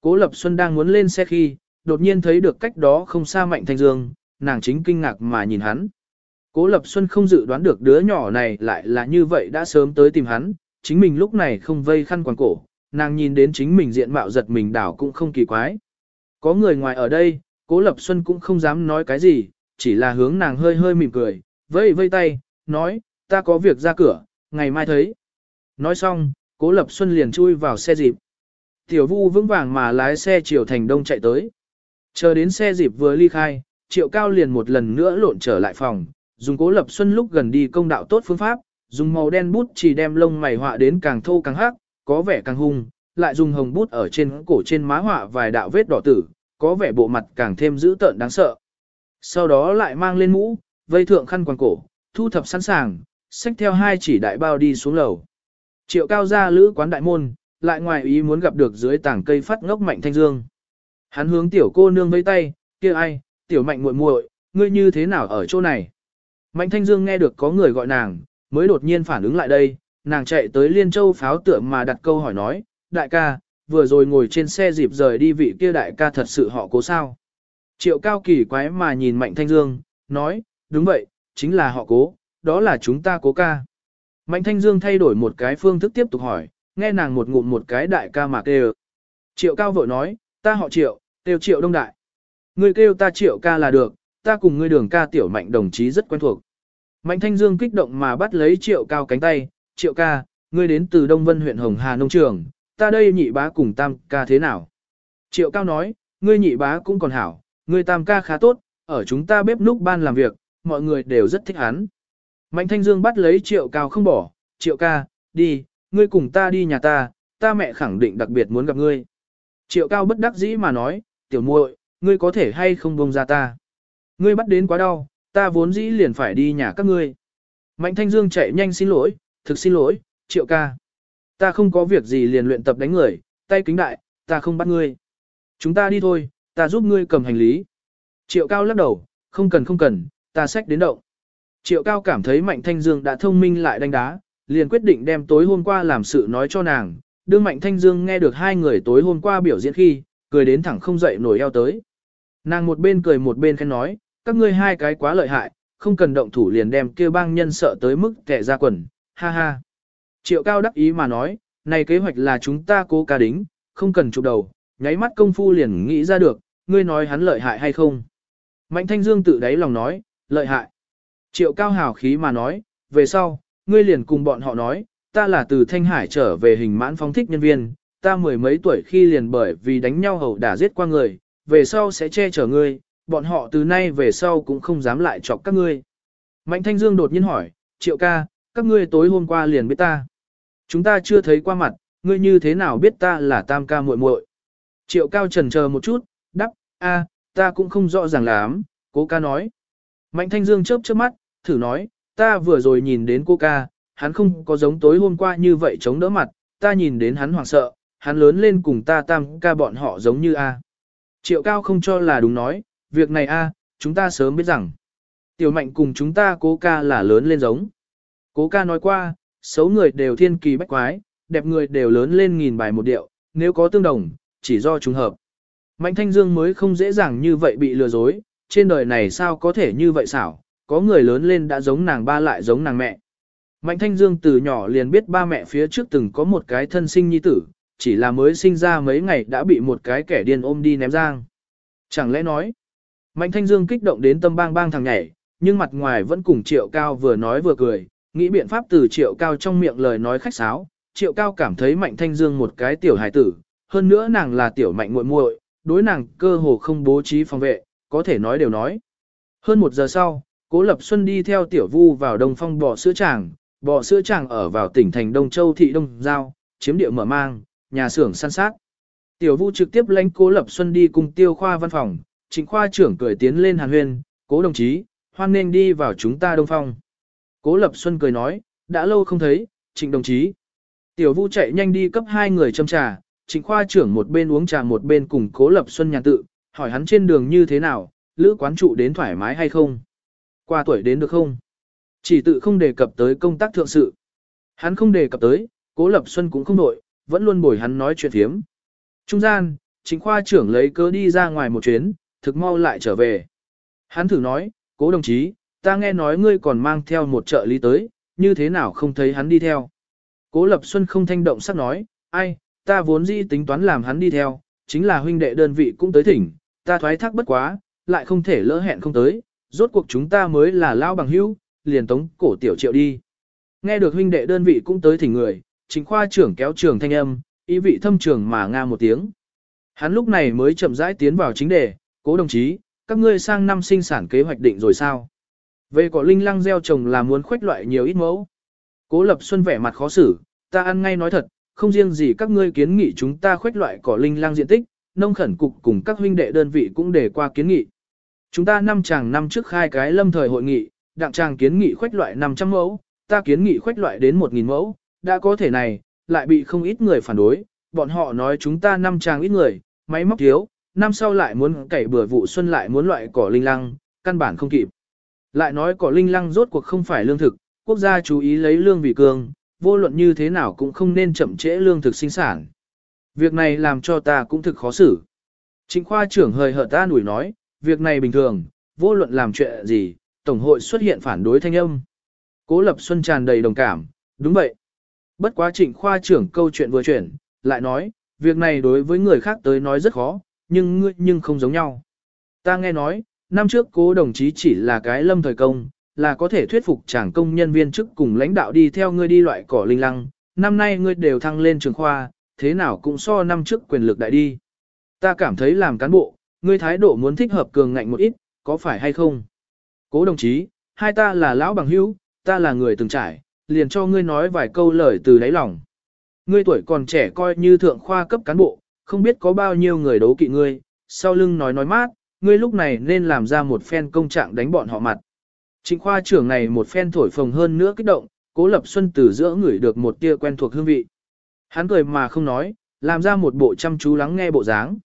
Cố Lập Xuân đang muốn lên xe khi, đột nhiên thấy được cách đó không xa Mạnh Thanh Dương, nàng chính kinh ngạc mà nhìn hắn. Cố Lập Xuân không dự đoán được đứa nhỏ này lại là như vậy đã sớm tới tìm hắn, chính mình lúc này không vây khăn quàng cổ, nàng nhìn đến chính mình diện mạo giật mình đảo cũng không kỳ quái. Có người ngoài ở đây, Cố Lập Xuân cũng không dám nói cái gì, chỉ là hướng nàng hơi hơi mỉm cười, vây vây tay, nói, ta có việc ra cửa, ngày mai thấy. Nói xong, Cố Lập Xuân liền chui vào xe dịp. Tiểu Vu vững vàng mà lái xe chiều thành đông chạy tới. Chờ đến xe dịp vừa ly khai, Triệu Cao liền một lần nữa lộn trở lại phòng, dùng Cố Lập Xuân lúc gần đi công đạo tốt phương pháp, dùng màu đen bút chỉ đem lông mày họa đến càng thô càng hắc, có vẻ càng hung, lại dùng hồng bút ở trên cổ trên má họa vài đạo vết đỏ tử, có vẻ bộ mặt càng thêm dữ tợn đáng sợ. Sau đó lại mang lên mũ, vây thượng khăn quàng cổ, thu thập sẵn sàng, xách theo hai chỉ đại bao đi xuống lầu. Triệu cao ra lữ quán đại môn, lại ngoài ý muốn gặp được dưới tảng cây phát ngốc mạnh thanh dương. Hắn hướng tiểu cô nương vẫy tay, kia ai, tiểu mạnh muội muội, ngươi như thế nào ở chỗ này? Mạnh thanh dương nghe được có người gọi nàng, mới đột nhiên phản ứng lại đây, nàng chạy tới Liên Châu pháo tựa mà đặt câu hỏi nói, đại ca, vừa rồi ngồi trên xe dịp rời đi vị kia đại ca thật sự họ cố sao? Triệu cao kỳ quái mà nhìn Mạnh Thanh Dương, nói, đúng vậy, chính là họ cố, đó là chúng ta cố ca. Mạnh Thanh Dương thay đổi một cái phương thức tiếp tục hỏi, nghe nàng một ngụm một cái đại ca mà kêu. Triệu cao vội nói, ta họ triệu, kêu triệu đông đại. Ngươi kêu ta triệu ca là được, ta cùng ngươi đường ca tiểu mạnh đồng chí rất quen thuộc. Mạnh Thanh Dương kích động mà bắt lấy triệu cao cánh tay, triệu ca, ngươi đến từ Đông Vân huyện Hồng Hà Nông Trường, ta đây nhị bá cùng tam ca thế nào? Triệu cao nói, ngươi nhị bá cũng còn hảo, ngươi tam ca khá tốt, ở chúng ta bếp núc ban làm việc, mọi người đều rất thích hắn. Mạnh Thanh Dương bắt lấy triệu cao không bỏ, triệu ca, đi, ngươi cùng ta đi nhà ta, ta mẹ khẳng định đặc biệt muốn gặp ngươi. Triệu cao bất đắc dĩ mà nói, tiểu muội, ngươi có thể hay không bông ra ta. Ngươi bắt đến quá đau, ta vốn dĩ liền phải đi nhà các ngươi. Mạnh Thanh Dương chạy nhanh xin lỗi, thực xin lỗi, triệu ca. Ta không có việc gì liền luyện tập đánh người, tay kính đại, ta không bắt ngươi. Chúng ta đi thôi, ta giúp ngươi cầm hành lý. Triệu cao lắc đầu, không cần không cần, ta xách đến động. Triệu cao cảm thấy Mạnh Thanh Dương đã thông minh lại đánh đá, liền quyết định đem tối hôm qua làm sự nói cho nàng. Đương Mạnh Thanh Dương nghe được hai người tối hôm qua biểu diễn khi, cười đến thẳng không dậy nổi eo tới. Nàng một bên cười một bên khen nói, các ngươi hai cái quá lợi hại, không cần động thủ liền đem kia bang nhân sợ tới mức kẻ ra quần, ha ha. Triệu cao đắc ý mà nói, này kế hoạch là chúng ta cố ca đính, không cần chụp đầu, nháy mắt công phu liền nghĩ ra được, ngươi nói hắn lợi hại hay không. Mạnh thanh dương tự đáy lòng nói, lợi hại. Triệu cao hào khí mà nói, về sau, ngươi liền cùng bọn họ nói, ta là từ Thanh Hải trở về hình mãn phóng thích nhân viên, ta mười mấy tuổi khi liền bởi vì đánh nhau hầu đả giết qua người, về sau sẽ che chở ngươi, bọn họ từ nay về sau cũng không dám lại chọc các ngươi. Mạnh Thanh Dương đột nhiên hỏi, triệu ca, các ngươi tối hôm qua liền biết ta. Chúng ta chưa thấy qua mặt, ngươi như thế nào biết ta là tam ca muội muội? Triệu cao trần chờ một chút, đắp, a, ta cũng không rõ ràng lắm, cố ca nói. Mạnh thanh dương chớp chớp mắt, thử nói, ta vừa rồi nhìn đến cô ca, hắn không có giống tối hôm qua như vậy chống đỡ mặt, ta nhìn đến hắn hoảng sợ, hắn lớn lên cùng ta tam ca bọn họ giống như a. Triệu cao không cho là đúng nói, việc này a, chúng ta sớm biết rằng. Tiểu mạnh cùng chúng ta cố ca là lớn lên giống. Cố ca nói qua, xấu người đều thiên kỳ bách quái, đẹp người đều lớn lên nghìn bài một điệu, nếu có tương đồng, chỉ do trùng hợp. Mạnh thanh dương mới không dễ dàng như vậy bị lừa dối, trên đời này sao có thể như vậy xảo, có người lớn lên đã giống nàng ba lại giống nàng mẹ. Mạnh thanh dương từ nhỏ liền biết ba mẹ phía trước từng có một cái thân sinh nhi tử, chỉ là mới sinh ra mấy ngày đã bị một cái kẻ điên ôm đi ném giang. Chẳng lẽ nói, Mạnh thanh dương kích động đến tâm bang bang thằng nhảy, nhưng mặt ngoài vẫn cùng triệu cao vừa nói vừa cười, nghĩ biện pháp từ triệu cao trong miệng lời nói khách sáo, triệu cao cảm thấy mạnh thanh dương một cái tiểu hài tử, hơn nữa nàng là tiểu mạnh muội muội, đối nàng cơ hồ không bố trí phòng vệ, có thể nói đều nói. Hơn một giờ sau, Cố Lập Xuân đi theo tiểu vu vào đông phong bò sữa tràng, bò sữa tràng ở vào tỉnh thành Đông Châu thị Đông Giao, chiếm địa mở mang, nhà xưởng săn sát. Tiểu vu trực tiếp lãnh Cố Lập Xuân đi cùng tiêu khoa văn phòng, trịnh khoa trưởng cười tiến lên hàn huyên, cố đồng chí, hoan nên đi vào chúng ta đông phong. Cố Lập Xuân cười nói, đã lâu không thấy, trịnh đồng chí. Tiểu Vu chạy nhanh đi cấp hai người châm trà, trịnh khoa trưởng một bên uống trà một bên cùng Cố Lập Xuân nhàn tự, hỏi hắn trên đường như thế nào, lữ quán trụ đến thoải mái hay không. Qua tuổi đến được không? Chỉ tự không đề cập tới công tác thượng sự. Hắn không đề cập tới, Cố Lập Xuân cũng không nội, vẫn luôn bồi hắn nói chuyện thiếm. Trung gian, chính khoa trưởng lấy cớ đi ra ngoài một chuyến, thực mau lại trở về. Hắn thử nói, cố đồng chí, ta nghe nói ngươi còn mang theo một trợ lý tới, như thế nào không thấy hắn đi theo. Cố Lập Xuân không thanh động sắc nói, ai, ta vốn dĩ tính toán làm hắn đi theo, chính là huynh đệ đơn vị cũng tới thỉnh, ta thoái thác bất quá, lại không thể lỡ hẹn không tới, rốt cuộc chúng ta mới là lao bằng hữu, liền tống cổ tiểu triệu đi. Nghe được huynh đệ đơn vị cũng tới thỉnh người, chính khoa trưởng kéo trường thanh âm, ý vị thâm trường mà nga một tiếng. Hắn lúc này mới chậm rãi tiến vào chính đề, cố đồng chí, các ngươi sang năm sinh sản kế hoạch định rồi sao? Về cỏ linh lăng gieo trồng là muốn khoách loại nhiều ít mẫu. Cố Lập Xuân vẻ mặt khó xử, ta ăn ngay nói thật, không riêng gì các ngươi kiến nghị chúng ta khoách loại cỏ linh lăng diện tích, nông khẩn cục cùng các huynh đệ đơn vị cũng để qua kiến nghị. Chúng ta năm chàng năm trước khai cái lâm thời hội nghị, đặng chàng kiến nghị khoách loại 500 mẫu, ta kiến nghị khoách loại đến 1.000 mẫu, đã có thể này, lại bị không ít người phản đối, bọn họ nói chúng ta năm chàng ít người, máy móc thiếu, năm sau lại muốn cày bừa vụ xuân lại muốn loại cỏ linh lăng, căn bản không kịp. Lại nói cỏ linh lăng rốt cuộc không phải lương thực, quốc gia chú ý lấy lương vì cương, vô luận như thế nào cũng không nên chậm trễ lương thực sinh sản. Việc này làm cho ta cũng thực khó xử. Trịnh khoa trưởng hơi hợt ta nủi nói, việc này bình thường, vô luận làm chuyện gì, Tổng hội xuất hiện phản đối thanh âm. Cố Lập Xuân tràn đầy đồng cảm, đúng vậy. Bất quá trịnh khoa trưởng câu chuyện vừa chuyển, lại nói, việc này đối với người khác tới nói rất khó, nhưng ngươi nhưng không giống nhau. Ta nghe nói, năm trước cố đồng chí chỉ là cái lâm thời công, là có thể thuyết phục chàng công nhân viên chức cùng lãnh đạo đi theo ngươi đi loại cỏ linh lăng, năm nay ngươi đều thăng lên trường khoa, thế nào cũng so năm trước quyền lực đại đi. Ta cảm thấy làm cán bộ, ngươi thái độ muốn thích hợp cường ngạnh một ít, có phải hay không? Cố đồng chí, hai ta là lão bằng hữu, ta là người từng trải, liền cho ngươi nói vài câu lời từ đáy lòng. Ngươi tuổi còn trẻ coi như thượng khoa cấp cán bộ, không biết có bao nhiêu người đấu kỵ ngươi, sau lưng nói nói mát, ngươi lúc này nên làm ra một phen công trạng đánh bọn họ mặt. Trịnh khoa trưởng này một phen thổi phồng hơn nữa kích động, cố lập xuân từ giữa người được một tia quen thuộc hương vị. Hắn cười mà không nói, làm ra một bộ chăm chú lắng nghe bộ dáng.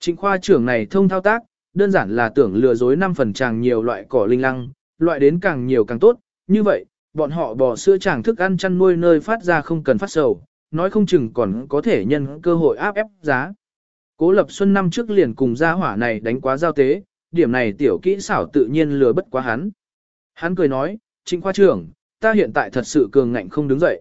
Trịnh khoa trưởng này thông thao tác, đơn giản là tưởng lừa dối 5 phần chàng nhiều loại cỏ linh lăng, loại đến càng nhiều càng tốt, như vậy, bọn họ bỏ sữa chàng thức ăn chăn nuôi nơi phát ra không cần phát sầu, nói không chừng còn có thể nhân cơ hội áp ép giá. Cố Lập Xuân năm trước liền cùng gia hỏa này đánh quá giao tế, điểm này tiểu kỹ xảo tự nhiên lừa bất quá hắn. Hắn cười nói, Trịnh khoa trưởng, ta hiện tại thật sự cường ngạnh không đứng dậy.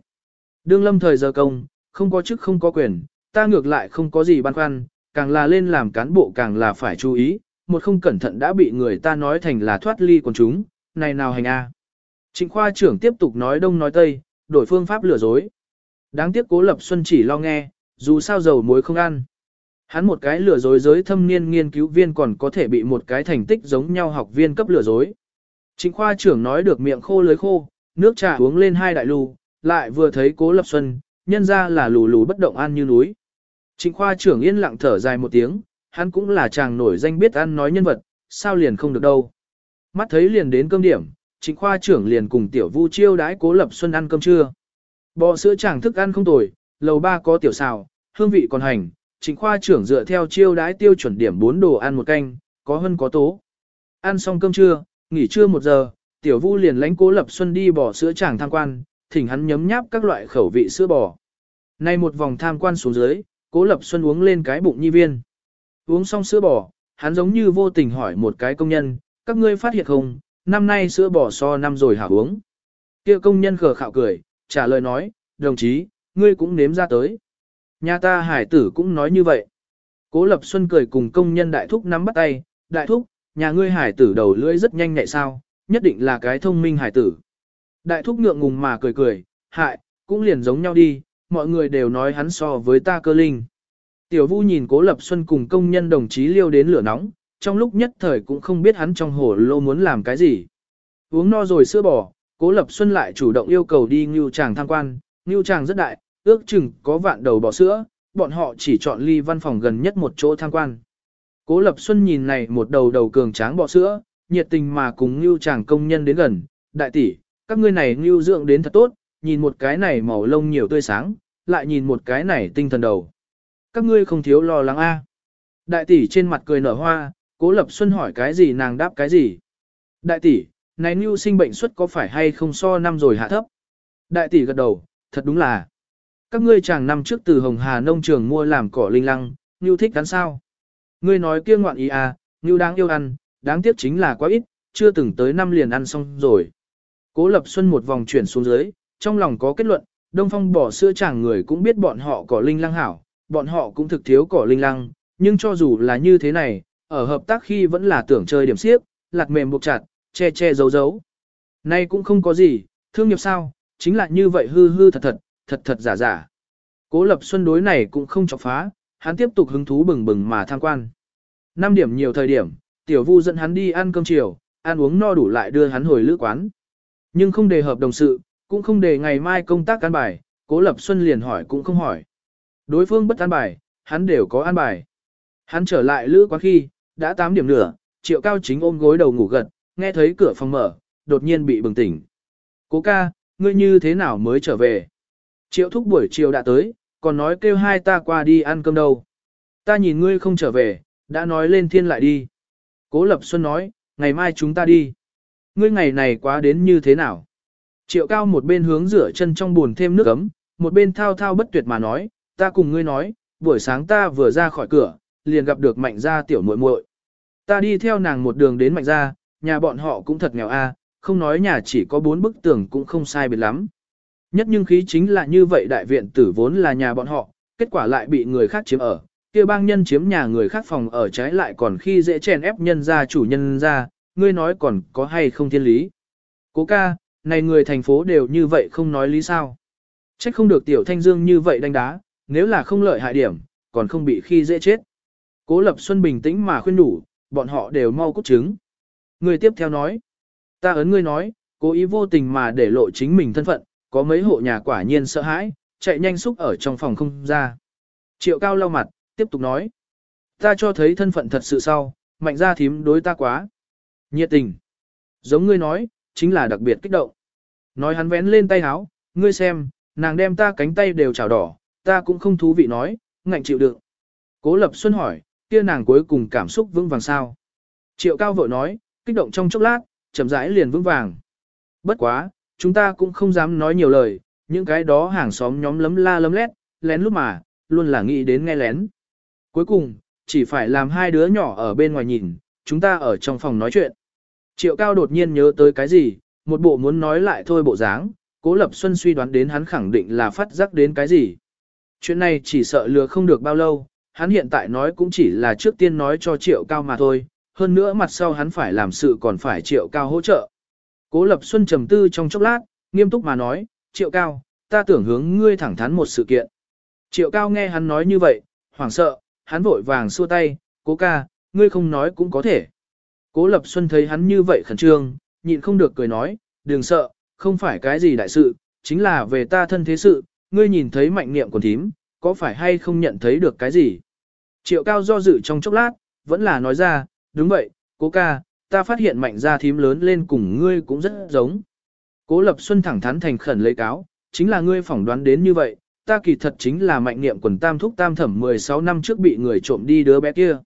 Đương lâm thời giờ công, không có chức không có quyền, ta ngược lại không có gì băn khoăn, càng là lên làm cán bộ càng là phải chú ý, một không cẩn thận đã bị người ta nói thành là thoát ly quần chúng, này nào hành a. Trịnh khoa trưởng tiếp tục nói đông nói tây, đổi phương pháp lừa dối. Đáng tiếc cố lập xuân chỉ lo nghe, dù sao dầu muối không ăn. Hắn một cái lừa dối giới thâm niên nghiên cứu viên còn có thể bị một cái thành tích giống nhau học viên cấp lừa dối. Trịnh khoa trưởng nói được miệng khô lưới khô, nước trà uống lên hai đại lù, lại vừa thấy cố lập xuân, nhân ra là lù lù bất động ăn như núi. Trịnh khoa trưởng yên lặng thở dài một tiếng, hắn cũng là chàng nổi danh biết ăn nói nhân vật, sao liền không được đâu. Mắt thấy liền đến cơm điểm, trịnh khoa trưởng liền cùng tiểu vu chiêu đãi cố lập xuân ăn cơm trưa. Bò sữa chàng thức ăn không tồi, lầu ba có tiểu xào, hương vị còn hành, trịnh khoa trưởng dựa theo chiêu đãi tiêu chuẩn điểm 4 đồ ăn một canh, có hơn có tố. Ăn xong cơm trưa, nghỉ trưa một giờ, tiểu vu liền lánh cố lập xuân đi bò sữa chàng tham quan, thỉnh hắn nhấm nháp các loại khẩu vị sữa bò. Nay một vòng tham quan xuống dưới, cố lập xuân uống lên cái bụng nhi viên. Uống xong sữa bò, hắn giống như vô tình hỏi một cái công nhân, các ngươi phát hiện không, năm nay sữa bò so năm rồi hả uống. Kia công nhân khờ khạo cười, trả lời nói, đồng chí, ngươi cũng nếm ra tới. Nhà ta hải tử cũng nói như vậy. Cố Lập Xuân cười cùng công nhân đại thúc nắm bắt tay, đại thúc, nhà ngươi hải tử đầu lưỡi rất nhanh nhạy sao, nhất định là cái thông minh hải tử. Đại thúc ngượng ngùng mà cười cười, hại, cũng liền giống nhau đi, mọi người đều nói hắn so với ta cơ linh. Tiểu Vu nhìn Cố Lập Xuân cùng công nhân đồng chí liêu đến lửa nóng, trong lúc nhất thời cũng không biết hắn trong hồ lô muốn làm cái gì. Uống no rồi sữa bò, Cố Lập Xuân lại chủ động yêu cầu đi Ngưu Tràng tham quan, Ngưu Tràng rất đại, ước chừng có vạn đầu bò sữa, bọn họ chỉ chọn ly văn phòng gần nhất một chỗ tham quan. Cố Lập Xuân nhìn này một đầu đầu cường tráng bò sữa, nhiệt tình mà cùng Ngưu Tràng công nhân đến gần, đại tỷ, các ngươi này Ngưu dưỡng đến thật tốt, nhìn một cái này màu lông nhiều tươi sáng, lại nhìn một cái này tinh thần đầu. Các ngươi không thiếu lo lắng a. Đại tỷ trên mặt cười nở hoa, Cố Lập Xuân hỏi cái gì nàng đáp cái gì. Đại tỷ, này Nưu sinh bệnh suất có phải hay không so năm rồi hạ thấp? Đại tỷ gật đầu, thật đúng là. Các ngươi chàng năm trước từ Hồng Hà nông trường mua làm cỏ linh lăng, Ngưu thích cắn sao? Ngươi nói kia ngoạn ý à, Ngưu đáng yêu ăn, đáng tiếc chính là quá ít, chưa từng tới năm liền ăn xong rồi. Cố Lập Xuân một vòng chuyển xuống dưới, trong lòng có kết luận, Đông Phong bỏ sữa chẳng người cũng biết bọn họ có linh lăng hảo, bọn họ cũng thực thiếu cỏ linh lăng, nhưng cho dù là như thế này, ở hợp tác khi vẫn là tưởng chơi điểm xiếc, lạc mềm buộc chặt, che che giấu giấu. Nay cũng không có gì, thương nghiệp sao, chính là như vậy hư hư thật thật, thật thật giả giả. Cố Lập Xuân đối này cũng không chọc phá, hắn tiếp tục hứng thú bừng bừng mà tham quan. Năm điểm nhiều thời điểm, Tiểu Vu dẫn hắn đi ăn cơm chiều, ăn uống no đủ lại đưa hắn hồi lữ quán. Nhưng không đề hợp đồng sự, cũng không đề ngày mai công tác an bài, Cố Lập Xuân liền hỏi cũng không hỏi. Đối phương bất an bài, hắn đều có an bài. Hắn trở lại lữ quán khi, đã 8 điểm nửa, triệu cao chính ôm gối đầu ngủ gật, nghe thấy cửa phòng mở, đột nhiên bị bừng tỉnh. Cố ca, ngươi như thế nào mới trở về? Triệu thúc buổi chiều đã tới, còn nói kêu hai ta qua đi ăn cơm đâu. Ta nhìn ngươi không trở về, đã nói lên thiên lại đi. Cố Lập Xuân nói, ngày mai chúng ta đi. Ngươi ngày này quá đến như thế nào? Triệu cao một bên hướng rửa chân trong buồn thêm nước ấm, một bên thao thao bất tuyệt mà nói, ta cùng ngươi nói, buổi sáng ta vừa ra khỏi cửa, liền gặp được mạnh gia tiểu muội muội. Ta đi theo nàng một đường đến mạnh gia, nhà bọn họ cũng thật nghèo a, không nói nhà chỉ có bốn bức tường cũng không sai biệt lắm. Nhất nhưng khí chính là như vậy đại viện tử vốn là nhà bọn họ, kết quả lại bị người khác chiếm ở, kia bang nhân chiếm nhà người khác phòng ở trái lại còn khi dễ chèn ép nhân gia chủ nhân ra, ngươi nói còn có hay không thiên lý. Cố ca, này người thành phố đều như vậy không nói lý sao. Trách không được tiểu thanh dương như vậy đánh đá, nếu là không lợi hại điểm, còn không bị khi dễ chết. Cố Lập Xuân bình tĩnh mà khuyên đủ, bọn họ đều mau cút trứng. Người tiếp theo nói, ta ấn ngươi nói, cố ý vô tình mà để lộ chính mình thân phận, có mấy hộ nhà quả nhiên sợ hãi, chạy nhanh xúc ở trong phòng không ra. Triệu cao lau mặt, tiếp tục nói, ta cho thấy thân phận thật sự sau, mạnh ra thím đối ta quá. Nhiệt tình. Giống ngươi nói, chính là đặc biệt kích động. Nói hắn vén lên tay háo, ngươi xem, nàng đem ta cánh tay đều chảo đỏ, ta cũng không thú vị nói, ngạnh chịu đựng. Cố Lập Xuân hỏi, kia nàng cuối cùng cảm xúc vững vàng sao? Triệu Cao vội nói, kích động trong chốc lát, chậm rãi liền vững vàng. Bất quá, chúng ta cũng không dám nói nhiều lời, những cái đó hàng xóm nhóm lấm la lấm lét, lén lúc mà, luôn là nghĩ đến nghe lén. Cuối cùng, chỉ phải làm hai đứa nhỏ ở bên ngoài nhìn, chúng ta ở trong phòng nói chuyện. Triệu Cao đột nhiên nhớ tới cái gì, một bộ muốn nói lại thôi bộ dáng, Cố Lập Xuân suy đoán đến hắn khẳng định là phát giác đến cái gì. Chuyện này chỉ sợ lừa không được bao lâu, hắn hiện tại nói cũng chỉ là trước tiên nói cho triệu cao mà thôi, hơn nữa mặt sau hắn phải làm sự còn phải triệu cao hỗ trợ. Cố Lập Xuân trầm tư trong chốc lát, nghiêm túc mà nói, triệu cao, ta tưởng hướng ngươi thẳng thắn một sự kiện. Triệu cao nghe hắn nói như vậy, hoảng sợ, hắn vội vàng xua tay, cố ca, ngươi không nói cũng có thể. Cố Lập Xuân thấy hắn như vậy khẩn trương, nhịn không được cười nói, đừng sợ, không phải cái gì đại sự, chính là về ta thân thế sự, ngươi nhìn thấy mạnh niệm còn thím, có phải hay không nhận thấy được cái gì? Triệu cao do dự trong chốc lát, vẫn là nói ra, đúng vậy, cố ca, ta phát hiện mạnh gia thím lớn lên cùng ngươi cũng rất giống. Cố Lập Xuân thẳng thắn thành khẩn lấy cáo, chính là ngươi phỏng đoán đến như vậy, ta kỳ thật chính là mạnh niệm quần tam thúc tam thẩm 16 năm trước bị người trộm đi đứa bé kia.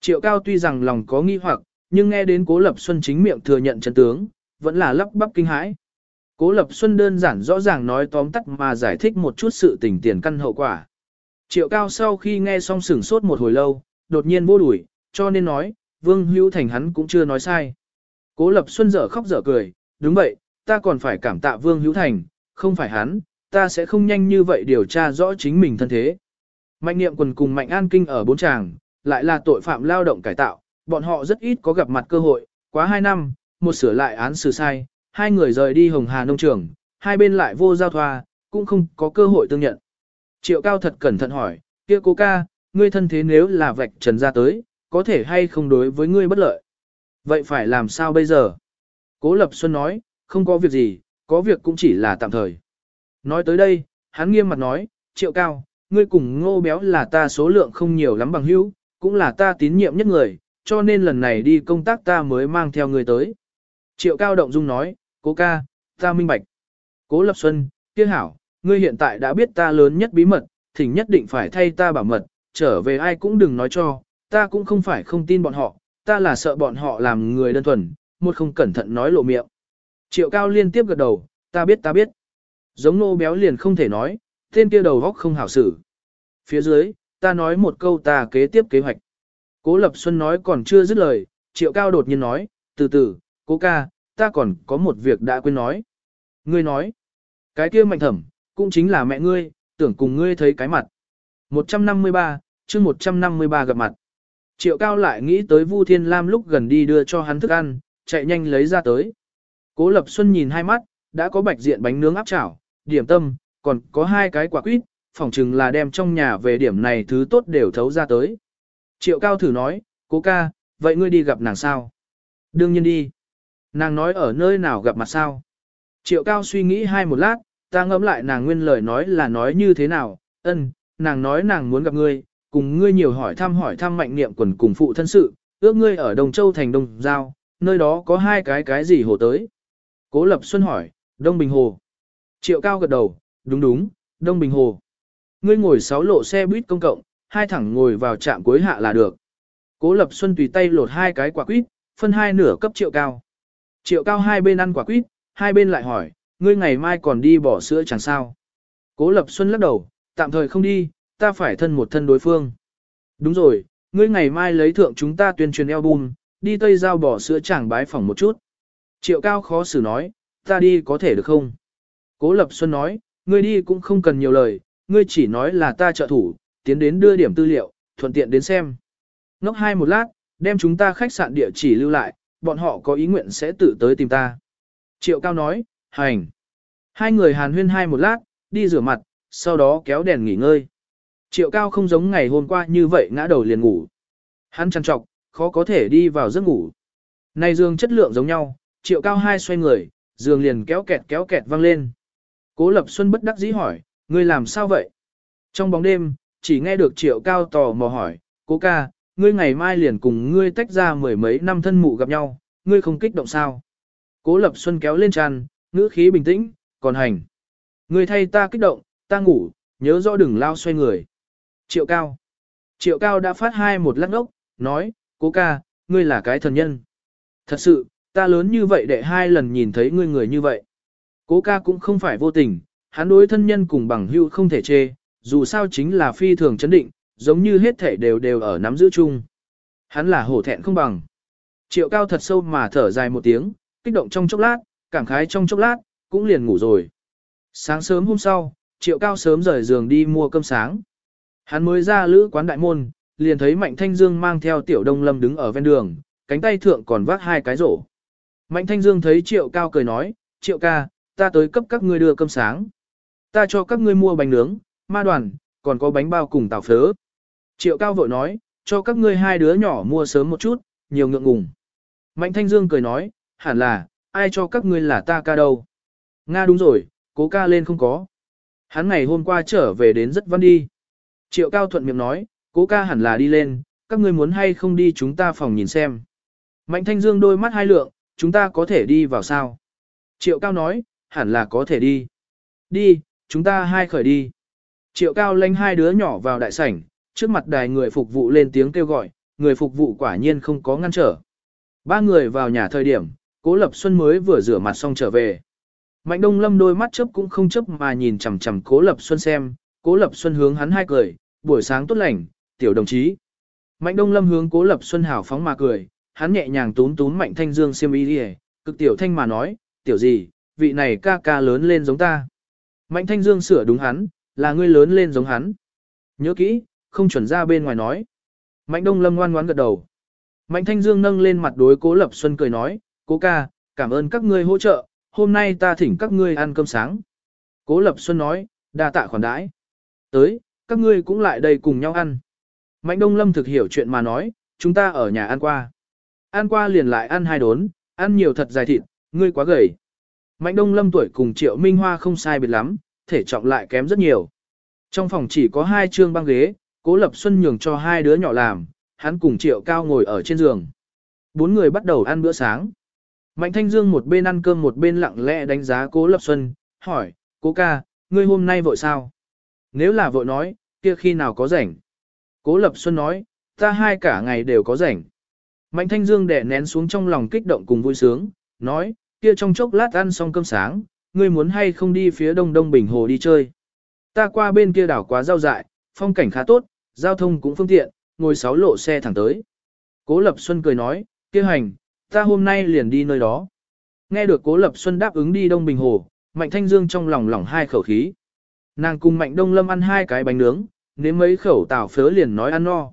Triệu cao tuy rằng lòng có nghi hoặc, nhưng nghe đến Cố Lập Xuân chính miệng thừa nhận chân tướng, vẫn là lắp bắp kinh hãi. Cố Lập Xuân đơn giản rõ ràng nói tóm tắt mà giải thích một chút sự tình tiền căn hậu quả. Triệu cao sau khi nghe xong sửng sốt một hồi lâu, đột nhiên vô đuổi, cho nên nói, Vương Hữu Thành hắn cũng chưa nói sai. Cố Lập Xuân dở khóc dở cười, đúng vậy, ta còn phải cảm tạ Vương Hữu Thành, không phải hắn, ta sẽ không nhanh như vậy điều tra rõ chính mình thân thế. Mạnh niệm quần cùng Mạnh An Kinh ở bốn tràng, lại là tội phạm lao động cải tạo, bọn họ rất ít có gặp mặt cơ hội, quá hai năm, một sửa lại án xử sai, hai người rời đi Hồng Hà nông trường, hai bên lại vô giao thoa, cũng không có cơ hội tương nhận. Triệu cao thật cẩn thận hỏi, kia cố ca, ngươi thân thế nếu là vạch trần ra tới, có thể hay không đối với ngươi bất lợi. Vậy phải làm sao bây giờ? Cố Lập Xuân nói, không có việc gì, có việc cũng chỉ là tạm thời. Nói tới đây, hắn nghiêm mặt nói, triệu cao, ngươi cùng ngô béo là ta số lượng không nhiều lắm bằng hữu, cũng là ta tín nhiệm nhất người, cho nên lần này đi công tác ta mới mang theo người tới. Triệu cao động dung nói, cố ca, ta minh bạch. Cố Lập Xuân, kia hảo, ngươi hiện tại đã biết ta lớn nhất bí mật, thỉnh nhất định phải thay ta bảo mật, trở về ai cũng đừng nói cho, ta cũng không phải không tin bọn họ, ta là sợ bọn họ làm người đơn thuần, một không cẩn thận nói lộ miệng. Triệu cao liên tiếp gật đầu, ta biết ta biết. Giống nô béo liền không thể nói, tên kia đầu góc không hảo xử. Phía dưới, ta nói một câu ta kế tiếp kế hoạch. Cố Lập Xuân nói còn chưa dứt lời, Triệu Cao đột nhiên nói, từ từ, cố ca, ta còn có một việc đã quên nói. Ngươi nói, cái kia mạnh thẩm, cũng chính là mẹ ngươi, tưởng cùng ngươi thấy cái mặt. 153, chương 153 gặp mặt. Triệu Cao lại nghĩ tới Vu Thiên Lam lúc gần đi đưa cho hắn thức ăn, chạy nhanh lấy ra tới. Cố Lập Xuân nhìn hai mắt, đã có bạch diện bánh nướng áp chảo, điểm tâm, còn có hai cái quả quýt, phỏng chừng là đem trong nhà về điểm này thứ tốt đều thấu ra tới. Triệu Cao thử nói, cố ca, vậy ngươi đi gặp nàng sao? Đương nhiên đi. Nàng nói ở nơi nào gặp mặt sao? Triệu Cao suy nghĩ hai một lát, ta ngẫm lại nàng nguyên lời nói là nói như thế nào, ân, nàng nói nàng muốn gặp ngươi, cùng ngươi nhiều hỏi thăm hỏi thăm mạnh niệm quần cùng phụ thân sự, ước ngươi ở Đồng Châu thành Đông Giao, nơi đó có hai cái cái gì hồ tới. Cố Lập Xuân hỏi, Đông Bình Hồ. Triệu Cao gật đầu, đúng đúng, Đông Bình Hồ. Ngươi ngồi sáu lộ xe buýt công cộng, hai thẳng ngồi vào trạm cuối hạ là được. Cố Lập Xuân tùy tay lột hai cái quả quýt, phân hai nửa cấp Triệu Cao. Triệu Cao hai bên ăn quả quýt, hai bên lại hỏi, ngươi ngày mai còn đi bỏ sữa chẳng sao. Cố Lập Xuân lắc đầu, tạm thời không đi, ta phải thân một thân đối phương. Đúng rồi, ngươi ngày mai lấy thượng chúng ta tuyên truyền album, đi Tây Giao bỏ sữa chẳng bái phỏng một chút. Triệu Cao khó xử nói, ta đi có thể được không? Cố Lập Xuân nói, ngươi đi cũng không cần nhiều lời, ngươi chỉ nói là ta trợ thủ, tiến đến đưa điểm tư liệu, thuận tiện đến xem. Ngốc hai một lát, đem chúng ta khách sạn địa chỉ lưu lại, bọn họ có ý nguyện sẽ tự tới tìm ta. Triệu Cao nói, hành. Hai người hàn huyên hai một lát, đi rửa mặt, sau đó kéo đèn nghỉ ngơi. Triệu Cao không giống ngày hôm qua như vậy ngã đầu liền ngủ. Hắn chăn trọc, khó có thể đi vào giấc ngủ. Này giường chất lượng giống nhau, Triệu Cao hai xoay người, giường liền kéo kẹt kéo kẹt văng lên. Cố Lập Xuân bất đắc dĩ hỏi, ngươi làm sao vậy? Trong bóng đêm, chỉ nghe được Triệu Cao tò mò hỏi, cố ca, ngươi ngày mai liền cùng ngươi tách ra mười mấy năm thân mụ gặp nhau, ngươi không kích động sao? Cố Lập Xuân kéo lên tràn, ngữ khí bình tĩnh, còn hành. Ngươi thay ta kích động, ta ngủ, nhớ rõ đừng lao xoay người. Triệu Cao. Triệu Cao đã phát hai một lát ốc, nói, cố ca, ngươi là cái thần nhân. Thật sự, ta lớn như vậy để hai lần nhìn thấy ngươi người như vậy. Cố ca cũng không phải vô tình, hắn đối thân nhân cùng bằng hữu không thể chê, dù sao chính là phi thường chấn định, giống như hết thể đều đều ở nắm giữ chung. Hắn là hổ thẹn không bằng. Triệu cao thật sâu mà thở dài một tiếng, kích động trong chốc lát, cảm khái trong chốc lát, cũng liền ngủ rồi. Sáng sớm hôm sau, triệu cao sớm rời giường đi mua cơm sáng. Hắn mới ra lữ quán đại môn, liền thấy Mạnh Thanh Dương mang theo tiểu đông lâm đứng ở ven đường, cánh tay thượng còn vác hai cái rổ. Mạnh Thanh Dương thấy triệu cao cười nói, triệu ca, ta tới cấp các ngươi đưa cơm sáng. Ta cho các ngươi mua bánh nướng, ma đoàn, còn có bánh bao cùng tàu phớ. Triệu cao vội nói, cho các ngươi hai đứa nhỏ mua sớm một chút, nhiều ngượng ngùng. Mạnh Thanh Dương cười nói, hẳn là, ai cho các ngươi là ta ca đâu. Nga đúng rồi, cố ca lên không có. Hắn ngày hôm qua trở về đến rất văn đi. Triệu cao thuận miệng nói, cố ca hẳn là đi lên, các ngươi muốn hay không đi chúng ta phòng nhìn xem. Mạnh Thanh Dương đôi mắt hai lượng, chúng ta có thể đi vào sao? Triệu cao nói, hẳn là có thể đi. Đi, chúng ta hai khởi đi. Triệu cao lanh hai đứa nhỏ vào đại sảnh, trước mặt đài người phục vụ lên tiếng kêu gọi, người phục vụ quả nhiên không có ngăn trở. Ba người vào nhà thời điểm, Cố Lập Xuân mới vừa rửa mặt xong trở về. Mạnh Đông Lâm đôi mắt chớp cũng không chớp mà nhìn chằm chằm Cố Lập Xuân xem, Cố Lập Xuân hướng hắn hai cười, buổi sáng tốt lành, tiểu đồng chí. Mạnh Đông Lâm hướng Cố Lập Xuân hào phóng mà cười, hắn nhẹ nhàng tún tún Mạnh Thanh Dương xiêm y đi, cực tiểu thanh mà nói, tiểu gì, vị này ca ca lớn lên giống ta. Mạnh Thanh Dương sửa đúng hắn, là ngươi lớn lên giống hắn. Nhớ kỹ, không chuẩn ra bên ngoài nói. Mạnh Đông Lâm ngoan ngoãn gật đầu. Mạnh Thanh Dương nâng lên mặt đối Cố Lập Xuân cười nói, Cố ca, cảm ơn các ngươi hỗ trợ, hôm nay ta thỉnh các ngươi ăn cơm sáng. Cố Lập Xuân nói, đa tạ khoản đãi. Tới, các ngươi cũng lại đây cùng nhau ăn. Mạnh Đông Lâm thực hiểu chuyện mà nói, chúng ta ở nhà ăn qua. Ăn qua liền lại ăn hai đốn, ăn nhiều thật dài thịt, ngươi quá gầy. Mạnh Đông Lâm tuổi cùng Triệu Minh Hoa không sai biệt lắm, thể trọng lại kém rất nhiều. Trong phòng chỉ có hai trương băng ghế, Cố Lập Xuân nhường cho hai đứa nhỏ làm, hắn cùng Triệu Cao ngồi ở trên giường. Bốn người bắt đầu ăn bữa sáng. Mạnh Thanh Dương một bên ăn cơm một bên lặng lẽ đánh giá Cố Lập Xuân, hỏi, Cố ca, ngươi hôm nay vội sao? Nếu là vội nói, kia khi nào có rảnh? Cố Lập Xuân nói, ta hai cả ngày đều có rảnh. Mạnh Thanh Dương đè nén xuống trong lòng kích động cùng vui sướng, nói, kia trong chốc lát ăn xong cơm sáng, ngươi muốn hay không đi phía đông đông bình hồ đi chơi. Ta qua bên kia đảo quá giao dại, phong cảnh khá tốt, giao thông cũng phương tiện, ngồi sáu lộ xe thẳng tới. Cố Lập Xuân cười nói, kia hành, ta hôm nay liền đi nơi đó. Nghe được Cố Lập Xuân đáp ứng đi Đông Bình Hồ, Mạnh Thanh Dương trong lòng lỏng hai khẩu khí. Nàng cùng Mạnh Đông Lâm ăn hai cái bánh nướng, nếm mấy khẩu tảo phớ liền nói ăn no.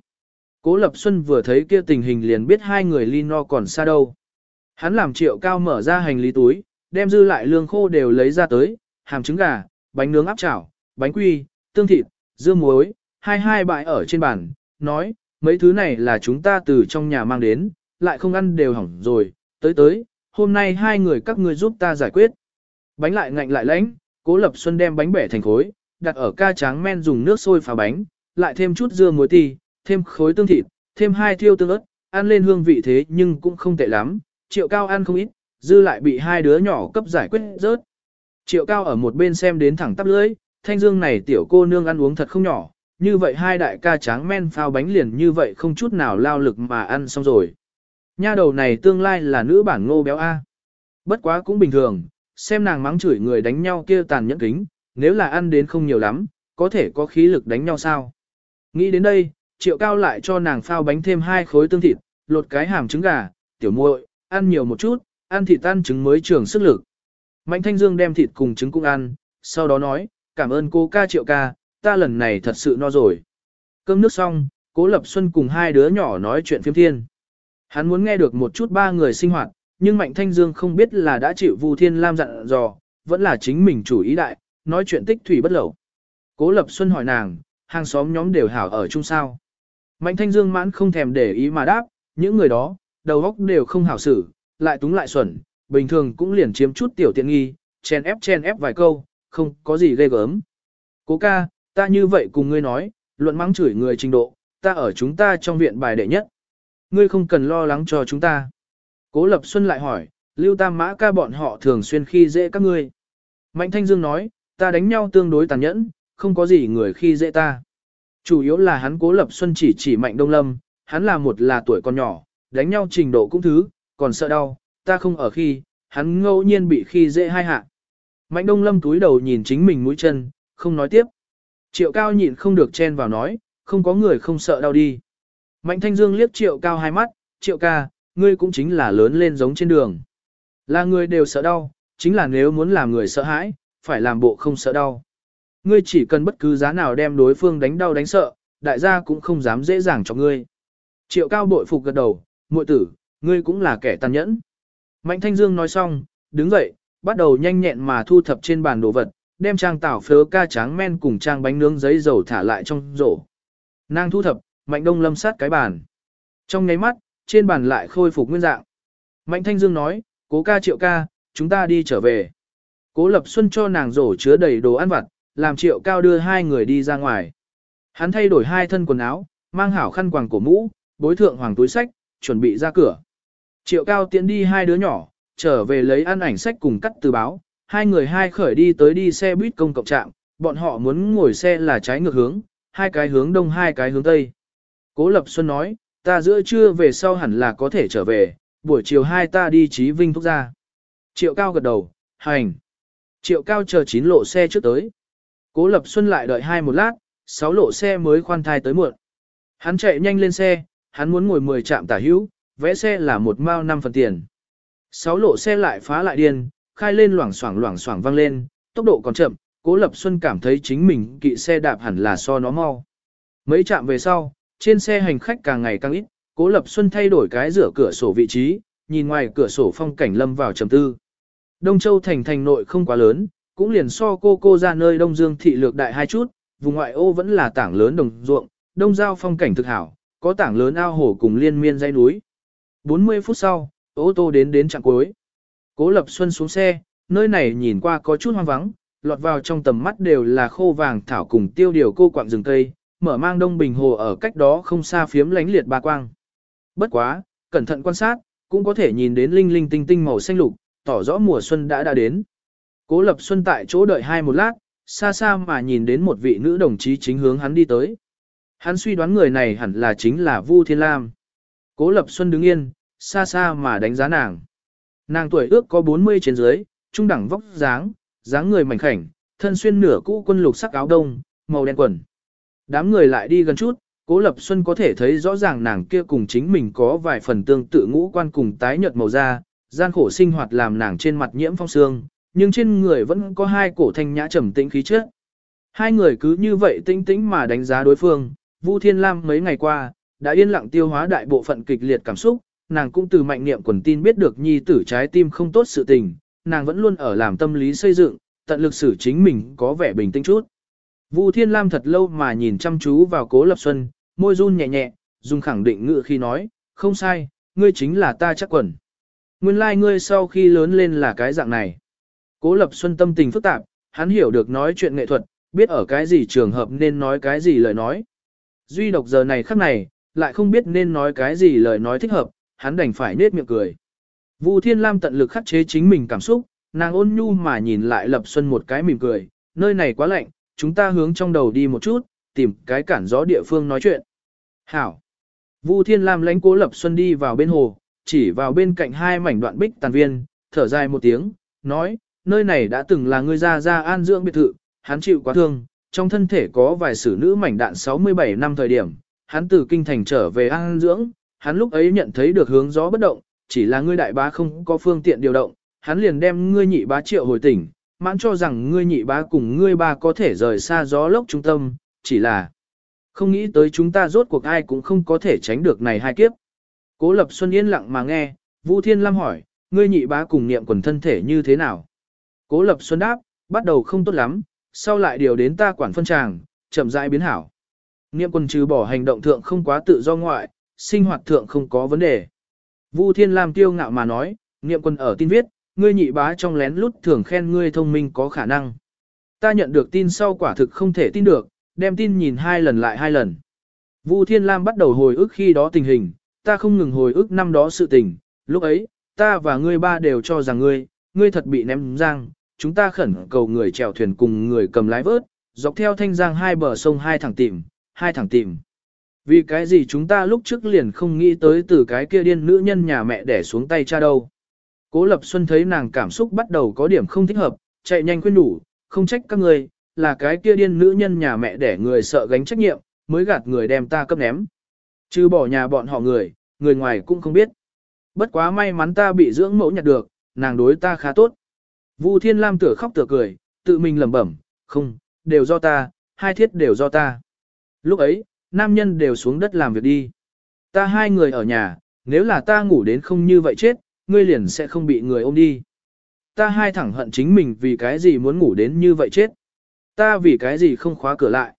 Cố Lập Xuân vừa thấy kia tình hình liền biết hai người ly no còn xa đâu. Hắn làm triệu cao mở ra hành lý túi, đem dư lại lương khô đều lấy ra tới, hàm trứng gà, bánh nướng áp chảo, bánh quy, tương thịt, dưa muối, hai hai bãi ở trên bàn, nói, mấy thứ này là chúng ta từ trong nhà mang đến, lại không ăn đều hỏng rồi, tới tới, hôm nay hai người các ngươi giúp ta giải quyết. Bánh lại ngạnh lại lãnh, cố lập xuân đem bánh bẻ thành khối, đặt ở ca tráng men dùng nước sôi phá bánh, lại thêm chút dưa muối tì, thêm khối tương thịt, thêm hai thiêu tương ớt, ăn lên hương vị thế nhưng cũng không tệ lắm, triệu cao ăn không ít, dư lại bị hai đứa nhỏ cấp giải quyết rớt. Triệu cao ở một bên xem đến thẳng tắp lưỡi, thanh dương này tiểu cô nương ăn uống thật không nhỏ, như vậy hai đại ca tráng men phao bánh liền như vậy không chút nào lao lực mà ăn xong rồi. Nha đầu này tương lai là nữ bản ngô béo A. Bất quá cũng bình thường, xem nàng mắng chửi người đánh nhau kia tàn nhẫn kính, nếu là ăn đến không nhiều lắm, có thể có khí lực đánh nhau sao. Nghĩ đến đây, triệu cao lại cho nàng phao bánh thêm hai khối tương thịt, lột cái hàm trứng gà, tiểu muội, ăn nhiều một chút, ăn thịt tan trứng mới trường sức lực. Mạnh Thanh Dương đem thịt cùng trứng cũng ăn, sau đó nói, cảm ơn cô ca triệu ca, ta lần này thật sự no rồi. Cơm nước xong, Cố Lập Xuân cùng hai đứa nhỏ nói chuyện phiếm thiên. Hắn muốn nghe được một chút ba người sinh hoạt, nhưng Mạnh Thanh Dương không biết là đã chịu Vu Thiên Lam dặn dò, vẫn là chính mình chủ ý đại, nói chuyện tích thủy bất lẩu. Cố Lập Xuân hỏi nàng, hàng xóm nhóm đều hảo ở chung sao. Mạnh Thanh Dương mãn không thèm để ý mà đáp, những người đó, đầu óc đều không hảo xử, lại túng lại xuẩn, bình thường cũng liền chiếm chút tiểu tiện nghi, chen ép chen ép vài câu, không có gì ghê gớm. Cố ca, ta như vậy cùng ngươi nói, luận mắng chửi người trình độ, ta ở chúng ta trong viện bài đệ nhất. Ngươi không cần lo lắng cho chúng ta. Cố Lập Xuân lại hỏi, Lưu Tam Mã ca bọn họ thường xuyên khi dễ các ngươi. Mạnh Thanh Dương nói, ta đánh nhau tương đối tàn nhẫn, không có gì người khi dễ ta. Chủ yếu là hắn Cố Lập Xuân chỉ chỉ Mạnh Đông Lâm, hắn là một là tuổi còn nhỏ, đánh nhau trình độ cũng thứ, còn sợ đau, ta không ở khi, hắn ngẫu nhiên bị khi dễ hai hạ. Mạnh Đông Lâm túi đầu nhìn chính mình mũi chân, không nói tiếp. Triệu Cao nhịn không được chen vào nói, không có người không sợ đau đi. Mạnh Thanh Dương liếc Triệu Cao hai mắt, Triệu ca, ngươi cũng chính là lớn lên giống trên đường. Là người đều sợ đau, chính là nếu muốn làm người sợ hãi, phải làm bộ không sợ đau. Ngươi chỉ cần bất cứ giá nào đem đối phương đánh đau đánh sợ, đại gia cũng không dám dễ dàng cho ngươi. Triệu Cao bội phục gật đầu, muội tử, ngươi cũng là kẻ tàn nhẫn. Mạnh Thanh Dương nói xong, đứng dậy, bắt đầu nhanh nhẹn mà thu thập trên bàn đồ vật, đem trang tảo phớ ca tráng men cùng trang bánh nướng giấy dầu thả lại trong rổ. Nàng thu thập, Mạnh Đông lâm sát cái bàn. Trong nháy mắt, trên bàn lại khôi phục nguyên dạng. Mạnh Thanh Dương nói, cố ca triệu ca, chúng ta đi trở về. Cố Lập Xuân cho nàng rổ chứa đầy đồ ăn vặt, làm triệu cao đưa hai người đi ra ngoài. Hắn thay đổi hai thân quần áo, mang hảo khăn quàng cổ mũ, bối thượng hoàng túi sách, chuẩn bị ra cửa. Triệu cao tiễn đi hai đứa nhỏ, trở về lấy ăn ảnh sách cùng cắt từ báo, hai người hai khởi đi tới đi xe buýt công cộng trạm, bọn họ muốn ngồi xe là trái ngược hướng, hai cái hướng đông hai cái hướng tây. Cố Lập Xuân nói, ta giữa trưa về sau hẳn là có thể trở về, buổi chiều hai ta đi trí vinh thúc ra. Triệu Cao gật đầu, hành. Triệu Cao chờ chín lộ xe trước tới. Cố Lập Xuân lại đợi hai một lát, sáu lộ xe mới khoan thai tới muộn. Hắn chạy nhanh lên xe, hắn muốn ngồi 10 trạm tả hữu, vẽ xe là một mao năm phần tiền. Sáu lộ xe lại phá lại điên, khai lên loảng xoảng loảng xoảng vang lên, tốc độ còn chậm, Cố Lập Xuân cảm thấy chính mình kỵ xe đạp hẳn là so nó mau. Mấy chạm về sau, trên xe hành khách càng ngày càng ít, Cố Lập Xuân thay đổi cái rửa cửa sổ vị trí, nhìn ngoài cửa sổ phong cảnh lâm vào trầm tư. Đông Châu thành thành nội không quá lớn, cũng liền so cô cô ra nơi Đông Dương thị lược đại hai chút, vùng ngoại ô vẫn là tảng lớn đồng ruộng, đông giao phong cảnh thực hảo, có tảng lớn ao hồ cùng liên miên dãy núi. 40 phút sau, ô tô đến đến trạm cuối. Cố Lập Xuân xuống xe, nơi này nhìn qua có chút hoang vắng, lọt vào trong tầm mắt đều là khô vàng thảo cùng tiêu điều cô quạng rừng cây, mở mang đông bình hồ ở cách đó không xa phiếm lánh liệt ba quang. Bất quá, cẩn thận quan sát, cũng có thể nhìn đến linh linh tinh tinh màu xanh lục, tỏ rõ mùa xuân đã đã đến. Cố Lập Xuân tại chỗ đợi hai một lát, xa xa mà nhìn đến một vị nữ đồng chí chính hướng hắn đi tới. Hắn suy đoán người này hẳn là chính là Vu Thiên Lam. Cố Lập Xuân đứng yên, xa xa mà đánh giá nàng. Nàng tuổi ước có 40 trên dưới, trung đẳng vóc dáng, dáng người mảnh khảnh, thân xuyên nửa cũ quân lục sắc áo đông, màu đen quần. Đám người lại đi gần chút, Cố Lập Xuân có thể thấy rõ ràng nàng kia cùng chính mình có vài phần tương tự ngũ quan cùng tái nhợt màu da, gian khổ sinh hoạt làm nàng trên mặt nhiễm phong sương, nhưng trên người vẫn có hai cổ thanh nhã trầm tĩnh khí chất. Hai người cứ như vậy tĩnh tĩnh mà đánh giá đối phương, Vu Thiên Lam mấy ngày qua, đã yên lặng tiêu hóa đại bộ phận kịch liệt cảm xúc, nàng cũng từ mạnh niệm quần tin biết được nhi tử trái tim không tốt sự tình, nàng vẫn luôn ở làm tâm lý xây dựng, tận lực xử chính mình có vẻ bình tĩnh chút. Vu Thiên Lam thật lâu mà nhìn chăm chú vào Cố Lập Xuân, môi run nhẹ nhẹ, dùng khẳng định ngữ khi nói, không sai, ngươi chính là ta chắc quần. Nguyên lai like ngươi sau khi lớn lên là cái dạng này. Cố Lập Xuân tâm tình phức tạp, hắn hiểu được nói chuyện nghệ thuật, biết ở cái gì trường hợp nên nói cái gì lời nói. Duy độc giờ này khắc này, lại không biết nên nói cái gì lời nói thích hợp, hắn đành phải nết miệng cười. Vu Thiên Lam tận lực khắc chế chính mình cảm xúc, nàng ôn nhu mà nhìn lại Lập Xuân một cái mỉm cười, nơi này quá lạnh, chúng ta hướng trong đầu đi một chút, tìm cái cản gió địa phương nói chuyện. Hảo. Vu Thiên Lam lãnh cố Lập Xuân đi vào bên hồ, chỉ vào bên cạnh hai mảnh đoạn bích tàn viên, thở dài một tiếng, nói, nơi này đã từng là người ra ra an dưỡng biệt thự, hắn chịu quá thương, trong thân thể có vài sử nữ mảnh đạn 67 năm thời điểm, hắn từ kinh thành trở về an dưỡng, hắn lúc ấy nhận thấy được hướng gió bất động, chỉ là ngươi đại bá không có phương tiện điều động, hắn liền đem ngươi nhị bá triệu hồi tỉnh, mãn cho rằng ngươi nhị bá cùng ngươi ba có thể rời xa gió lốc trung tâm, chỉ là không nghĩ tới chúng ta rốt cuộc ai cũng không có thể tránh được này hai kiếp. Cố Lập Xuân yên lặng mà nghe, Vu Thiên Lam hỏi, ngươi nhị bá cùng niệm quần thân thể như thế nào? Cố Lập Xuân đáp, bắt đầu không tốt lắm, sau lại điều đến ta quản phân tràng, chậm rãi biến hảo. Niệm Quân trừ bỏ hành động thượng không quá tự do ngoại, sinh hoạt thượng không có vấn đề. Vu Thiên Lam tiêu ngạo mà nói, niệm quân ở tin viết, ngươi nhị bá trong lén lút thường khen ngươi thông minh có khả năng. Ta nhận được tin sau quả thực không thể tin được, đem tin nhìn hai lần lại hai lần. Vu Thiên Lam bắt đầu hồi ức khi đó tình hình, ta không ngừng hồi ức năm đó sự tình, lúc ấy, ta và ngươi ba đều cho rằng ngươi, ngươi thật bị ném giang, chúng ta khẩn cầu người chèo thuyền cùng người cầm lái vớt, dọc theo thanh giang hai bờ sông hai thẳng tìm, hai thằng tìm. Vì cái gì chúng ta lúc trước liền không nghĩ tới từ cái kia điên nữ nhân nhà mẹ đẻ xuống tay cha đâu. Cố Lập Xuân thấy nàng cảm xúc bắt đầu có điểm không thích hợp, chạy nhanh khuyên đủ, không trách các người, là cái kia điên nữ nhân nhà mẹ đẻ người sợ gánh trách nhiệm, mới gạt người đem ta cấp ném. Chứ bỏ nhà bọn họ người, người ngoài cũng không biết. Bất quá may mắn ta bị dưỡng mẫu nhặt được, nàng đối ta khá tốt. Vu Thiên Lam tựa khóc tựa cười, tự mình lẩm bẩm, không, đều do ta, hai thiết đều do ta. Lúc ấy, nam nhân đều xuống đất làm việc đi. Ta hai người ở nhà, nếu là ta ngủ đến không như vậy chết, ngươi liền sẽ không bị người ôm đi. Ta hai thẳng hận chính mình vì cái gì muốn ngủ đến như vậy chết. Ta vì cái gì không khóa cửa lại.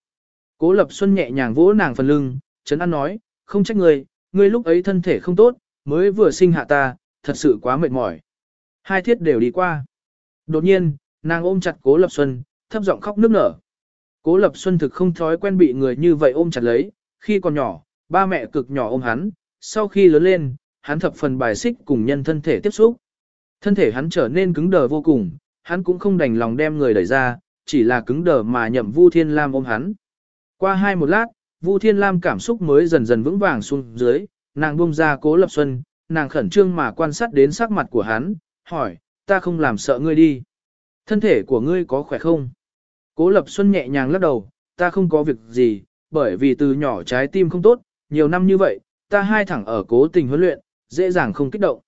Cố Lập Xuân nhẹ nhàng vỗ nàng phần lưng, Trấn An nói, không trách ngươi, ngươi lúc ấy thân thể không tốt, mới vừa sinh hạ ta, thật sự quá mệt mỏi. Hai thiết đều đi qua. Đột nhiên, nàng ôm chặt Cố Lập Xuân, thấp giọng khóc nức nở. Cố Lập Xuân thực không thói quen bị người như vậy ôm chặt lấy, khi còn nhỏ, ba mẹ cực nhỏ ôm hắn, sau khi lớn lên, hắn thập phần bài xích cùng nhân thân thể tiếp xúc. Thân thể hắn trở nên cứng đờ vô cùng, hắn cũng không đành lòng đem người đẩy ra, chỉ là cứng đờ mà nhậm Vu Thiên Lam ôm hắn. Qua hai một lát, Vu Thiên Lam cảm xúc mới dần dần vững vàng xuống dưới, nàng buông ra Cố Lập Xuân, nàng khẩn trương mà quan sát đến sắc mặt của hắn, hỏi, ta không làm sợ ngươi đi. Thân thể của ngươi có khỏe không? Cố Lập Xuân nhẹ nhàng lắc đầu, ta không có việc gì, bởi vì từ nhỏ trái tim không tốt, nhiều năm như vậy, ta hai thẳng ở cố tình huấn luyện, dễ dàng không kích động.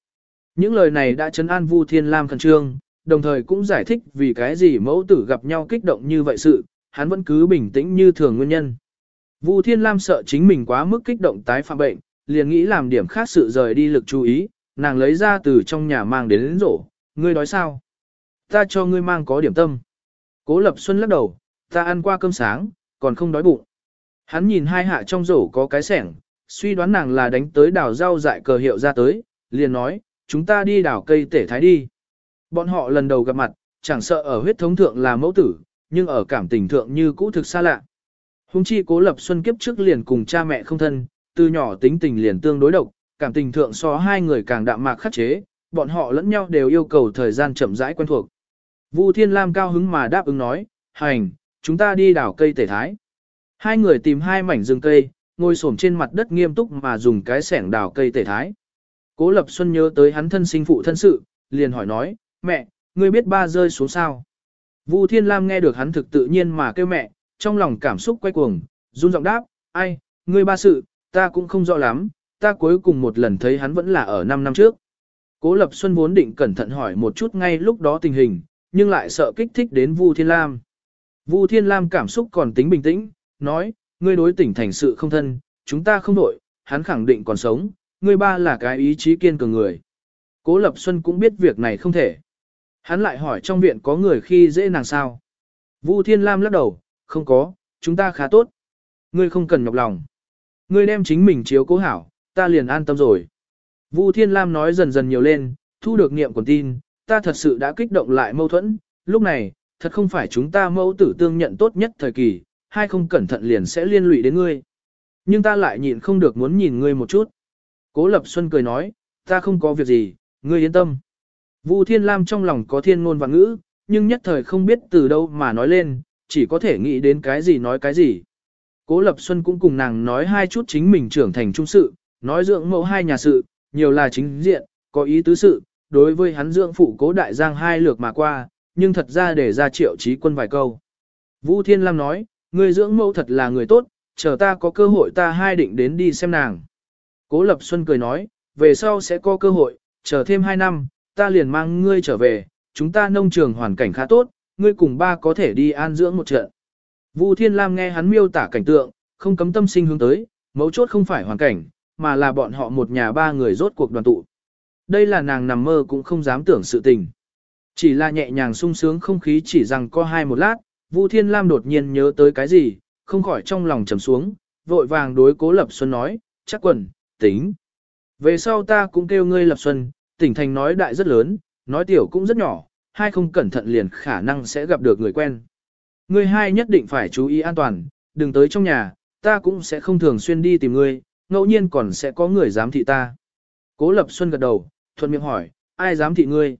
Những lời này đã chấn an Vu Thiên Lam khẩn trương, đồng thời cũng giải thích vì cái gì mẫu tử gặp nhau kích động như vậy sự, hắn vẫn cứ bình tĩnh như thường nguyên nhân. Vu Thiên Lam sợ chính mình quá mức kích động tái phạm bệnh, liền nghĩ làm điểm khác sự rời đi lực chú ý, nàng lấy ra từ trong nhà mang đến, đến rổ, ngươi đói sao? Ta cho ngươi mang có điểm tâm. Cố Lập Xuân lắc đầu, ta ăn qua cơm sáng, còn không đói bụng. Hắn nhìn hai hạ trong rổ có cái sẻng, suy đoán nàng là đánh tới đào rau dại cờ hiệu ra tới, liền nói, chúng ta đi đào cây tể thái đi. Bọn họ lần đầu gặp mặt, chẳng sợ ở huyết thống thượng là mẫu tử, nhưng ở cảm tình thượng như cũ thực xa lạ. Hùng chi cố lập xuân kiếp trước liền cùng cha mẹ không thân, từ nhỏ tính tình liền tương đối độc, cảm tình thượng so hai người càng đạm mạc khắc chế, bọn họ lẫn nhau đều yêu cầu thời gian chậm rãi quen thuộc. Vu Thiên Lam cao hứng mà đáp ứng nói, hành, chúng ta đi đào cây tể thái. Hai người tìm hai mảnh rừng cây, ngồi xổm trên mặt đất nghiêm túc mà dùng cái sẻng đào cây tể thái. Cố Lập Xuân nhớ tới hắn thân sinh phụ thân sự, liền hỏi nói, mẹ, ngươi biết ba rơi xuống sao? Vu Thiên Lam nghe được hắn thực tự nhiên mà kêu mẹ, trong lòng cảm xúc quay cuồng, run giọng đáp, ai, ngươi ba sự, ta cũng không rõ lắm, ta cuối cùng một lần thấy hắn vẫn là ở 5 năm trước. Cố Lập Xuân vốn định cẩn thận hỏi một chút ngay lúc đó tình hình, nhưng lại sợ kích thích đến Vu Thiên Lam. Vu Thiên Lam cảm xúc còn tính bình tĩnh, nói, ngươi đối tỉnh thành sự không thân, chúng ta không đổi, hắn khẳng định còn sống, ngươi ba là cái ý chí kiên cường người. Cố Lập Xuân cũng biết việc này không thể. Hắn lại hỏi trong viện có người khi dễ nàng sao. Vu Thiên Lam lắc đầu, không có, chúng ta khá tốt. Ngươi không cần nhọc lòng. Ngươi đem chính mình chiếu cố hảo, ta liền an tâm rồi. Vu Thiên Lam nói dần dần nhiều lên, thu được niệm còn tin, ta thật sự đã kích động lại mâu thuẫn, lúc này, thật không phải chúng ta mẫu tử tương nhận tốt nhất thời kỳ, hai không cẩn thận liền sẽ liên lụy đến ngươi. Nhưng ta lại nhịn không được muốn nhìn ngươi một chút. Cố Lập Xuân cười nói, ta không có việc gì, ngươi yên tâm. Vu Thiên Lam trong lòng có thiên ngôn và ngữ, nhưng nhất thời không biết từ đâu mà nói lên, chỉ có thể nghĩ đến cái gì nói cái gì. Cố Lập Xuân cũng cùng nàng nói hai chút chính mình trưởng thành trung sự, nói dưỡng mẫu hai nhà sự, nhiều là chính diện, có ý tứ sự, đối với hắn dưỡng phụ cố đại giang hai lược mà qua, nhưng thật ra để ra triệu trí quân vài câu. Vũ Thiên Lam nói, người dưỡng mẫu thật là người tốt, chờ ta có cơ hội ta hai định đến đi xem nàng. Cố Lập Xuân cười nói, về sau sẽ có cơ hội, chờ thêm hai năm, ta liền mang ngươi trở về, chúng ta nông trường hoàn cảnh khá tốt, ngươi cùng ba có thể đi an dưỡng một trận. vũ Thiên Lam nghe hắn miêu tả cảnh tượng, không cấm tâm sinh hướng tới, mấu chốt không phải hoàn cảnh, mà là bọn họ một nhà ba người rốt cuộc đoàn tụ. Đây là nàng nằm mơ cũng không dám tưởng sự tình. Chỉ là nhẹ nhàng sung sướng không khí chỉ rằng có hai một lát, Vu Thiên Lam đột nhiên nhớ tới cái gì, không khỏi trong lòng trầm xuống, vội vàng đối cố Lập Xuân nói, chắc quần, tính. Về sau ta cũng kêu ngươi Lập Xuân, tỉnh thành nói đại rất lớn, nói tiểu cũng rất nhỏ, hai không cẩn thận liền khả năng sẽ gặp được người quen. Ngươi hai nhất định phải chú ý an toàn, đừng tới trong nhà, ta cũng sẽ không thường xuyên đi tìm ngươi, ngẫu nhiên còn sẽ có người dám thị ta. Cố Lập Xuân gật đầu, thuận miệng hỏi, ai dám thị ngươi?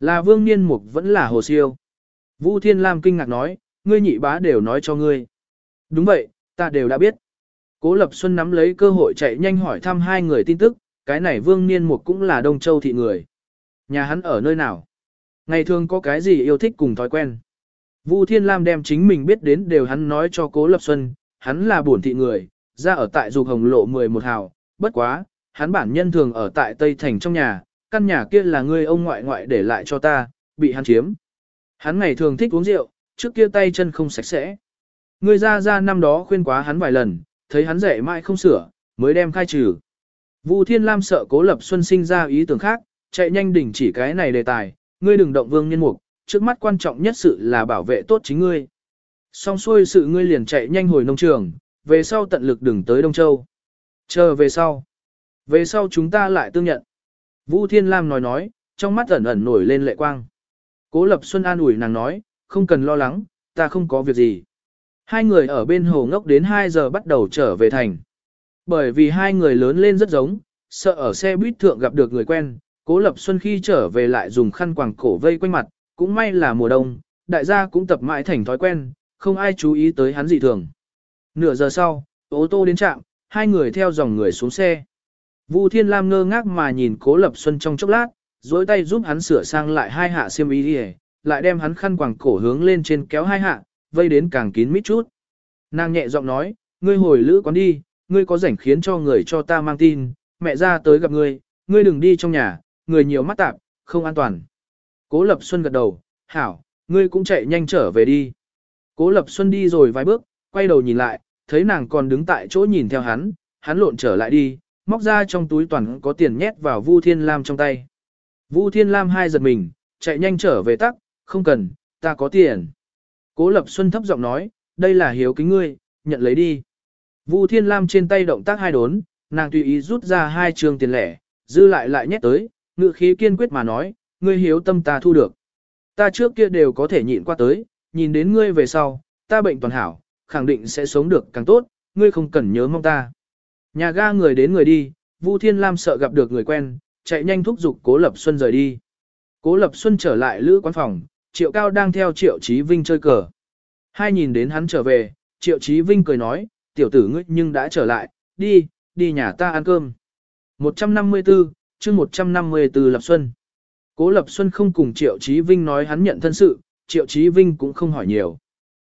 Là Vương Niên Mục vẫn là Hồ Siêu. Vũ Thiên Lam kinh ngạc nói, ngươi nhị bá đều nói cho ngươi. Đúng vậy, ta đều đã biết. Cố Lập Xuân nắm lấy cơ hội chạy nhanh hỏi thăm hai người tin tức, cái này Vương Niên Mục cũng là Đông Châu thị người. Nhà hắn ở nơi nào? Ngày thường có cái gì yêu thích cùng thói quen? Vu Thiên Lam đem chính mình biết đến đều hắn nói cho Cố Lập Xuân, hắn là bổn thị người, ra ở tại Dục Hồng Lộ 11 hào, bất quá, hắn bản nhân thường ở tại Tây Thành trong nhà, căn nhà kia là người ông ngoại ngoại để lại cho ta, bị hắn chiếm. Hắn ngày thường thích uống rượu, trước kia tay chân không sạch sẽ. Ngươi ra ra năm đó khuyên quá hắn vài lần, thấy hắn rẻ mãi không sửa, mới đem khai trừ. Vu Thiên Lam sợ Cố Lập Xuân sinh ra ý tưởng khác, chạy nhanh đỉnh chỉ cái này đề tài, ngươi đừng động vương nhân mục, trước mắt quan trọng nhất sự là bảo vệ tốt chính ngươi. Xong xuôi sự ngươi liền chạy nhanh hồi nông trường, về sau tận lực đừng tới Đông Châu. Chờ về sau. Về sau chúng ta lại tương nhận. Vũ Thiên Lam nói nói, trong mắt ẩn ẩn nổi lên lệ quang. Cố Lập Xuân an ủi nàng nói, không cần lo lắng, ta không có việc gì. Hai người ở bên hồ ngốc đến 2 giờ bắt đầu trở về thành. Bởi vì hai người lớn lên rất giống, sợ ở xe buýt thượng gặp được người quen, Cố Lập Xuân khi trở về lại dùng khăn quàng cổ vây quanh mặt, cũng may là mùa đông, đại gia cũng tập mãi thành thói quen, không ai chú ý tới hắn dị thường. Nửa giờ sau, ô tô đến trạm, hai người theo dòng người xuống xe. Vu Thiên Lam ngơ ngác mà nhìn Cố Lập Xuân trong chốc lát, duỗi tay giúp hắn sửa sang lại hai hạ xiêm y đi lại đem hắn khăn quàng cổ hướng lên trên kéo hai hạ, vây đến càng kín mít chút. Nàng nhẹ giọng nói, ngươi hồi lữ quán đi, ngươi có rảnh khiến cho người cho ta mang tin, mẹ ra tới gặp ngươi, ngươi đừng đi trong nhà, người nhiều mắt tạp, không an toàn. Cố Lập Xuân gật đầu, hảo, ngươi cũng chạy nhanh trở về đi. Cố Lập Xuân đi rồi vài bước, quay đầu nhìn lại, thấy nàng còn đứng tại chỗ nhìn theo hắn, hắn lộn trở lại đi, móc ra trong túi toàn có tiền nhét vào Vu Thiên Lam trong tay. Vu Thiên Lam hai giật mình, chạy nhanh trở về tắc, không cần, ta có tiền. Cố Lập Xuân thấp giọng nói, đây là hiếu kính ngươi, nhận lấy đi. Vu Thiên Lam trên tay động tác hai đốn, nàng tùy ý rút ra hai trường tiền lẻ, dư lại lại nhét tới, ngự khí kiên quyết mà nói, ngươi hiếu tâm ta thu được. Ta trước kia đều có thể nhịn qua tới, nhìn đến ngươi về sau, ta bệnh toàn hảo, khẳng định sẽ sống được càng tốt, ngươi không cần nhớ mong ta. Nhà ga người đến người đi, Vu Thiên Lam sợ gặp được người quen, chạy nhanh thúc giục Cố Lập Xuân rời đi. Cố Lập Xuân trở lại lữ quán phòng, Triệu Cao đang theo Triệu Chí Vinh chơi cờ. Hai nhìn đến hắn trở về, Triệu Chí Vinh cười nói, tiểu tử ngươi nhưng đã trở lại, đi, đi nhà ta ăn cơm. 154, chương 154 Lập Xuân. Cố Lập Xuân không cùng Triệu Chí Vinh nói hắn nhận thân sự, Triệu Chí Vinh cũng không hỏi nhiều.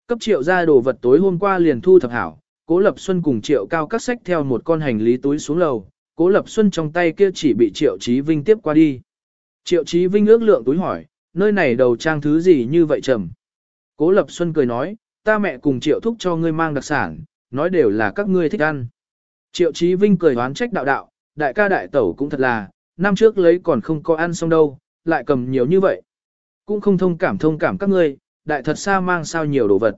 Cấp Triệu ra đồ vật tối hôm qua liền thu thập hảo, Cố Lập Xuân cùng Triệu Cao các sách theo một con hành lý túi xuống lầu, Cố Lập Xuân trong tay kia chỉ bị Triệu Chí Vinh tiếp qua đi. Triệu Chí Vinh ước lượng túi hỏi, nơi này đầu trang thứ gì như vậy trầm. Cố Lập Xuân cười nói, ta mẹ cùng Triệu Thúc cho ngươi mang đặc sản, nói đều là các ngươi thích ăn. Triệu Chí Vinh cười oán trách đạo đạo, đại ca đại tẩu cũng thật là, năm trước lấy còn không có ăn xong đâu, lại cầm nhiều như vậy. Cũng không thông cảm thông cảm các ngươi, đại thật xa mang sao nhiều đồ vật.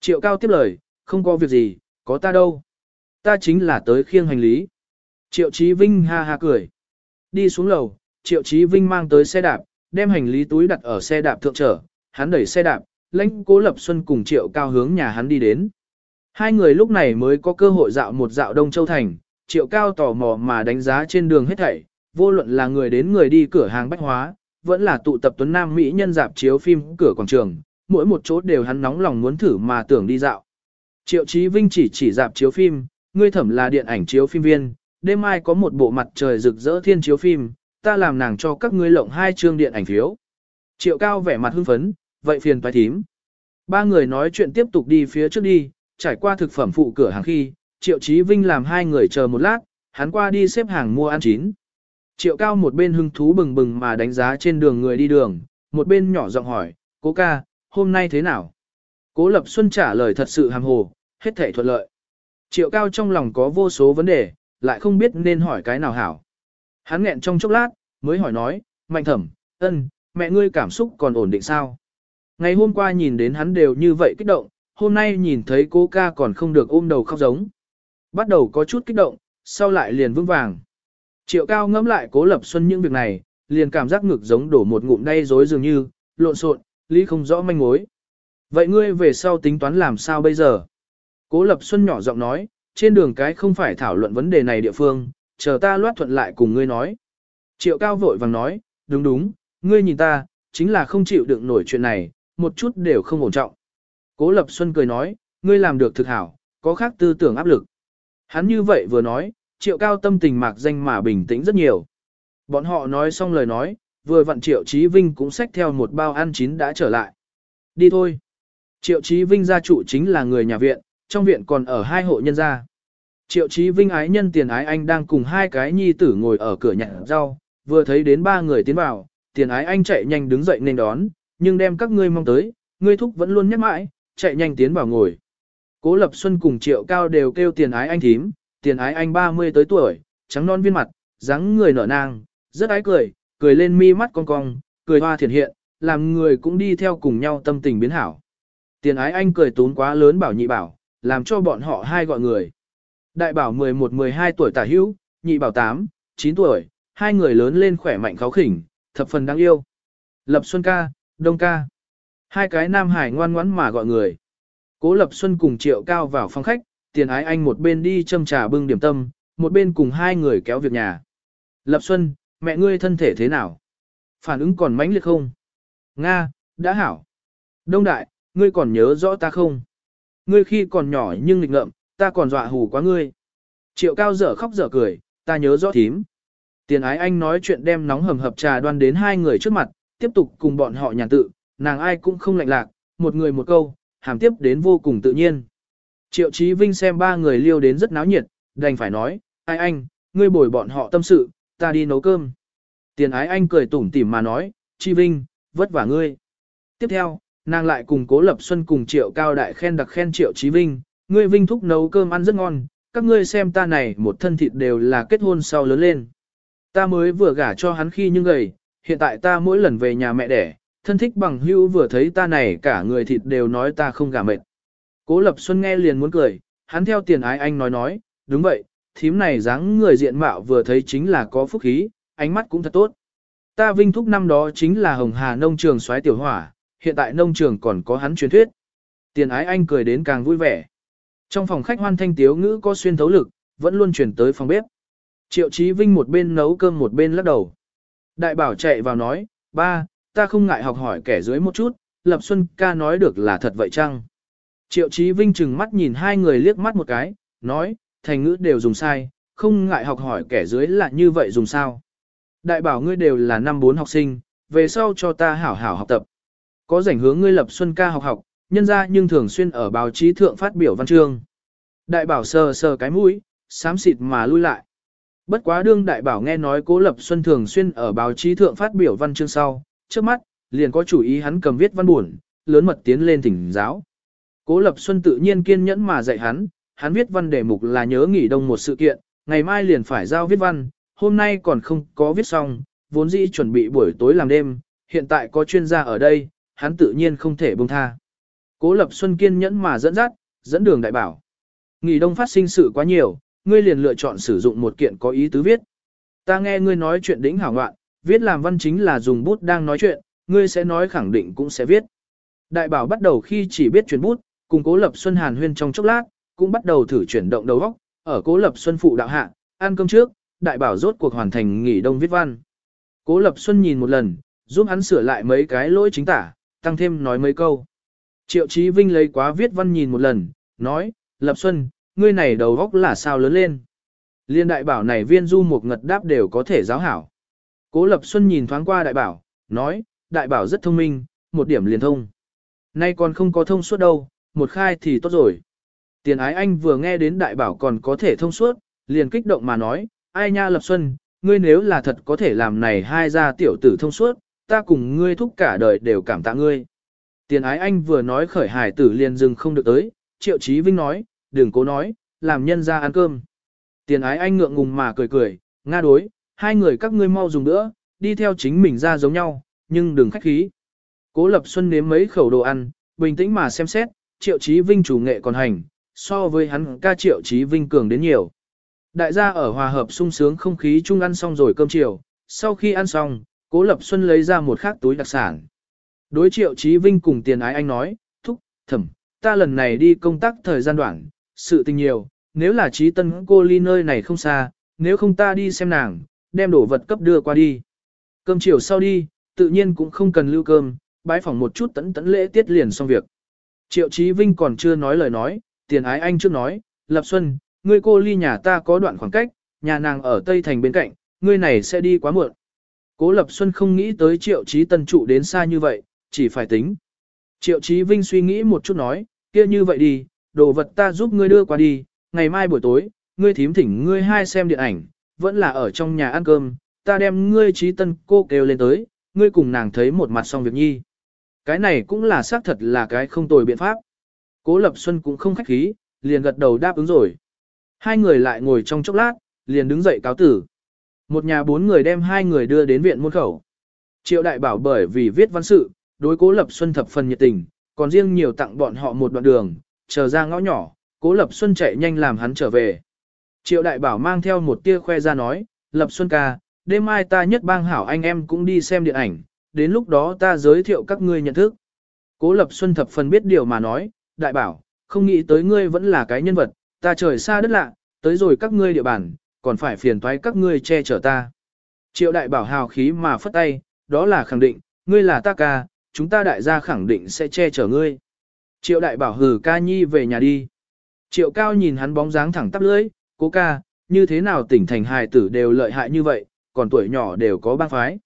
Triệu Cao tiếp lời, không có việc gì, có ta đâu. Ta chính là tới khiêng hành lý. Triệu Chí Vinh ha ha cười. Đi xuống lầu, Triệu Chí Vinh mang tới xe đạp, đem hành lý túi đặt ở xe đạp thượng trở, hắn đẩy xe đạp, lãnh cố lập xuân cùng Triệu Cao hướng nhà hắn đi đến. Hai người lúc này mới có cơ hội dạo một dạo Đông Châu Thành, Triệu Cao tò mò mà đánh giá trên đường hết thảy, vô luận là người đến người đi cửa hàng bách hóa, vẫn là tụ tập tuấn nam mỹ nhân dạp chiếu phim cửa quảng trường, mỗi một chỗ đều hắn nóng lòng muốn thử mà tưởng đi dạo. Triệu Chí Vinh chỉ chỉ dạp chiếu phim, ngươi thẩm là điện ảnh chiếu phim viên, đêm mai có một bộ mặt trời rực rỡ thiên chiếu phim, ta làm nàng cho các ngươi lộng hai chương điện ảnh phiếu. Triệu Cao vẻ mặt hưng phấn, vậy phiền phải thím. Ba người nói chuyện tiếp tục đi phía trước đi, trải qua thực phẩm phụ cửa hàng khi, Triệu Chí Vinh làm hai người chờ một lát, hắn qua đi xếp hàng mua ăn chín. Triệu Cao một bên hưng thú bừng bừng mà đánh giá trên đường người đi đường, một bên nhỏ giọng hỏi, cố ca, hôm nay thế nào? Cố Lập Xuân trả lời thật sự hàm hồ, hết thể thuận lợi. Triệu Cao trong lòng có vô số vấn đề, lại không biết nên hỏi cái nào hảo. Hắn nghẹn trong chốc lát, mới hỏi nói, mạnh thẩm, ân, mẹ ngươi cảm xúc còn ổn định sao? Ngày hôm qua nhìn đến hắn đều như vậy kích động, hôm nay nhìn thấy cô ca còn không được ôm đầu khóc giống. Bắt đầu có chút kích động, sau lại liền vững vàng. Triệu cao ngẫm lại cố lập xuân những việc này, liền cảm giác ngực giống đổ một ngụm đay rối dường như, lộn xộn, lý không rõ manh mối. Vậy ngươi về sau tính toán làm sao bây giờ? Cố lập xuân nhỏ giọng nói, trên đường cái không phải thảo luận vấn đề này địa phương, chờ ta loát thuận lại cùng ngươi nói. Triệu cao vội vàng nói, đúng đúng, ngươi nhìn ta, chính là không chịu đựng nổi chuyện này, một chút đều không ổn trọng. Cố Lập Xuân cười nói, ngươi làm được thực hảo, có khác tư tưởng áp lực. Hắn như vậy vừa nói, triệu cao tâm tình mạc danh mà bình tĩnh rất nhiều. Bọn họ nói xong lời nói, vừa vặn triệu Chí Vinh cũng xách theo một bao ăn chín đã trở lại. Đi thôi. Triệu Chí Vinh gia trụ chính là người nhà viện, trong viện còn ở hai hộ nhân gia. Triệu Chí Vinh ái nhân tiền ái anh đang cùng hai cái nhi tử ngồi ở cửa nhặt rau, vừa thấy đến ba người tiến vào, tiền ái anh chạy nhanh đứng dậy nên đón, nhưng đem các ngươi mong tới, ngươi thúc vẫn luôn nhắc mãi, chạy nhanh tiến vào ngồi. Cố Lập Xuân cùng Triệu Cao đều kêu tiền ái anh thím, tiền ái anh 30 tới tuổi, trắng non viên mặt, dáng người nở nang, rất ái cười, cười lên mi mắt cong cong, cười hoa thiện hiện, làm người cũng đi theo cùng nhau tâm tình biến hảo. Tiền ái anh cười tốn quá lớn bảo nhị bảo, làm cho bọn họ hai gọi người. Đại bảo 11-12 tuổi tả hữu, nhị bảo 8, 9 tuổi, hai người lớn lên khỏe mạnh kháo khỉnh, thập phần đáng yêu. Lập Xuân ca, Đông ca. Hai cái nam hải ngoan ngoãn mà gọi người. Cố Lập Xuân cùng Triệu Cao vào phòng khách, tiền ái anh một bên đi châm trà bưng điểm tâm, một bên cùng hai người kéo việc nhà. Lập Xuân, mẹ ngươi thân thể thế nào? Phản ứng còn mãnh liệt không? Nga, đã hảo. Đông Đại, ngươi còn nhớ rõ ta không? Ngươi khi còn nhỏ nhưng nghịch ngợm, ta còn dọa hù quá ngươi. Triệu Cao dở khóc dở cười, ta nhớ rõ thím. Tiền ái anh nói chuyện đem nóng hầm hập trà đoan đến hai người trước mặt, tiếp tục cùng bọn họ nhàn tự, nàng ai cũng không lạnh lạc, một người một câu, hàm tiếp đến vô cùng tự nhiên. Triệu Chí Vinh xem ba người liêu đến rất náo nhiệt, đành phải nói, ai anh, ngươi bồi bọn họ tâm sự, ta đi nấu cơm. Tiền ái anh cười tủm tỉm mà nói, Chí Vinh, vất vả ngươi. Tiếp theo, nàng lại cùng Cố Lập Xuân cùng Triệu Cao Đại khen đặc khen Triệu Chí Vinh, ngươi Vinh thúc nấu cơm ăn rất ngon, các ngươi xem ta này một thân thịt đều là kết hôn sau lớn lên. Ta mới vừa gả cho hắn khi nhưng gầy, hiện tại ta mỗi lần về nhà mẹ đẻ, thân thích bằng hữu vừa thấy ta này cả người thịt đều nói ta không gả mệt. Cố Lập Xuân nghe liền muốn cười, hắn theo tiền ái anh nói nói, đúng vậy, thím này dáng người diện mạo vừa thấy chính là có phúc khí, ánh mắt cũng thật tốt. Ta vinh thúc năm đó chính là Hồng Hà nông trường xoáy tiểu hỏa, hiện tại nông trường còn có hắn truyền thuyết. Tiền ái anh cười đến càng vui vẻ. Trong phòng khách hoan thanh tiếu ngữ có xuyên thấu lực, vẫn luôn truyền tới phòng bếp. Triệu Chí Vinh một bên nấu cơm một bên lắc đầu. Đại bảo chạy vào nói, ba, ta không ngại học hỏi kẻ dưới một chút, Lập Xuân ca nói được là thật vậy chăng? Triệu Chí Vinh chừng mắt nhìn hai người liếc mắt một cái, nói, thành ngữ đều dùng sai, không ngại học hỏi kẻ dưới là như vậy dùng sao. Đại bảo ngươi đều là năm bốn học sinh, về sau cho ta hảo hảo học tập. Có rảnh hướng ngươi Lập Xuân ca học học, nhân ra nhưng thường xuyên ở báo chí thượng phát biểu văn chương. Đại bảo sờ sờ cái mũi, xám xịt mà lui lại. Bất quá đương đại bảo nghe nói Cố Lập Xuân thường xuyên ở báo chí thượng phát biểu văn chương sau, trước mắt, liền có chủ ý hắn cầm viết văn buồn, lớn mật tiến lên thỉnh giáo. Cố Lập Xuân tự nhiên kiên nhẫn mà dạy hắn, hắn viết văn đề mục là nhớ nghỉ đông một sự kiện, ngày mai liền phải giao viết văn, hôm nay còn không có viết xong, vốn dĩ chuẩn bị buổi tối làm đêm, hiện tại có chuyên gia ở đây, hắn tự nhiên không thể buông tha. Cố Lập Xuân kiên nhẫn mà dẫn dắt, dẫn đường đại bảo. Nghỉ đông phát sinh sự quá nhiều, ngươi liền lựa chọn sử dụng một kiện có ý tứ viết. Ta nghe ngươi nói chuyện đỉnh hảo ngoạn, viết làm văn chính là dùng bút đang nói chuyện, ngươi sẽ nói khẳng định cũng sẽ viết. Đại bảo bắt đầu khi chỉ biết chuyển bút, cùng cố lập xuân hàn huyên trong chốc lát, cũng bắt đầu thử chuyển động đầu óc, ở cố lập xuân phụ đạo hạ, ăn cơm trước, đại bảo rốt cuộc hoàn thành nghỉ đông viết văn. Cố lập xuân nhìn một lần, giúp hắn sửa lại mấy cái lỗi chính tả, tăng thêm nói mấy câu. Triệu Chí Vinh lấy quá viết văn nhìn một lần, nói, Lập Xuân, ngươi này đầu góc là sao lớn lên. Liên đại bảo này viên du một ngật đáp đều có thể giáo hảo. Cố Lập Xuân nhìn thoáng qua đại bảo, nói, đại bảo rất thông minh, một điểm liền thông. Nay còn không có thông suốt đâu, một khai thì tốt rồi. Tiền ái anh vừa nghe đến đại bảo còn có thể thông suốt, liền kích động mà nói, ai nha Lập Xuân, ngươi nếu là thật có thể làm này hai gia tiểu tử thông suốt, ta cùng ngươi thúc cả đời đều cảm tạ ngươi. Tiền ái anh vừa nói khởi hải tử liền dừng không được tới, triệu chí vinh nói, đừng cố nói, làm nhân ra ăn cơm. Tiền ái anh ngượng ngùng mà cười cười, nga đối, hai người các ngươi mau dùng nữa, đi theo chính mình ra giống nhau, nhưng đừng khách khí. Cố Lập Xuân nếm mấy khẩu đồ ăn, bình tĩnh mà xem xét, triệu chí vinh chủ nghệ còn hành, so với hắn ca triệu chí vinh cường đến nhiều. Đại gia ở hòa hợp sung sướng không khí chung ăn xong rồi cơm chiều, sau khi ăn xong, Cố Lập Xuân lấy ra một khác túi đặc sản. Đối triệu chí vinh cùng tiền ái anh nói, thúc, thẩm, ta lần này đi công tác thời gian đoạn, sự tình nhiều, nếu là trí tân cô ly nơi này không xa, nếu không ta đi xem nàng, đem đồ vật cấp đưa qua đi. Cơm chiều sau đi, tự nhiên cũng không cần lưu cơm, bái phỏng một chút tấn tấn lễ tiết liền xong việc. Triệu Chí Vinh còn chưa nói lời nói, tiền ái anh trước nói, Lập Xuân, ngươi cô ly nhà ta có đoạn khoảng cách, nhà nàng ở Tây Thành bên cạnh, ngươi này sẽ đi quá muộn. Cố Lập Xuân không nghĩ tới Triệu Chí Tân trụ đến xa như vậy, chỉ phải tính. Triệu Chí Vinh suy nghĩ một chút nói, kia như vậy đi, đồ vật ta giúp ngươi đưa qua đi, ngày mai buổi tối, ngươi thím thỉnh ngươi hai xem điện ảnh, vẫn là ở trong nhà ăn cơm, ta đem ngươi Chí tân cô kêu lên tới, ngươi cùng nàng thấy một mặt xong việc nhi. Cái này cũng là xác thật là cái không tồi biện pháp. Cố Lập Xuân cũng không khách khí, liền gật đầu đáp ứng rồi. Hai người lại ngồi trong chốc lát, liền đứng dậy cáo tử. Một nhà bốn người đem hai người đưa đến viện môn khẩu. Triệu đại bảo bởi vì viết văn sự, đối cố Lập Xuân thập phần nhiệt tình, còn riêng nhiều tặng bọn họ một đoạn đường, chờ ra ngõ nhỏ, cố Lập Xuân chạy nhanh làm hắn trở về. Triệu đại bảo mang theo một tia khoe ra nói, Lập Xuân ca, đêm mai ta nhất bang hảo anh em cũng đi xem điện ảnh, đến lúc đó ta giới thiệu các ngươi nhận thức. Cố Lập Xuân thập phần biết điều mà nói, đại bảo, không nghĩ tới ngươi vẫn là cái nhân vật, ta trời xa đất lạ, tới rồi các ngươi địa bàn, còn phải phiền toái các ngươi che chở ta. Triệu đại bảo hào khí mà phất tay, đó là khẳng định, ngươi là ta ca, chúng ta đại gia khẳng định sẽ che chở ngươi. Triệu đại bảo hừ ca nhi về nhà đi. Triệu cao nhìn hắn bóng dáng thẳng tắp lưỡi, cố ca, như thế nào tỉnh thành hài tử đều lợi hại như vậy, còn tuổi nhỏ đều có bang phái.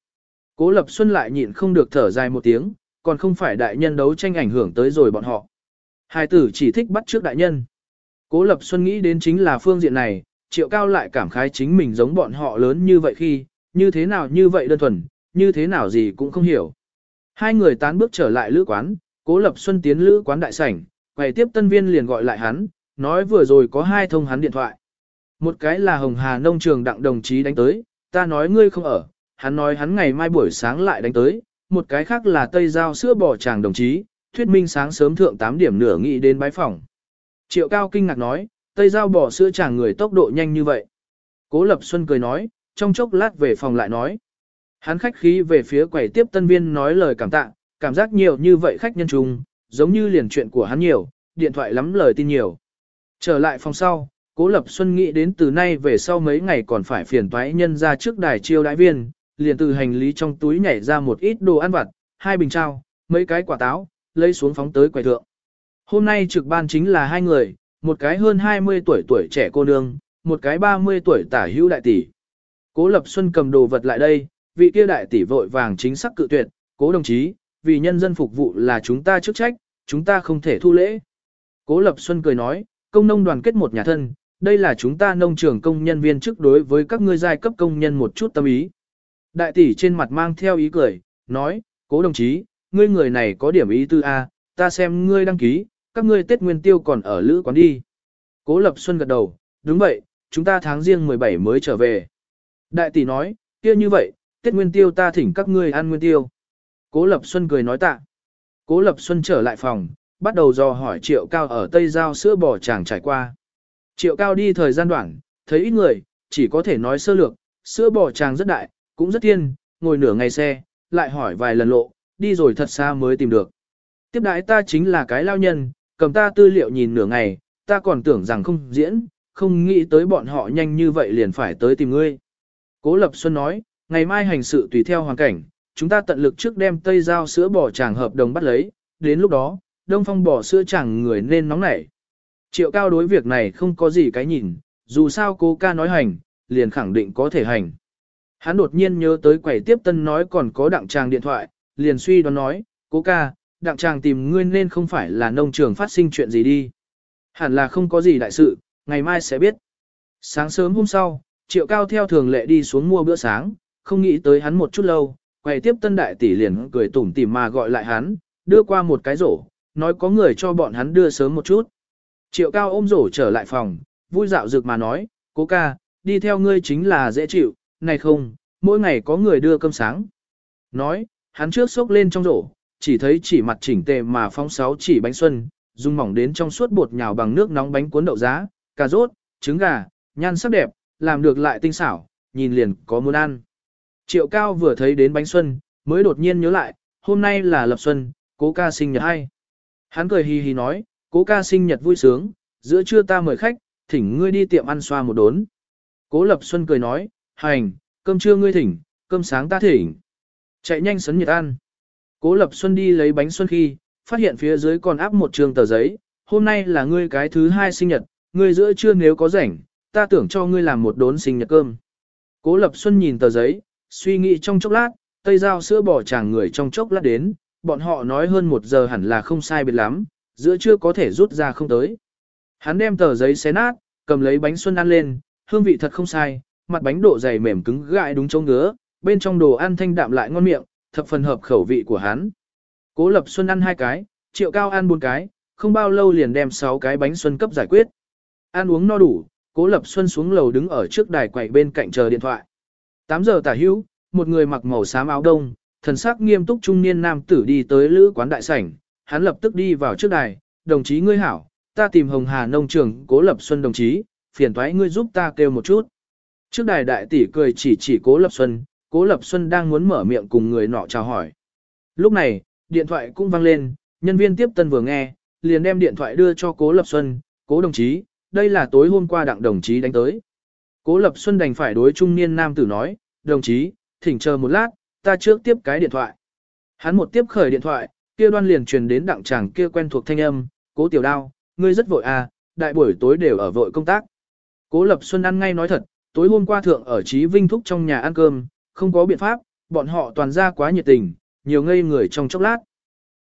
Cố Lập Xuân lại nhịn không được thở dài một tiếng, còn không phải đại nhân đấu tranh ảnh hưởng tới rồi bọn họ. Hài tử chỉ thích bắt trước đại nhân. Cố Lập Xuân nghĩ đến chính là phương diện này, triệu cao lại cảm khái chính mình giống bọn họ lớn như vậy khi, như thế nào như vậy đơn thuần, như thế nào gì cũng không hiểu. Hai người tán bước trở lại lữ quán, Cố Lập Xuân tiến lữ quán đại sảnh, quầy tiếp tân viên liền gọi lại hắn, nói vừa rồi có hai thông hắn điện thoại. Một cái là Hồng Hà nông trường đặng đồng chí đánh tới, ta nói ngươi không ở, hắn nói hắn ngày mai buổi sáng lại đánh tới, một cái khác là Tây Giao sữa bò chàng đồng chí, thuyết minh sáng sớm thượng 8 điểm nửa nghĩ đến bái phòng. Triệu Cao kinh ngạc nói, Tây Giao bỏ sữa chàng người tốc độ nhanh như vậy. Cố Lập Xuân cười nói, trong chốc lát về phòng lại nói. Hắn khách khí về phía quầy tiếp tân viên nói lời cảm tạ, cảm giác nhiều như vậy khách nhân trùng, giống như liền chuyện của hắn nhiều, điện thoại lắm lời tin nhiều. Trở lại phòng sau, Cố Lập Xuân nghĩ đến từ nay về sau mấy ngày còn phải phiền toái nhân ra trước đài chiêu đãi viên, liền từ hành lý trong túi nhảy ra một ít đồ ăn vặt, hai bình trao, mấy cái quả táo, lấy xuống phóng tới quầy thượng. Hôm nay trực ban chính là hai người, một cái hơn 20 tuổi tuổi trẻ cô nương, một cái 30 tuổi tả hữu đại tỷ. Cố Lập Xuân cầm đồ vật lại đây, vị kia đại tỷ vội vàng chính xác cự tuyệt, cố đồng chí, vì nhân dân phục vụ là chúng ta chức trách, chúng ta không thể thu lễ. Cố Lập Xuân cười nói, công nông đoàn kết một nhà thân, đây là chúng ta nông trường công nhân viên trước đối với các ngươi giai cấp công nhân một chút tâm ý. Đại tỷ trên mặt mang theo ý cười, nói, cố đồng chí, ngươi người này có điểm ý tư A, ta xem ngươi đăng ký, các ngươi Tết Nguyên Tiêu còn ở lữ quán đi. Cố Lập Xuân gật đầu, đúng vậy, chúng ta tháng riêng 17 mới trở về. Đại tỷ nói, kia như vậy, Tết Nguyên Tiêu ta thỉnh các ngươi ăn Nguyên Tiêu. Cố Lập Xuân cười nói tạ. Cố Lập Xuân trở lại phòng, bắt đầu dò hỏi Triệu Cao ở Tây Giao sữa bò chàng trải qua. Triệu Cao đi thời gian đoạn, thấy ít người, chỉ có thể nói sơ lược, sữa bò chàng rất đại, cũng rất tiên, ngồi nửa ngày xe, lại hỏi vài lần lộ, đi rồi thật xa mới tìm được. Tiếp đãi ta chính là cái lao nhân, cầm ta tư liệu nhìn nửa ngày, ta còn tưởng rằng không diễn, không nghĩ tới bọn họ nhanh như vậy liền phải tới tìm ngươi. Cố Lập Xuân nói, ngày mai hành sự tùy theo hoàn cảnh, chúng ta tận lực trước đem Tây Giao sữa bò chàng hợp đồng bắt lấy, đến lúc đó, Đông Phong bò sữa chàng người nên nóng nảy. Triệu cao đối việc này không có gì cái nhìn, dù sao cố ca nói hành, liền khẳng định có thể hành. Hắn đột nhiên nhớ tới quầy tiếp tân nói còn có đặng tràng điện thoại, liền suy đoán nói, cố ca, đặng chàng tìm ngươi nên không phải là nông trường phát sinh chuyện gì đi. Hẳn là không có gì đại sự, ngày mai sẽ biết. Sáng sớm hôm sau, triệu cao theo thường lệ đi xuống mua bữa sáng, không nghĩ tới hắn một chút lâu, quầy tiếp tân đại tỷ liền cười tủm tỉm mà gọi lại hắn, đưa qua một cái rổ, nói có người cho bọn hắn đưa sớm một chút. Triệu cao ôm rổ trở lại phòng, vui dạo dược mà nói, cố ca, đi theo ngươi chính là dễ chịu, này không, mỗi ngày có người đưa cơm sáng. Nói, hắn trước xốc lên trong rổ, chỉ thấy chỉ mặt chỉnh tề mà phong sáu chỉ bánh xuân, dùng mỏng đến trong suốt bột nhào bằng nước nóng bánh cuốn đậu giá, cà rốt, trứng gà, nhan sắc đẹp, làm được lại tinh xảo, nhìn liền có muốn ăn. Triệu cao vừa thấy đến bánh xuân, mới đột nhiên nhớ lại, hôm nay là lập xuân, cố ca sinh nhật hay. Hắn cười hì hì nói, cố ca sinh nhật vui sướng, giữa trưa ta mời khách, thỉnh ngươi đi tiệm ăn xoa một đốn. Cố lập xuân cười nói, hành, cơm trưa ngươi thỉnh, cơm sáng ta thỉnh. Chạy nhanh sấn nhiệt ăn. Cố lập xuân đi lấy bánh xuân khi, phát hiện phía dưới còn áp một trường tờ giấy, hôm nay là ngươi cái thứ hai sinh nhật, ngươi giữa trưa nếu có rảnh, ta tưởng cho ngươi làm một đốn sinh nhật cơm. Cố lập xuân nhìn tờ giấy, suy nghĩ trong chốc lát, tây giao sữa bỏ chàng người trong chốc lát đến, bọn họ nói hơn một giờ hẳn là không sai biệt lắm, giữa trưa có thể rút ra không tới. Hắn đem tờ giấy xé nát, cầm lấy bánh xuân ăn lên, hương vị thật không sai, mặt bánh độ dày mềm cứng gại đúng chỗ ngứa, bên trong đồ ăn thanh đạm lại ngon miệng, thập phần hợp khẩu vị của hắn. Cố Lập Xuân ăn hai cái, Triệu Cao ăn bốn cái, không bao lâu liền đem sáu cái bánh xuân cấp giải quyết. Ăn uống no đủ, Cố Lập Xuân xuống lầu đứng ở trước đài quầy bên cạnh chờ điện thoại. 8 giờ tả hữu, một người mặc màu xám áo đông, thần sắc nghiêm túc trung niên nam tử đi tới lữ quán đại sảnh, hắn lập tức đi vào trước đài, đồng chí ngươi hảo, ta tìm Hồng Hà nông trường Cố Lập Xuân đồng chí, phiền toái ngươi giúp ta kêu một chút. Trước đài đại tỷ cười chỉ chỉ Cố Lập Xuân, Cố Lập Xuân đang muốn mở miệng cùng người nọ chào hỏi. Lúc này, điện thoại cũng vang lên, nhân viên tiếp tân vừa nghe, liền đem điện thoại đưa cho Cố Lập Xuân, Cố đồng chí, đây là tối hôm qua đặng đồng chí đánh tới. Cố Lập Xuân đành phải đối trung niên nam tử nói, đồng chí, thỉnh chờ một lát, ta trước tiếp cái điện thoại. Hắn một tiếp khởi điện thoại, kia đoan liền truyền đến đặng chàng kia quen thuộc thanh âm, cố tiểu đao, ngươi rất vội à, đại buổi tối đều ở vội công tác. Cố Lập Xuân ăn ngay nói thật, tối hôm qua thượng ở chí Vinh Thúc trong nhà ăn cơm, không có biện pháp, bọn họ toàn ra quá nhiệt tình, nhiều ngây người trong chốc lát.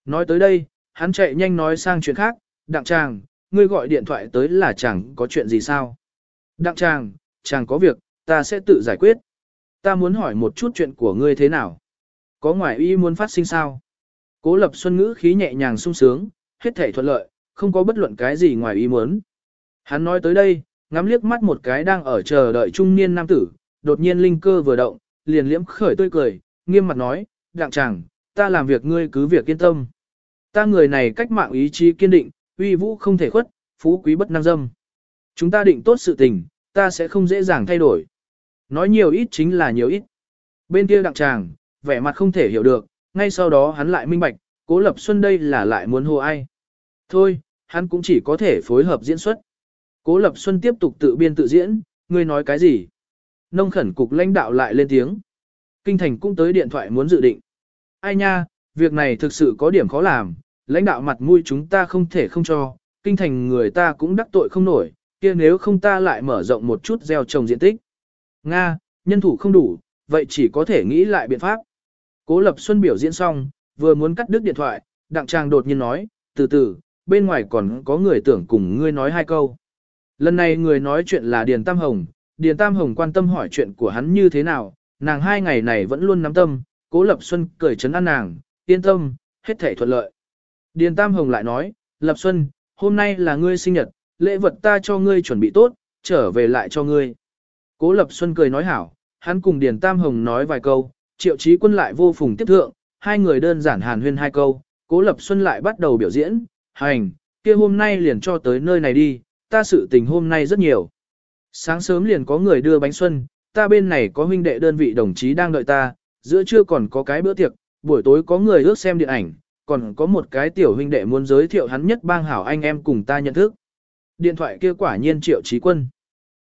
Nói tới đây, hắn chạy nhanh nói sang chuyện khác, đặng chàng, ngươi gọi điện thoại tới là chẳng có chuyện gì sao. Đặng chàng, chàng có việc, ta sẽ tự giải quyết. Ta muốn hỏi một chút chuyện của ngươi thế nào. Có ngoại ý muốn phát sinh sao? Cố lập xuân ngữ khí nhẹ nhàng sung sướng, hết thể thuận lợi, không có bất luận cái gì ngoài ý muốn. Hắn nói tới đây, ngắm liếc mắt một cái đang ở chờ đợi trung niên nam tử, đột nhiên linh cơ vừa động, liền liễm khởi tươi cười, nghiêm mặt nói, đặng chàng, ta làm việc ngươi cứ việc yên tâm. Ta người này cách mạng ý chí kiên định, uy vũ không thể khuất, phú quý bất năng dâm. Chúng ta định tốt sự tình, ta sẽ không dễ dàng thay đổi. Nói nhiều ít chính là nhiều ít. Bên kia đặng chàng, vẻ mặt không thể hiểu được, ngay sau đó hắn lại minh bạch, cố lập xuân đây là lại muốn hô ai. Thôi, hắn cũng chỉ có thể phối hợp diễn xuất. Cố lập xuân tiếp tục tự biên tự diễn, ngươi nói cái gì? Nông khẩn cục lãnh đạo lại lên tiếng. Kinh thành cũng tới điện thoại muốn dự định. Ai nha, việc này thực sự có điểm khó làm, lãnh đạo mặt mũi chúng ta không thể không cho, kinh thành người ta cũng đắc tội không nổi, kia nếu không ta lại mở rộng một chút gieo trồng diện tích. Nga, nhân thủ không đủ, vậy chỉ có thể nghĩ lại biện pháp. Cố Lập Xuân biểu diễn xong, vừa muốn cắt đứt điện thoại, Đặng Trang đột nhiên nói, từ từ, bên ngoài còn có người tưởng cùng ngươi nói hai câu. Lần này người nói chuyện là Điền Tam Hồng, Điền Tam Hồng quan tâm hỏi chuyện của hắn như thế nào, nàng hai ngày này vẫn luôn nắm tâm, Cố Lập Xuân cười chấn an nàng, yên tâm, hết thể thuận lợi. Điền Tam Hồng lại nói, Lập Xuân, hôm nay là ngươi sinh nhật, lễ vật ta cho ngươi chuẩn bị tốt, trở về lại cho ngươi. Cố Lập Xuân cười nói hảo, hắn cùng Điền Tam Hồng nói vài câu, triệu trí quân lại vô phùng tiếp thượng, hai người đơn giản hàn huyên hai câu, Cố Lập Xuân lại bắt đầu biểu diễn, hành, kia hôm nay liền cho tới nơi này đi, ta sự tình hôm nay rất nhiều. Sáng sớm liền có người đưa bánh xuân, ta bên này có huynh đệ đơn vị đồng chí đang đợi ta, giữa trưa còn có cái bữa tiệc, buổi tối có người ước xem điện ảnh, còn có một cái tiểu huynh đệ muốn giới thiệu hắn nhất bang hảo anh em cùng ta nhận thức. Điện thoại kia quả nhiên triệu trí quân.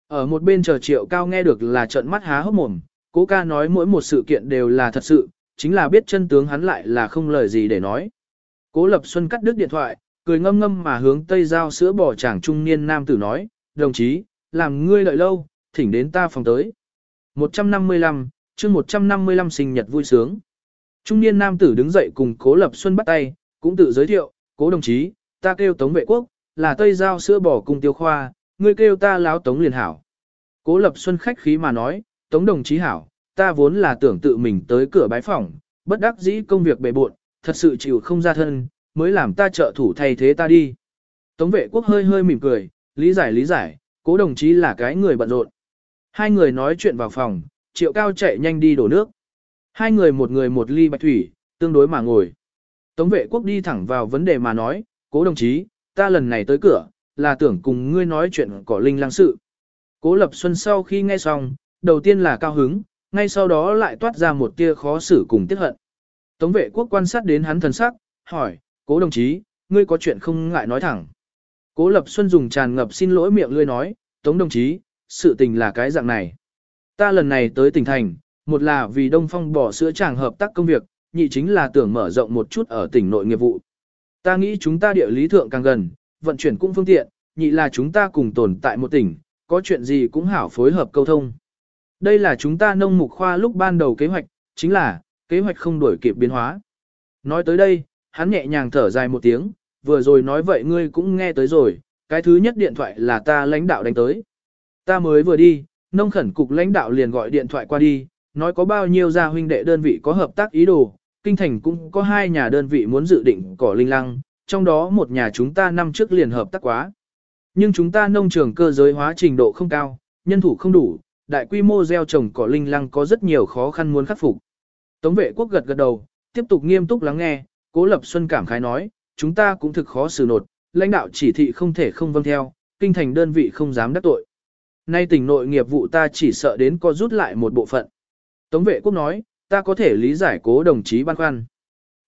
Ở một bên chờ triệu cao nghe được là trận mắt há hốc mồm, cố ca nói mỗi một sự kiện đều là thật sự, chính là biết chân tướng hắn lại là không lời gì để nói. Cố Lập Xuân cắt đứt điện thoại, cười ngâm ngâm mà hướng tây giao sữa bò chàng trung niên nam tử nói, đồng chí, làm ngươi đợi lâu, thỉnh đến ta phòng tới. 155, chương 155 sinh nhật vui sướng. Trung niên nam tử đứng dậy cùng Cố Lập Xuân bắt tay, cũng tự giới thiệu, Cố đồng chí, ta kêu Tống Vệ Quốc, là Tây Giao sữa bò cung tiêu khoa, ngươi kêu ta láo Tống liền hảo. Cố Lập Xuân khách khí mà nói, Tống đồng chí hảo, ta vốn là tưởng tự mình tới cửa bái phòng, bất đắc dĩ công việc bề bộn, thật sự chịu không ra thân, mới làm ta trợ thủ thay thế ta đi. Tống vệ quốc hơi hơi mỉm cười, lý giải lý giải, cố đồng chí là cái người bận rộn. Hai người nói chuyện vào phòng, triệu cao chạy nhanh đi đổ nước. Hai người một người một ly bạch thủy, tương đối mà ngồi. Tống vệ quốc đi thẳng vào vấn đề mà nói, cố đồng chí, ta lần này tới cửa, là tưởng cùng ngươi nói chuyện cỏ linh lang sự. Cố Lập Xuân sau khi nghe xong, đầu tiên là cao hứng, ngay sau đó lại toát ra một tia khó xử cùng tiếc hận. Tống vệ quốc quan sát đến hắn thần sắc, hỏi, cố đồng chí, ngươi có chuyện không ngại nói thẳng. Cố Lập Xuân dùng tràn ngập xin lỗi miệng lươi nói, Tống đồng chí, sự tình là cái dạng này. Ta lần này tới tỉnh thành, một là vì Đông Phong bỏ sữa chàng hợp tác công việc, nhị chính là tưởng mở rộng một chút ở tỉnh nội nghiệp vụ. Ta nghĩ chúng ta địa lý thượng càng gần, vận chuyển cũng phương tiện, nhị là chúng ta cùng tồn tại một tỉnh, có chuyện gì cũng hảo phối hợp câu thông. Đây là chúng ta nông mục khoa lúc ban đầu kế hoạch, chính là, kế hoạch không đổi kịp biến hóa. Nói tới đây, hắn nhẹ nhàng thở dài một tiếng, vừa rồi nói vậy ngươi cũng nghe tới rồi, cái thứ nhất điện thoại là ta lãnh đạo đánh tới. Ta mới vừa đi, nông khẩn cục lãnh đạo liền gọi điện thoại qua đi, nói có bao nhiêu gia huynh đệ đơn vị có hợp tác ý đồ, kinh thành cũng có hai nhà đơn vị muốn dự định cỏ linh lăng, trong đó một nhà chúng ta năm trước liền hợp tác quá. Nhưng chúng ta nông trường cơ giới hóa trình độ không cao, nhân thủ không đủ, đại quy mô gieo trồng cỏ linh lăng có rất nhiều khó khăn muốn khắc phục. Tống vệ quốc gật gật đầu, tiếp tục nghiêm túc lắng nghe, Cố Lập Xuân cảm khái nói, chúng ta cũng thực khó xử nột, lãnh đạo chỉ thị không thể không vâng theo, kinh thành đơn vị không dám đắc tội. Nay tỉnh nội nghiệp vụ ta chỉ sợ đến có rút lại một bộ phận. Tống vệ quốc nói, ta có thể lý giải cố đồng chí băn khoăn.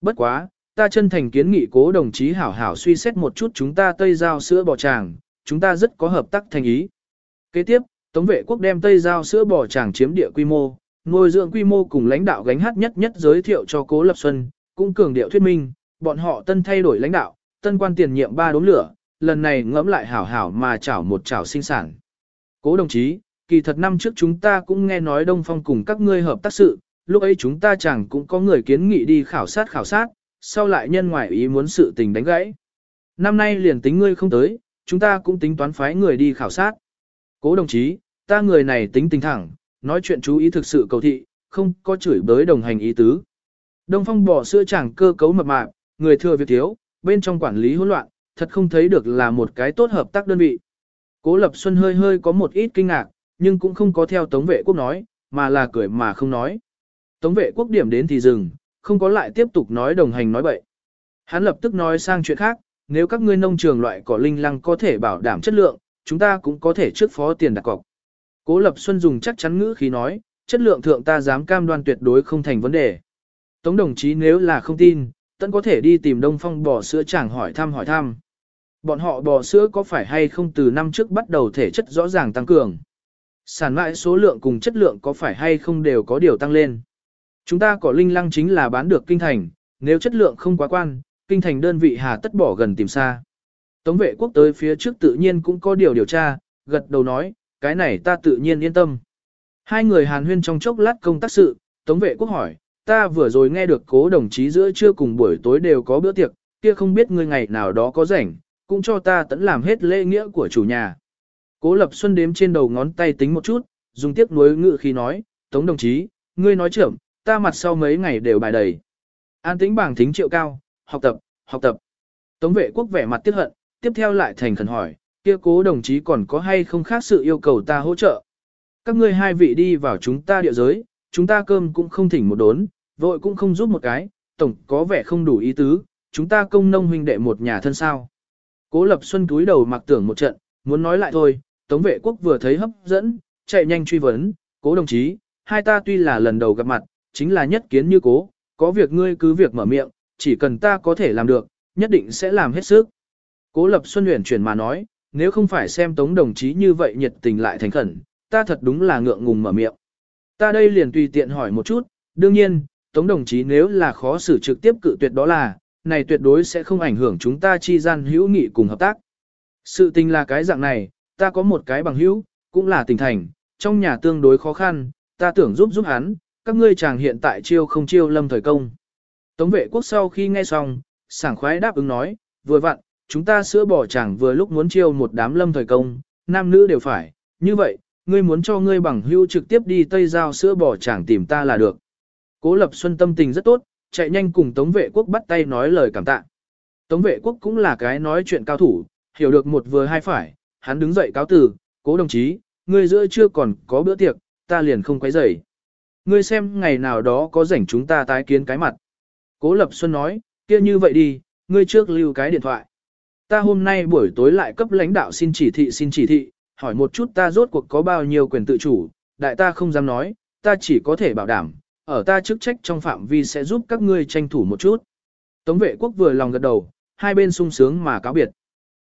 Bất quá, ta chân thành kiến nghị cố đồng chí hảo hảo suy xét một chút chúng ta tây giao sữa bò tràng, chúng ta rất có hợp tác thành ý. Kế tiếp, Tống vệ quốc đem tây giao sữa bò tràng chiếm địa quy mô, nuôi dưỡng quy mô cùng lãnh đạo gánh hát nhất nhất giới thiệu cho cố lập xuân, cũng cường điệu thuyết minh, bọn họ tân thay đổi lãnh đạo, tân quan tiền nhiệm ba đốm lửa, lần này ngẫm lại hảo hảo mà chảo một chảo sinh sản. Cố đồng chí, kỳ thật năm trước chúng ta cũng nghe nói Đông Phong cùng các ngươi hợp tác sự, lúc ấy chúng ta chẳng cũng có người kiến nghị đi khảo sát khảo sát, sau lại nhân ngoại ý muốn sự tình đánh gãy. Năm nay liền tính ngươi không tới, chúng ta cũng tính toán phái người đi khảo sát. Cố đồng chí, ta người này tính tình thẳng, nói chuyện chú ý thực sự cầu thị, không có chửi bới đồng hành ý tứ. Đông phong bỏ sữa chẳng cơ cấu mập mạp, người thừa việc thiếu, bên trong quản lý hỗn loạn, thật không thấy được là một cái tốt hợp tác đơn vị. Cố Lập Xuân hơi hơi có một ít kinh ngạc, nhưng cũng không có theo Tống vệ quốc nói, mà là cười mà không nói. Tống vệ quốc điểm đến thì dừng, không có lại tiếp tục nói đồng hành nói bậy. Hắn lập tức nói sang chuyện khác, nếu các ngươi nông trường loại cỏ linh lăng có thể bảo đảm chất lượng, chúng ta cũng có thể trước phó tiền đặt cọc. Cố Lập Xuân dùng chắc chắn ngữ khí nói, chất lượng thượng ta dám cam đoan tuyệt đối không thành vấn đề. Tống đồng chí nếu là không tin, tận có thể đi tìm Đông Phong bò sữa chàng hỏi thăm hỏi thăm. Bọn họ bò sữa có phải hay không từ năm trước bắt đầu thể chất rõ ràng tăng cường. Sản mại số lượng cùng chất lượng có phải hay không đều có điều tăng lên. Chúng ta có linh lăng chính là bán được kinh thành, nếu chất lượng không quá quan, kinh thành đơn vị hà tất bỏ gần tìm xa. Tống vệ quốc tới phía trước tự nhiên cũng có điều điều tra, gật đầu nói, cái này ta tự nhiên yên tâm. Hai người hàn huyên trong chốc lát công tác sự, Tống vệ quốc hỏi, ta vừa rồi nghe được cố đồng chí giữa trưa cùng buổi tối đều có bữa tiệc, kia không biết ngươi ngày nào đó có rảnh, cũng cho ta tẫn làm hết lễ nghĩa của chủ nhà. Cố Lập Xuân đếm trên đầu ngón tay tính một chút, dùng tiếc nuối ngự khi nói, Tống đồng chí, ngươi nói trưởng, ta mặt sau mấy ngày đều bài đầy. An tĩnh bảng thính triệu cao, học tập, học tập. Tống vệ quốc vẻ mặt tiếc hận, tiếp theo lại thành khẩn hỏi, kia cố đồng chí còn có hay không khác sự yêu cầu ta hỗ trợ. Các ngươi hai vị đi vào chúng ta địa giới, chúng ta cơm cũng không thỉnh một đốn, vội cũng không giúp một cái, tổng có vẻ không đủ ý tứ, chúng ta công nông huynh đệ một nhà thân sao. Cố Lập Xuân túi đầu mặc tưởng một trận, muốn nói lại thôi, Tống vệ quốc vừa thấy hấp dẫn, chạy nhanh truy vấn, cố đồng chí, hai ta tuy là lần đầu gặp mặt, chính là nhất kiến như cố, có việc ngươi cứ việc mở miệng, chỉ cần ta có thể làm được, nhất định sẽ làm hết sức. Cố Lập Xuân huyền chuyển mà nói, nếu không phải xem Tống đồng chí như vậy nhiệt tình lại thành khẩn, ta thật đúng là ngượng ngùng mở miệng. Ta đây liền tùy tiện hỏi một chút, đương nhiên, Tống đồng chí nếu là khó xử trực tiếp cự tuyệt đó là, này tuyệt đối sẽ không ảnh hưởng chúng ta chi gian hữu nghị cùng hợp tác. Sự tình là cái dạng này, ta có một cái bằng hữu, cũng là tình thành, trong nhà tương đối khó khăn, ta tưởng giúp giúp hắn, các ngươi chàng hiện tại chiêu không chiêu lâm thời công. Tống vệ quốc sau khi nghe xong, sảng khoái đáp ứng nói, vừa vặn, chúng ta sữa bỏ chàng vừa lúc muốn chiêu một đám lâm thời công, nam nữ đều phải, như vậy, ngươi muốn cho ngươi bằng hữu trực tiếp đi Tây Giao sữa bỏ chàng tìm ta là được. Cố Lập Xuân tâm tình rất tốt, chạy nhanh cùng Tống vệ quốc bắt tay nói lời cảm tạ. Tống vệ quốc cũng là cái nói chuyện cao thủ, hiểu được một vừa hai phải, hắn đứng dậy cáo từ, cố đồng chí, ngươi giữa chưa còn có bữa tiệc, ta liền không quấy rầy. Ngươi xem ngày nào đó có rảnh chúng ta tái kiến cái mặt. Cố Lập Xuân nói, kia như vậy đi, ngươi trước lưu cái điện thoại. Ta hôm nay buổi tối lại cấp lãnh đạo xin chỉ thị xin chỉ thị, hỏi một chút ta rốt cuộc có bao nhiêu quyền tự chủ, đại ta không dám nói, ta chỉ có thể bảo đảm, ở ta chức trách trong phạm vi sẽ giúp các ngươi tranh thủ một chút. Tống vệ quốc vừa lòng gật đầu, hai bên sung sướng mà cáo biệt.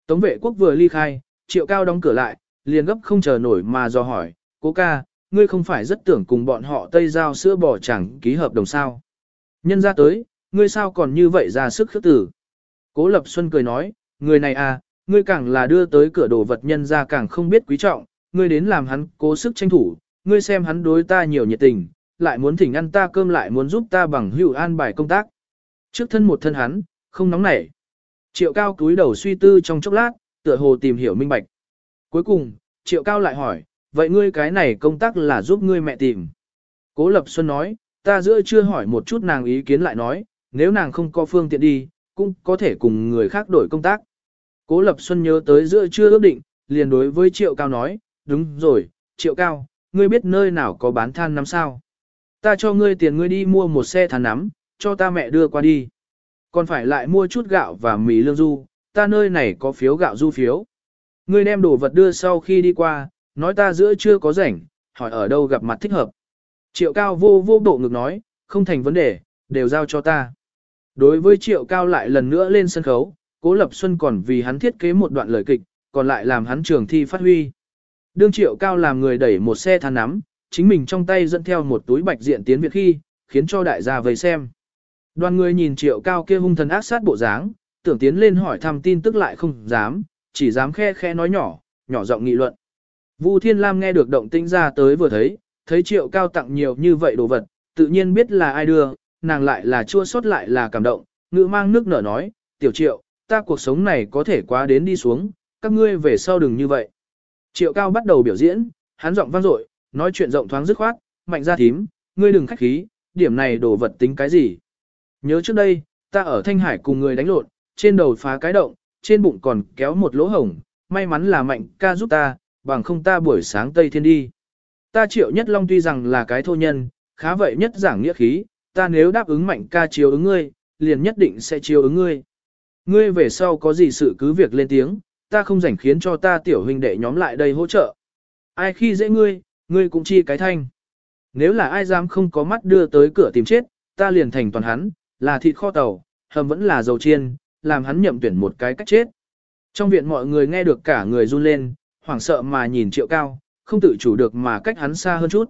Tống vệ quốc vừa ly khai, triệu cao đóng cửa lại, liền gấp không chờ nổi mà do hỏi, cố ca, ngươi không phải rất tưởng cùng bọn họ Tây Giao sữa bò chẳng ký hợp đồng sao. Nhân ra tới, ngươi sao còn như vậy ra sức khước tử. Cố Lập Xuân cười nói, người này à, ngươi càng là đưa tới cửa đồ vật nhân ra càng không biết quý trọng, ngươi đến làm hắn cố sức tranh thủ, ngươi xem hắn đối ta nhiều nhiệt tình, lại muốn thỉnh ăn ta cơm lại muốn giúp ta bằng hữu an bài công tác. Trước thân một thân hắn, không nóng nảy. Triệu cao túi đầu suy tư trong chốc lát, tựa hồ tìm hiểu minh bạch. Cuối cùng, triệu cao lại hỏi, vậy ngươi cái này công tác là giúp ngươi mẹ tìm. Cố Lập Xuân nói, ta giữa chưa hỏi một chút nàng ý kiến lại nói, nếu nàng không có phương tiện đi, cũng có thể cùng người khác đổi công tác. Cố Lập Xuân nhớ tới giữa chưa ước định, liền đối với Triệu Cao nói, đúng rồi, Triệu Cao, ngươi biết nơi nào có bán than năm sao? Ta cho ngươi tiền ngươi đi mua một xe thán nắm, cho ta mẹ đưa qua đi. Còn phải lại mua chút gạo và mì lương du, ta nơi này có phiếu gạo du phiếu. Ngươi đem đồ vật đưa sau khi đi qua, nói ta giữa chưa có rảnh, hỏi ở đâu gặp mặt thích hợp. Triệu Cao vô vô bộ ngực nói, không thành vấn đề, đều giao cho ta. Đối với Triệu Cao lại lần nữa lên sân khấu, Cố Lập Xuân còn vì hắn thiết kế một đoạn lời kịch, còn lại làm hắn trường thi phát huy. Đương Triệu Cao làm người đẩy một xe than nắm, chính mình trong tay dẫn theo một túi bạch diện tiến việt khi, khiến cho đại gia vây xem. Đoàn người nhìn Triệu Cao kia hung thần ác sát bộ dáng, tưởng tiến lên hỏi thăm tin tức lại không dám, chỉ dám khe khe nói nhỏ, nhỏ giọng nghị luận. Vu Thiên Lam nghe được động tĩnh ra tới vừa thấy, thấy Triệu Cao tặng nhiều như vậy đồ vật, tự nhiên biết là ai đưa, nàng lại là chua xót lại là cảm động, ngữ mang nước nở nói, tiểu Triệu, ta cuộc sống này có thể quá đến đi xuống, các ngươi về sau đừng như vậy. Triệu Cao bắt đầu biểu diễn, hắn giọng vang dội, nói chuyện rộng thoáng dứt khoát, mạnh ra thím, ngươi đừng khách khí, điểm này đồ vật tính cái gì. Nhớ trước đây, ta ở Thanh Hải cùng người đánh lộn, trên đầu phá cái động, trên bụng còn kéo một lỗ hổng, may mắn là mạnh ca giúp ta, bằng không ta buổi sáng Tây Thiên đi. Ta triệu nhất long tuy rằng là cái thô nhân, khá vậy nhất giảng nghĩa khí, ta nếu đáp ứng mạnh ca chiếu ứng ngươi, liền nhất định sẽ chiếu ứng ngươi. Ngươi về sau có gì sự cứ việc lên tiếng, ta không rảnh khiến cho ta tiểu huynh đệ nhóm lại đây hỗ trợ. Ai khi dễ ngươi, ngươi cũng chi cái thanh. Nếu là ai dám không có mắt đưa tới cửa tìm chết, ta liền thành toàn hắn, là thịt kho tàu, hầm vẫn là dầu chiên, làm hắn nhậm tuyển một cái cách chết. Trong viện mọi người nghe được cả người run lên, hoảng sợ mà nhìn triệu cao, không tự chủ được mà cách hắn xa hơn chút.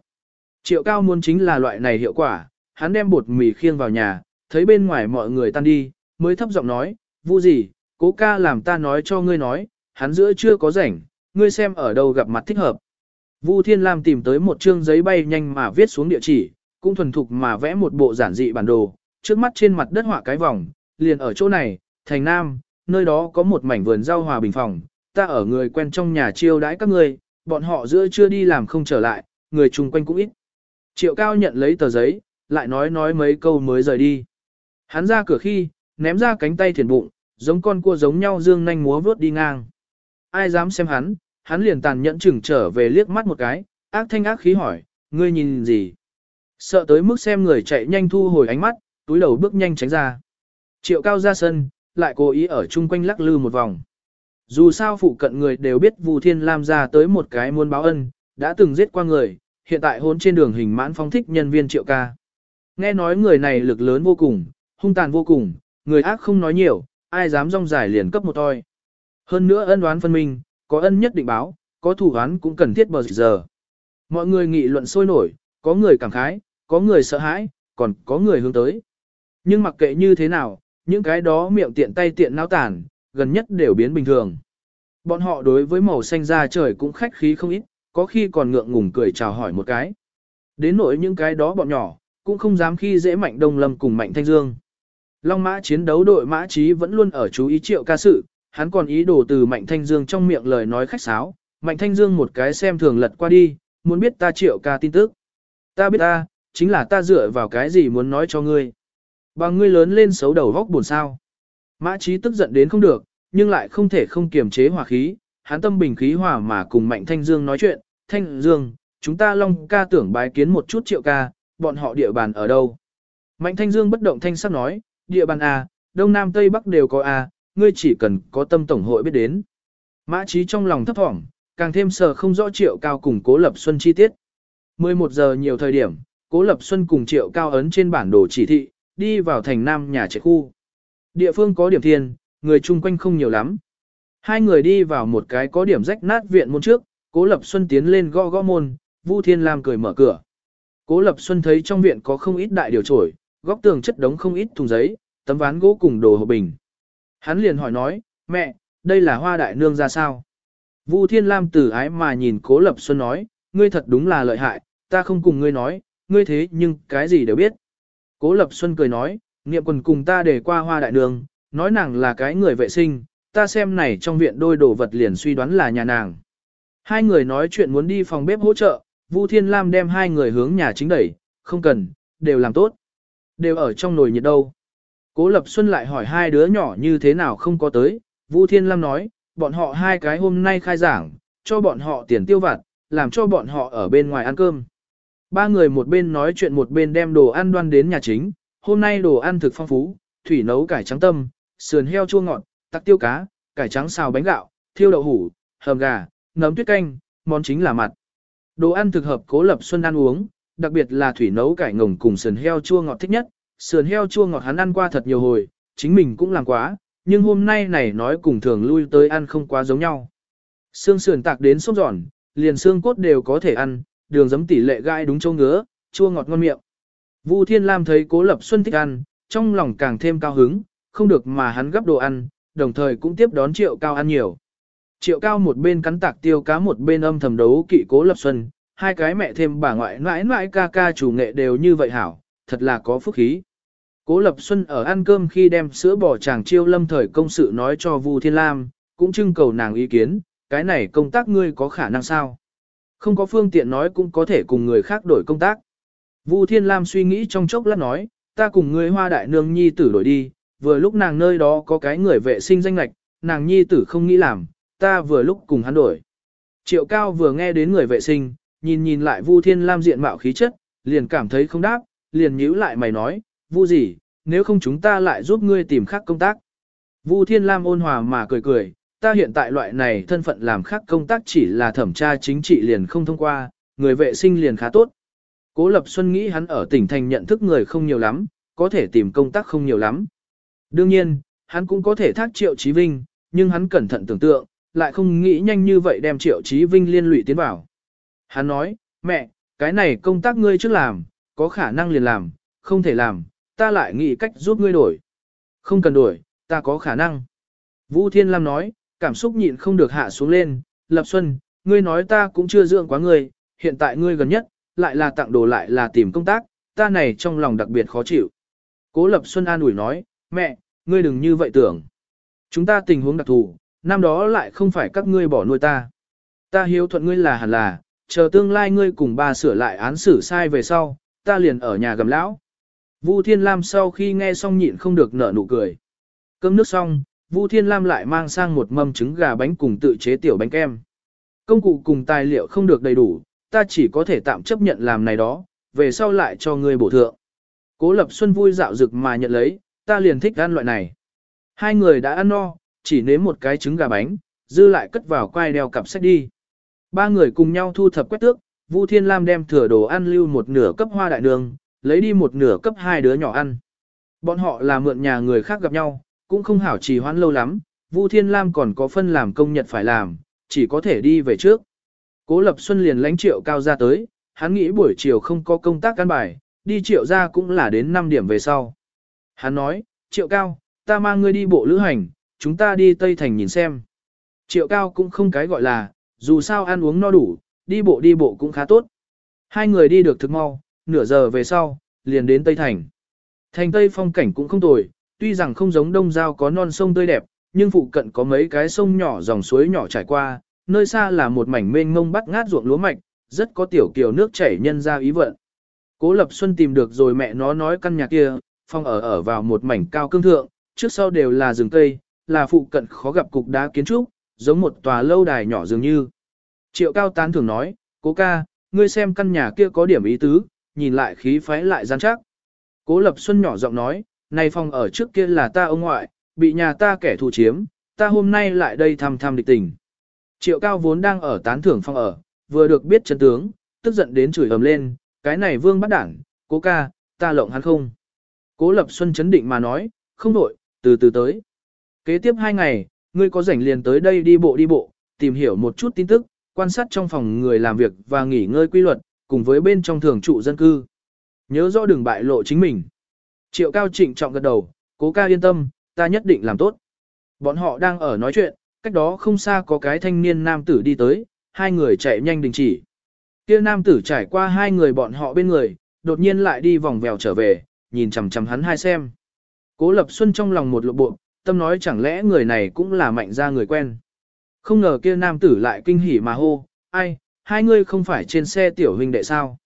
Triệu cao muốn chính là loại này hiệu quả, hắn đem bột mì khiêng vào nhà, thấy bên ngoài mọi người tan đi, mới thấp giọng nói, vu gì, cố ca làm ta nói cho ngươi nói, hắn giữa chưa có rảnh, ngươi xem ở đâu gặp mặt thích hợp. Vu Thiên Lam tìm tới một chương giấy bay nhanh mà viết xuống địa chỉ, cũng thuần thục mà vẽ một bộ giản dị bản đồ, trước mắt trên mặt đất họa cái vòng, liền ở chỗ này, thành Nam, nơi đó có một mảnh vườn rau hòa bình phòng, ta ở người quen trong nhà chiêu đãi các người, bọn họ giữa chưa đi làm không trở lại, người chung quanh cũng ít. Triệu cao nhận lấy tờ giấy, lại nói nói mấy câu mới rời đi. Hắn ra cửa khi, ném ra cánh tay thiền bụng, giống con cua giống nhau dương nhanh múa vớt đi ngang. Ai dám xem hắn, hắn liền tàn nhẫn chừng trở về liếc mắt một cái, ác thanh ác khí hỏi, ngươi nhìn gì? Sợ tới mức xem người chạy nhanh thu hồi ánh mắt, túi đầu bước nhanh tránh ra. Triệu cao ra sân, lại cố ý ở chung quanh lắc lư một vòng. Dù sao phụ cận người đều biết Vu Thiên Lam ra tới một cái muôn báo ân, đã từng giết qua người, hiện tại hôn trên đường hình mãn phong thích nhân viên triệu ca. Nghe nói người này lực lớn vô cùng, hung tàn vô cùng, người ác không nói nhiều, ai dám rong dài liền cấp một toi. Hơn nữa ân oán phân minh, có ân nhất định báo, có thủ án cũng cần thiết bờ giờ. Mọi người nghị luận sôi nổi, có người cảm khái, có người sợ hãi, còn có người hướng tới. Nhưng mặc kệ như thế nào, những cái đó miệng tiện tay tiện nao tàn, gần nhất đều biến bình thường. Bọn họ đối với màu xanh da trời cũng khách khí không ít, có khi còn ngượng ngùng cười chào hỏi một cái. Đến nỗi những cái đó bọn nhỏ, cũng không dám khi dễ mạnh đông lâm cùng mạnh thanh dương. Long mã chiến đấu đội mã trí vẫn luôn ở chú ý triệu ca sự, hắn còn ý đồ từ mạnh thanh dương trong miệng lời nói khách sáo, mạnh thanh dương một cái xem thường lật qua đi, muốn biết ta triệu ca tin tức. Ta biết ta, chính là ta dựa vào cái gì muốn nói cho ngươi. Bằng ngươi lớn lên xấu đầu góc buồn sao. Mã trí tức giận đến không được, nhưng lại không thể không kiềm chế hòa khí, hắn tâm bình khí hòa mà cùng Mạnh Thanh Dương nói chuyện, Thanh Dương, chúng ta long ca tưởng bái kiến một chút triệu ca, bọn họ địa bàn ở đâu. Mạnh Thanh Dương bất động thanh sắc nói, địa bàn A, Đông Nam Tây Bắc đều có A, ngươi chỉ cần có tâm tổng hội biết đến. Mã trí trong lòng thấp thỏm, càng thêm sợ không rõ triệu cao cùng cố lập xuân chi tiết. 11 giờ nhiều thời điểm, cố lập xuân cùng triệu cao ấn trên bản đồ chỉ thị, đi vào thành nam nhà trẻ khu. Địa phương có điểm thiên, người chung quanh không nhiều lắm. Hai người đi vào một cái có điểm rách nát viện môn trước, Cố Lập Xuân tiến lên gõ gõ môn, Vu Thiên Lam cười mở cửa. Cố Lập Xuân thấy trong viện có không ít đại điều trổi, góc tường chất đống không ít thùng giấy, tấm ván gỗ cùng đồ hộp bình. Hắn liền hỏi nói, mẹ, đây là hoa đại nương ra sao? Vu Thiên Lam tử ái mà nhìn Cố Lập Xuân nói, ngươi thật đúng là lợi hại, ta không cùng ngươi nói, ngươi thế nhưng cái gì đều biết. Cố Lập Xuân cười nói, niệm quần cùng ta để qua hoa đại nương, nói nàng là cái người vệ sinh, ta xem này trong viện đôi đồ vật liền suy đoán là nhà nàng. Hai người nói chuyện muốn đi phòng bếp hỗ trợ, Vu Thiên Lam đem hai người hướng nhà chính đẩy, không cần, đều làm tốt. Đều ở trong nồi nhiệt đâu. Cố Lập Xuân lại hỏi hai đứa nhỏ như thế nào không có tới, Vu Thiên Lam nói, bọn họ hai cái hôm nay khai giảng, cho bọn họ tiền tiêu vặt, làm cho bọn họ ở bên ngoài ăn cơm. Ba người một bên nói chuyện một bên đem đồ ăn đoan đến nhà chính, hôm nay đồ ăn thực phong phú, thủy nấu cải trắng tâm, sườn heo chua ngọt, tắc tiêu cá, cải trắng xào bánh gạo, thiêu đậu hủ, hầm gà, nấm tuyết canh, món chính là mặt. Đồ ăn thực hợp cố lập xuân ăn uống, đặc biệt là thủy nấu cải ngồng cùng sườn heo chua ngọt thích nhất, sườn heo chua ngọt hắn ăn qua thật nhiều hồi, chính mình cũng làm quá, nhưng hôm nay này nói cùng thường lui tới ăn không quá giống nhau. Xương sườn tạc đến sốt giòn, liền xương cốt đều có thể ăn, đường giấm tỷ lệ gai đúng châu ngứa, chua ngọt ngon miệng. Vu Thiên Lam thấy Cố Lập Xuân thích ăn, trong lòng càng thêm cao hứng, không được mà hắn gấp đồ ăn, đồng thời cũng tiếp đón Triệu Cao ăn nhiều. Triệu Cao một bên cắn tạc tiêu cá một bên âm thầm đấu kỵ Cố Lập Xuân, hai cái mẹ thêm bà ngoại mãi mãi ca ca chủ nghệ đều như vậy hảo, thật là có phúc khí. Cố Lập Xuân ở ăn cơm khi đem sữa bò chàng chiêu lâm thời công sự nói cho Vu Thiên Lam, cũng trưng cầu nàng ý kiến, cái này công tác ngươi có khả năng sao? Không có phương tiện nói cũng có thể cùng người khác đổi công tác. Vu Thiên Lam suy nghĩ trong chốc lát nói, ta cùng ngươi hoa đại nương nhi tử đổi đi, vừa lúc nàng nơi đó có cái người vệ sinh danh lạch, nàng nhi tử không nghĩ làm, ta vừa lúc cùng hắn đổi. Triệu Cao vừa nghe đến người vệ sinh, nhìn nhìn lại Vu Thiên Lam diện mạo khí chất, liền cảm thấy không đáp, liền nhíu lại mày nói, Vu gì, nếu không chúng ta lại giúp ngươi tìm khác công tác. Vu Thiên Lam ôn hòa mà cười cười, ta hiện tại loại này thân phận làm khác công tác chỉ là thẩm tra chính trị liền không thông qua, người vệ sinh liền khá tốt. Cố Lập Xuân nghĩ hắn ở tỉnh thành nhận thức người không nhiều lắm, có thể tìm công tác không nhiều lắm. Đương nhiên, hắn cũng có thể thác Triệu Chí Vinh, nhưng hắn cẩn thận tưởng tượng, lại không nghĩ nhanh như vậy đem Triệu Chí Vinh liên lụy tiến vào. Hắn nói, mẹ, cái này công tác ngươi trước làm, có khả năng liền làm, không thể làm, ta lại nghĩ cách giúp ngươi đổi. Không cần đổi, ta có khả năng. Vũ Thiên Lam nói, cảm xúc nhịn không được hạ xuống lên, Lập Xuân, ngươi nói ta cũng chưa dưỡng quá ngươi, hiện tại ngươi gần nhất, lại là tặng đồ lại là tìm công tác, ta này trong lòng đặc biệt khó chịu. Cố Lập Xuân an ủi nói, mẹ, ngươi đừng như vậy tưởng. Chúng ta tình huống đặc thù, năm đó lại không phải các ngươi bỏ nuôi ta. Ta hiếu thuận ngươi là hẳn là, chờ tương lai ngươi cùng ba sửa lại án xử sai về sau, ta liền ở nhà gầm lão. Vu Thiên Lam sau khi nghe xong nhịn không được nở nụ cười. Cơm nước xong, Vu Thiên Lam lại mang sang một mâm trứng gà bánh cùng tự chế tiểu bánh kem. Công cụ cùng tài liệu không được đầy đủ, ta chỉ có thể tạm chấp nhận làm này đó, về sau lại cho ngươi bổ thượng. Cố Lập Xuân vui dạo dực mà nhận lấy, ta liền thích ăn loại này. Hai người đã ăn no, chỉ nếm một cái trứng gà bánh, dư lại cất vào quai đeo cặp sách đi. Ba người cùng nhau thu thập quét tước, Vu Thiên Lam đem thừa đồ ăn lưu một nửa cấp hoa đại đường, lấy đi một nửa cấp hai đứa nhỏ ăn. Bọn họ là mượn nhà người khác gặp nhau, cũng không hảo trì hoãn lâu lắm, Vu Thiên Lam còn có phân làm công nhật phải làm, chỉ có thể đi về trước. Cố Lập Xuân liền lãnh triệu cao ra tới, hắn nghĩ buổi chiều không có công tác căn bài, đi triệu ra cũng là đến 5 điểm về sau. Hắn nói, triệu cao, ta mang ngươi đi bộ lữ hành, chúng ta đi Tây Thành nhìn xem. Triệu cao cũng không cái gọi là, dù sao ăn uống no đủ, đi bộ đi bộ cũng khá tốt. Hai người đi được thực mau, nửa giờ về sau, liền đến Tây Thành. Thành Tây phong cảnh cũng không tồi, tuy rằng không giống đông giao có non sông tươi đẹp, nhưng phụ cận có mấy cái sông nhỏ dòng suối nhỏ trải qua, nơi xa là một mảnh mênh mông bắt ngát ruộng lúa mạch, rất có tiểu kiều nước chảy nhân ra ý vận. Cố Lập Xuân tìm được rồi mẹ nó nói căn nhà kia, phong ở ở vào một mảnh cao cương thượng, trước sau đều là rừng cây, là phụ cận khó gặp cục đá kiến trúc, giống một tòa lâu đài nhỏ dường như. Triệu cao tán thường nói, cố ca, ngươi xem căn nhà kia có điểm ý tứ, nhìn lại khí phái lại gian chắc. Cố Lập Xuân nhỏ giọng nói, này phòng ở trước kia là ta ông ngoại, bị nhà ta kẻ thù chiếm, ta hôm nay lại đây thăm thăm địch tình. Triệu cao vốn đang ở tán thưởng phòng ở, vừa được biết chân tướng, tức giận đến chửi ầm lên, cái này vương bắt đảng, cố ca, ta lộng hắn không. Cố Lập Xuân chấn định mà nói, không đổi, từ từ tới. Kế tiếp hai ngày, ngươi có rảnh liền tới đây đi bộ đi bộ, tìm hiểu một chút tin tức, quan sát trong phòng người làm việc và nghỉ ngơi quy luật, cùng với bên trong thường trụ dân cư. Nhớ rõ đừng bại lộ chính mình. Triệu Cao trịnh trọng gật đầu, cố ca yên tâm, ta nhất định làm tốt. Bọn họ đang ở nói chuyện, cách đó không xa có cái thanh niên nam tử đi tới, hai người chạy nhanh đình chỉ. Kia nam tử trải qua hai người bọn họ bên người, đột nhiên lại đi vòng vèo trở về, nhìn chằm chằm hắn hai xem. Cố Lập Xuân trong lòng một lộ bộ, tâm nói chẳng lẽ người này cũng là mạnh ra người quen. Không ngờ kia nam tử lại kinh hỉ mà hô, ai, hai người không phải trên xe tiểu huynh đệ sao.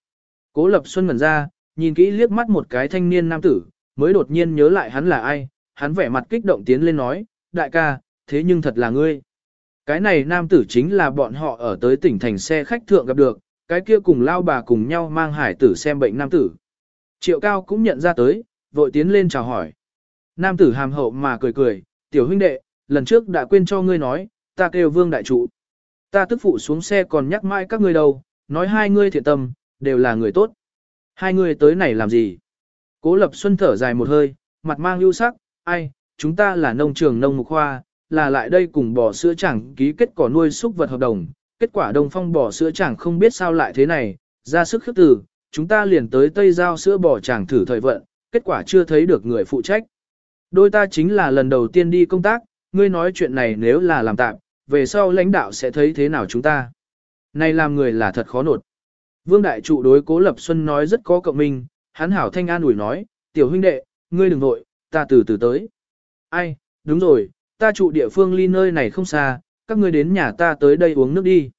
Cố Lập Xuân ngẩn ra, nhìn kỹ liếc mắt một cái thanh niên nam tử, mới đột nhiên nhớ lại hắn là ai, hắn vẻ mặt kích động tiến lên nói, đại ca, thế nhưng thật là ngươi. Cái này nam tử chính là bọn họ ở tới tỉnh thành xe khách thượng gặp được, cái kia cùng lao bà cùng nhau mang hải tử xem bệnh nam tử. Triệu cao cũng nhận ra tới, vội tiến lên chào hỏi. Nam tử hàm hậu mà cười cười, tiểu huynh đệ, lần trước đã quên cho ngươi nói, ta kêu vương đại trụ. Ta tức phụ xuống xe còn nhắc mãi các ngươi đâu, nói hai ngươi thiện tâm, đều là người tốt. Hai ngươi tới này làm gì? Cố lập xuân thở dài một hơi, mặt mang ưu sắc, ai, chúng ta là nông trường nông mục khoa, là lại đây cùng bò sữa chẳng ký kết cỏ nuôi súc vật hợp đồng. Kết quả đông phong bò sữa chẳng không biết sao lại thế này, ra sức khước từ, chúng ta liền tới Tây Giao sữa bò chẳng thử thời vận, kết quả chưa thấy được người phụ trách. Đôi ta chính là lần đầu tiên đi công tác, ngươi nói chuyện này nếu là làm tạm, về sau lãnh đạo sẽ thấy thế nào chúng ta. Này làm người là thật khó nột. Vương Đại Trụ đối Cố Lập Xuân nói rất có cộng minh, hắn hảo thanh an ủi nói, tiểu huynh đệ, ngươi đừng vội, ta từ từ tới. Ai, đúng rồi, ta trụ địa phương ly nơi này không xa, các ngươi đến nhà ta tới đây uống nước đi.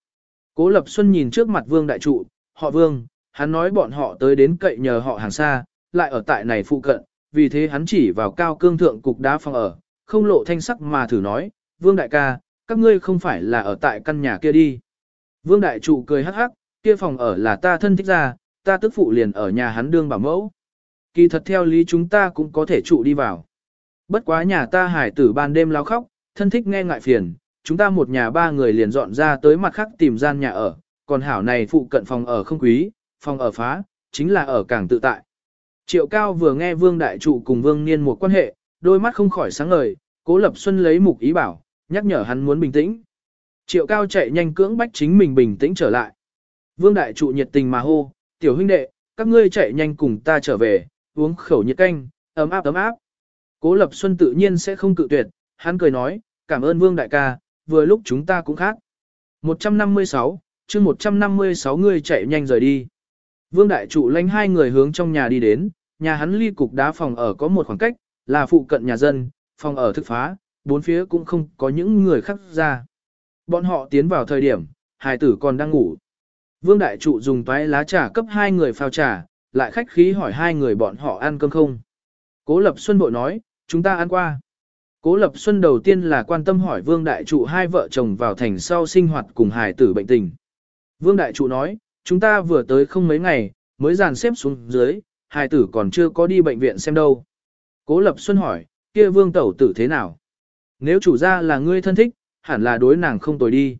Cố Lập Xuân nhìn trước mặt Vương Đại Trụ, họ Vương, hắn nói bọn họ tới đến cậy nhờ họ hàng xa, lại ở tại này phụ cận, vì thế hắn chỉ vào cao cương thượng cục đá phòng ở, không lộ thanh sắc mà thử nói, Vương Đại ca, các ngươi không phải là ở tại căn nhà kia đi. Vương Đại Trụ cười hắc hắc, kia phòng ở là ta thân thích ra, ta tức phụ liền ở nhà hắn đương bảo mẫu. Kỳ thật theo lý chúng ta cũng có thể trụ đi vào. Bất quá nhà ta hải tử ban đêm lao khóc, thân thích nghe ngại phiền, chúng ta một nhà ba người liền dọn ra tới mặt khác tìm gian nhà ở, còn hảo này phụ cận phòng ở không quý, phòng ở phá, chính là ở càng tự tại. Triệu Cao vừa nghe Vương Đại Trụ cùng Vương Niên một quan hệ, đôi mắt không khỏi sáng ngời, Cố Lập Xuân lấy mục ý bảo, nhắc nhở hắn muốn bình tĩnh. Triệu Cao chạy nhanh cưỡng bách chính mình bình tĩnh trở lại. Vương Đại Trụ nhiệt tình mà hô, tiểu huynh đệ, các ngươi chạy nhanh cùng ta trở về, uống khẩu nhiệt canh, ấm áp ấm áp. Cố Lập Xuân tự nhiên sẽ không cự tuyệt, hắn cười nói, cảm ơn Vương Đại ca, vừa lúc chúng ta cũng khác. 156, chương 156 người chạy nhanh rời đi. Vương Đại Trụ lãnh hai người hướng trong nhà đi đến, nhà hắn ly cục đá phòng ở có một khoảng cách, là phụ cận nhà dân, phòng ở thực phá, bốn phía cũng không có những người khác ra. Bọn họ tiến vào thời điểm, hài tử còn đang ngủ. Vương Đại Trụ dùng toái lá trà cấp hai người phao trà, lại khách khí hỏi hai người bọn họ ăn cơm không. Cố Lập Xuân bội nói, chúng ta ăn qua. Cố Lập Xuân đầu tiên là quan tâm hỏi Vương Đại Trụ hai vợ chồng vào thành sau sinh hoạt cùng hài tử bệnh tình. Vương Đại Trụ nói, chúng ta vừa tới không mấy ngày, mới dàn xếp xuống dưới, hài tử còn chưa có đi bệnh viện xem đâu. Cố Lập Xuân hỏi, kia Vương Tẩu tử thế nào? Nếu chủ gia là ngươi thân thích, hẳn là đối nàng không tồi đi.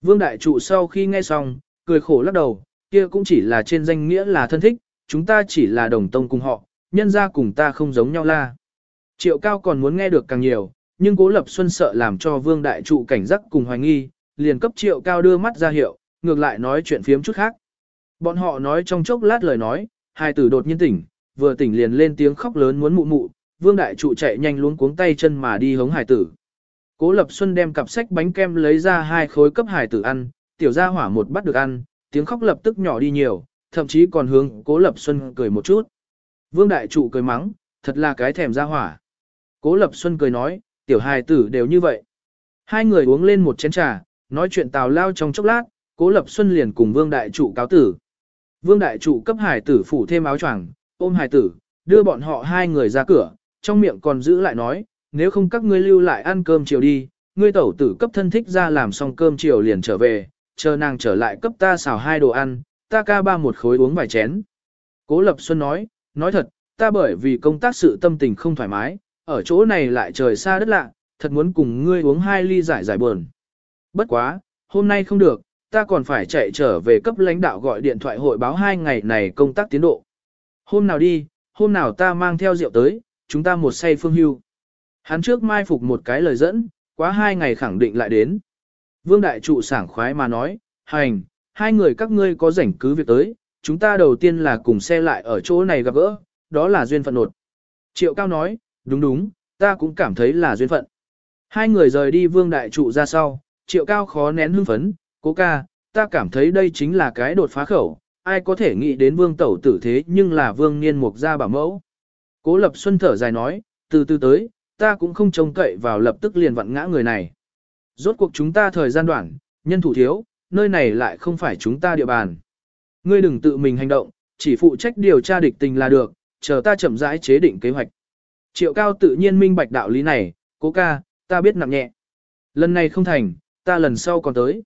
Vương Đại Trụ sau khi nghe xong, cười khổ lắc đầu, kia cũng chỉ là trên danh nghĩa là thân thích, chúng ta chỉ là đồng tông cùng họ, nhân ra cùng ta không giống nhau la. Triệu Cao còn muốn nghe được càng nhiều, nhưng Cố Lập Xuân sợ làm cho Vương Đại Trụ cảnh giác cùng hoài nghi, liền cấp Triệu Cao đưa mắt ra hiệu, ngược lại nói chuyện phiếm chút khác. Bọn họ nói trong chốc lát lời nói, hai tử đột nhiên tỉnh, vừa tỉnh liền lên tiếng khóc lớn muốn mụ mụ, Vương Đại Trụ chạy nhanh luống cuống tay chân mà đi hống hải tử. Cố Lập Xuân đem cặp sách bánh kem lấy ra hai khối cấp hải tử ăn, tiểu gia hỏa một bắt được ăn, tiếng khóc lập tức nhỏ đi nhiều, thậm chí còn hướng Cố Lập Xuân cười một chút. Vương Đại Trụ cười mắng, thật là cái thèm gia hỏa. Cố Lập Xuân cười nói, tiểu hài tử đều như vậy. Hai người uống lên một chén trà, nói chuyện tào lao trong chốc lát, Cố Lập Xuân liền cùng Vương Đại Trụ cáo tử. Vương Đại Trụ cấp hải tử phủ thêm áo choàng, ôm hải tử, đưa bọn họ hai người ra cửa, trong miệng còn giữ lại nói, nếu không các ngươi lưu lại ăn cơm chiều đi, ngươi tẩu tử cấp thân thích ra làm xong cơm chiều liền trở về, chờ nàng trở lại cấp ta xào hai đồ ăn, ta ca ba một khối uống vài chén. Cố Lập Xuân nói, nói thật, ta bởi vì công tác sự tâm tình không thoải mái, ở chỗ này lại trời xa đất lạ, thật muốn cùng ngươi uống hai ly giải giải buồn. Bất quá, hôm nay không được, ta còn phải chạy trở về cấp lãnh đạo gọi điện thoại hội báo hai ngày này công tác tiến độ. Hôm nào đi, hôm nào ta mang theo rượu tới, chúng ta một say phương hưu. Hắn trước mai phục một cái lời dẫn, quá hai ngày khẳng định lại đến. Vương Đại Trụ sảng khoái mà nói, hành, hai người các ngươi có rảnh cứ việc tới, chúng ta đầu tiên là cùng xe lại ở chỗ này gặp gỡ, đó là duyên phận nột. Triệu Cao nói, đúng đúng, ta cũng cảm thấy là duyên phận. Hai người rời đi Vương Đại Trụ ra sau, Triệu Cao khó nén hưng phấn, cố ca, ta cảm thấy đây chính là cái đột phá khẩu, ai có thể nghĩ đến Vương Tẩu tử thế nhưng là Vương Niên Mục gia bảo mẫu. Cố Lập Xuân thở dài nói, từ từ tới, ta cũng không trông cậy vào lập tức liền vặn ngã người này. Rốt cuộc chúng ta thời gian đoạn, nhân thủ thiếu, nơi này lại không phải chúng ta địa bàn. Ngươi đừng tự mình hành động, chỉ phụ trách điều tra địch tình là được, chờ ta chậm rãi chế định kế hoạch. Triệu cao tự nhiên minh bạch đạo lý này, cố ca, ta biết nặng nhẹ. Lần này không thành, ta lần sau còn tới.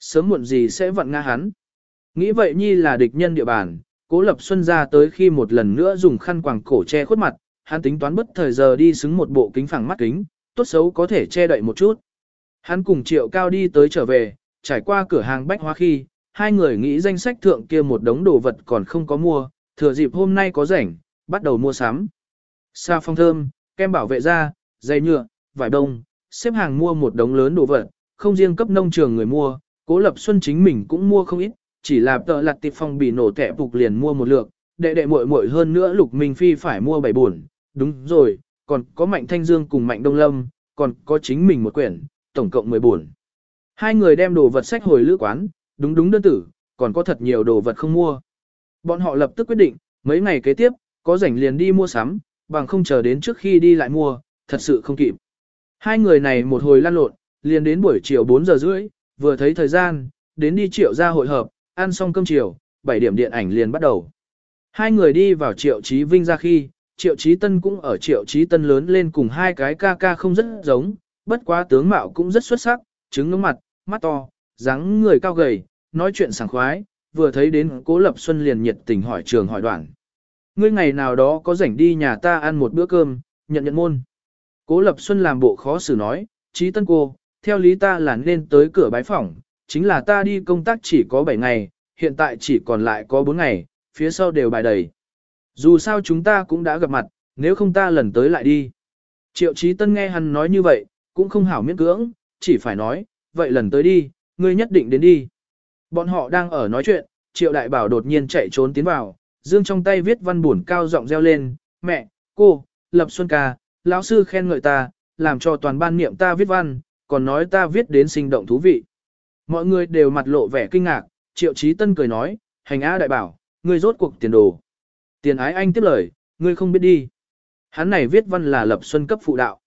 Sớm muộn gì sẽ vặn ngã hắn. Nghĩ vậy nhi là địch nhân địa bàn, cố lập xuân ra tới khi một lần nữa dùng khăn quàng cổ che khuất mặt, hắn tính toán bất thời giờ đi xứng một bộ kính phẳng mắt kính, tốt xấu có thể che đậy một chút. Hắn cùng triệu cao đi tới trở về, trải qua cửa hàng bách hóa khi, hai người nghĩ danh sách thượng kia một đống đồ vật còn không có mua, thừa dịp hôm nay có rảnh, bắt đầu mua sắm. Sa phong thơm, kem bảo vệ da, dây nhựa, vải đông, xếp hàng mua một đống lớn đồ vật, không riêng cấp nông trường người mua, cố lập xuân chính mình cũng mua không ít, chỉ là tợ lặt tịp phong bị nổ tẻ phục liền mua một lượng, đệ đệ muội muội hơn nữa lục minh phi phải mua bảy buồn, đúng rồi, còn có mạnh thanh dương cùng mạnh đông lâm, còn có chính mình một quyển, tổng cộng 10 buồn. Hai người đem đồ vật sách hồi lữ quán, đúng đúng đơn tử, còn có thật nhiều đồ vật không mua. Bọn họ lập tức quyết định, mấy ngày kế tiếp, có rảnh liền đi mua sắm, bằng không chờ đến trước khi đi lại mua, thật sự không kịp. Hai người này một hồi lăn lộn, liền đến buổi chiều 4 giờ rưỡi, vừa thấy thời gian, đến đi triệu ra hội hợp, ăn xong cơm chiều, 7 điểm điện ảnh liền bắt đầu. Hai người đi vào triệu trí vinh ra khi, triệu trí tân cũng ở triệu trí tân lớn lên cùng hai cái ca ca không rất giống, bất quá tướng mạo cũng rất xuất sắc, trứng ngưỡng mặt, mắt to, dáng người cao gầy, nói chuyện sảng khoái, vừa thấy đến Cố Lập Xuân liền nhiệt tình hỏi trường hỏi đoạn. Ngươi ngày nào đó có rảnh đi nhà ta ăn một bữa cơm, nhận nhận môn. Cố Lập Xuân làm bộ khó xử nói, trí tân cô, theo lý ta là nên tới cửa bái phỏng, chính là ta đi công tác chỉ có 7 ngày, hiện tại chỉ còn lại có 4 ngày, phía sau đều bài đầy. Dù sao chúng ta cũng đã gặp mặt, nếu không ta lần tới lại đi. Triệu Chí Tân nghe hắn nói như vậy, cũng không hảo miễn cưỡng, chỉ phải nói, vậy lần tới đi, ngươi nhất định đến đi. Bọn họ đang ở nói chuyện, Triệu Đại Bảo đột nhiên chạy trốn tiến vào, dương trong tay viết văn buồn cao giọng reo lên, mẹ, cô, Lập Xuân ca, lão sư khen ngợi ta, làm cho toàn ban niệm ta viết văn, còn nói ta viết đến sinh động thú vị. Mọi người đều mặt lộ vẻ kinh ngạc, Triệu Chí Tân cười nói, hành á đại bảo, ngươi rốt cuộc tiền đồ. Tiền ái anh tiếp lời, ngươi không biết đi. Hắn này viết văn là Lập Xuân cấp phụ đạo.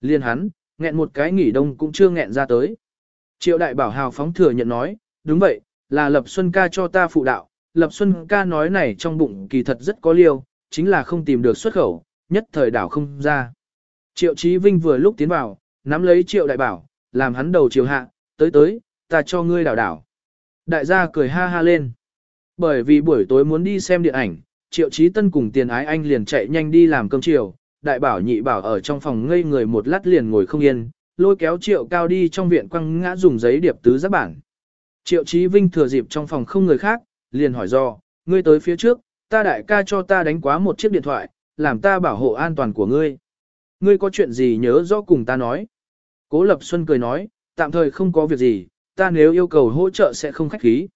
Liên hắn, nghẹn một cái nghỉ đông cũng chưa nghẹn ra tới. Triệu đại bảo hào phóng thừa nhận nói, đúng vậy, là Lập Xuân ca cho ta phụ đạo, Lập Xuân ca nói này trong bụng kỳ thật rất có liêu, chính là không tìm được xuất khẩu, nhất thời đảo không ra. Triệu Chí Vinh vừa lúc tiến vào, nắm lấy Triệu đại bảo, làm hắn đầu chiều hạ, tới tới, ta cho ngươi đảo đảo. Đại gia cười ha ha lên. Bởi vì buổi tối muốn đi xem điện ảnh, Triệu trí Tân cùng tiền ái anh liền chạy nhanh đi làm cơm chiều, đại bảo nhị bảo ở trong phòng ngây người một lát liền ngồi không yên, lôi kéo Triệu Cao đi trong viện quăng ngã dùng giấy điệp tứ giác bản. Triệu trí Vinh thừa dịp trong phòng không người khác, liền hỏi do, ngươi tới phía trước, ta đại ca cho ta đánh quá một chiếc điện thoại, làm ta bảo hộ an toàn của ngươi. Ngươi có chuyện gì nhớ rõ cùng ta nói. Cố Lập Xuân cười nói, tạm thời không có việc gì, ta nếu yêu cầu hỗ trợ sẽ không khách khí.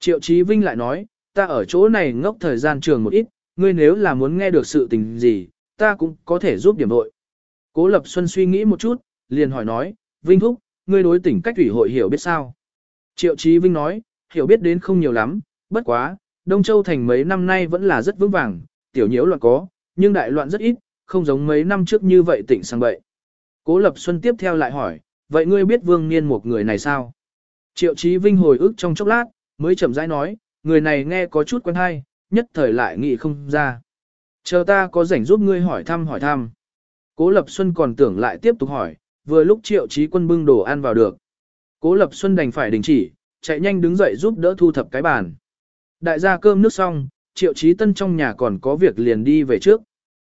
Triệu Chí Vinh lại nói, ta ở chỗ này ngốc thời gian trường một ít, ngươi nếu là muốn nghe được sự tình gì, ta cũng có thể giúp điểm đội. Cố Lập Xuân suy nghĩ một chút, liền hỏi nói, Vinh Thúc, ngươi đối tỉnh cách ủy hội hiểu biết sao? Triệu Chí Vinh nói, hiểu biết đến không nhiều lắm, bất quá, Đông Châu thành mấy năm nay vẫn là rất vững vàng, tiểu nhiễu loạn có, nhưng đại loạn rất ít, không giống mấy năm trước như vậy tỉnh sang bậy. Cố Lập Xuân tiếp theo lại hỏi, vậy ngươi biết Vương Niên một người này sao? Triệu Chí Vinh hồi ức trong chốc lát, mới chậm rãi nói, người này nghe có chút quen hay, nhất thời lại nghĩ không ra. Chờ ta có rảnh giúp ngươi hỏi thăm hỏi thăm. Cố Lập Xuân còn tưởng lại tiếp tục hỏi, vừa lúc Triệu Chí Quân bưng đồ ăn vào được. Cố Lập Xuân đành phải đình chỉ, chạy nhanh đứng dậy giúp đỡ thu thập cái bàn. Đại gia cơm nước xong, Triệu Chí Tân trong nhà còn có việc liền đi về trước.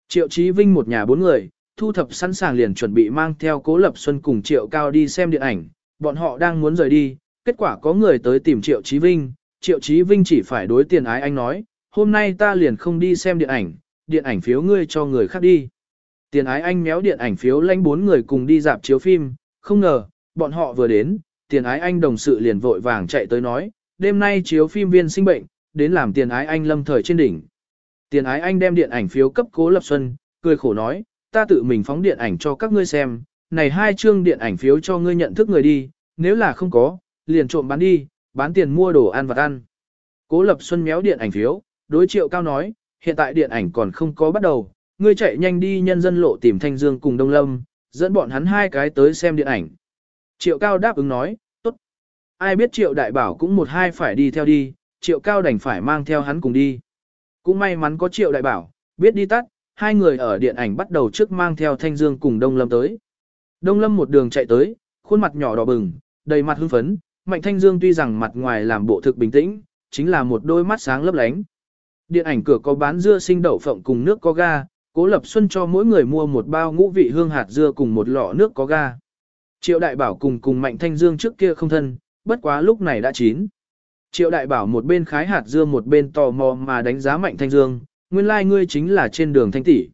Triệu Chí Vinh một nhà bốn người, thu thập sẵn sàng liền chuẩn bị mang theo Cố Lập Xuân cùng Triệu Cao đi xem điện ảnh, bọn họ đang muốn rời đi, kết quả có người tới tìm Triệu Chí Vinh, Triệu Chí Vinh chỉ phải đối tiền ái anh nói, hôm nay ta liền không đi xem điện ảnh, điện ảnh phiếu ngươi cho người khác đi. Tiền ái anh méo điện ảnh phiếu lãnh bốn người cùng đi dạp chiếu phim, không ngờ, bọn họ vừa đến, tiền ái anh đồng sự liền vội vàng chạy tới nói, đêm nay chiếu phim viên sinh bệnh, đến làm tiền ái anh lâm thời trên đỉnh. Tiền ái anh đem điện ảnh phiếu cấp cố lập xuân, cười khổ nói, ta tự mình phóng điện ảnh cho các ngươi xem, này hai chương điện ảnh phiếu cho ngươi nhận thức người đi, nếu là không có, liền trộm bán đi, bán tiền mua đồ ăn vặt ăn. Cố Lập Xuân méo điện ảnh phiếu, đối triệu cao nói, hiện tại điện ảnh còn không có bắt đầu, ngươi chạy nhanh đi nhân dân lộ tìm Thanh Dương cùng Đông Lâm, dẫn bọn hắn hai cái tới xem điện ảnh. Triệu cao đáp ứng nói, tốt. Ai biết triệu đại bảo cũng một hai phải đi theo đi, triệu cao đành phải mang theo hắn cùng đi. Cũng may mắn có triệu đại bảo, biết đi tắt, hai người ở điện ảnh bắt đầu trước mang theo Thanh Dương cùng Đông Lâm tới. Đông Lâm một đường chạy tới, khuôn mặt nhỏ đỏ bừng, đầy mặt hưng phấn, Mạnh Thanh Dương tuy rằng mặt ngoài làm bộ thực bình tĩnh, chính là một đôi mắt sáng lấp lánh. Điện ảnh cửa có bán dưa sinh đậu phộng cùng nước có ga, Cố Lập Xuân cho mỗi người mua một bao ngũ vị hương hạt dưa cùng một lọ nước có ga. Triệu Đại Bảo cùng cùng Mạnh Thanh Dương trước kia không thân, bất quá lúc này đã chín. Triệu Đại Bảo một bên khái hạt dưa một bên tò mò mà đánh giá Mạnh Thanh Dương, nguyên lai like ngươi chính là trên đường Thanh Tỷ.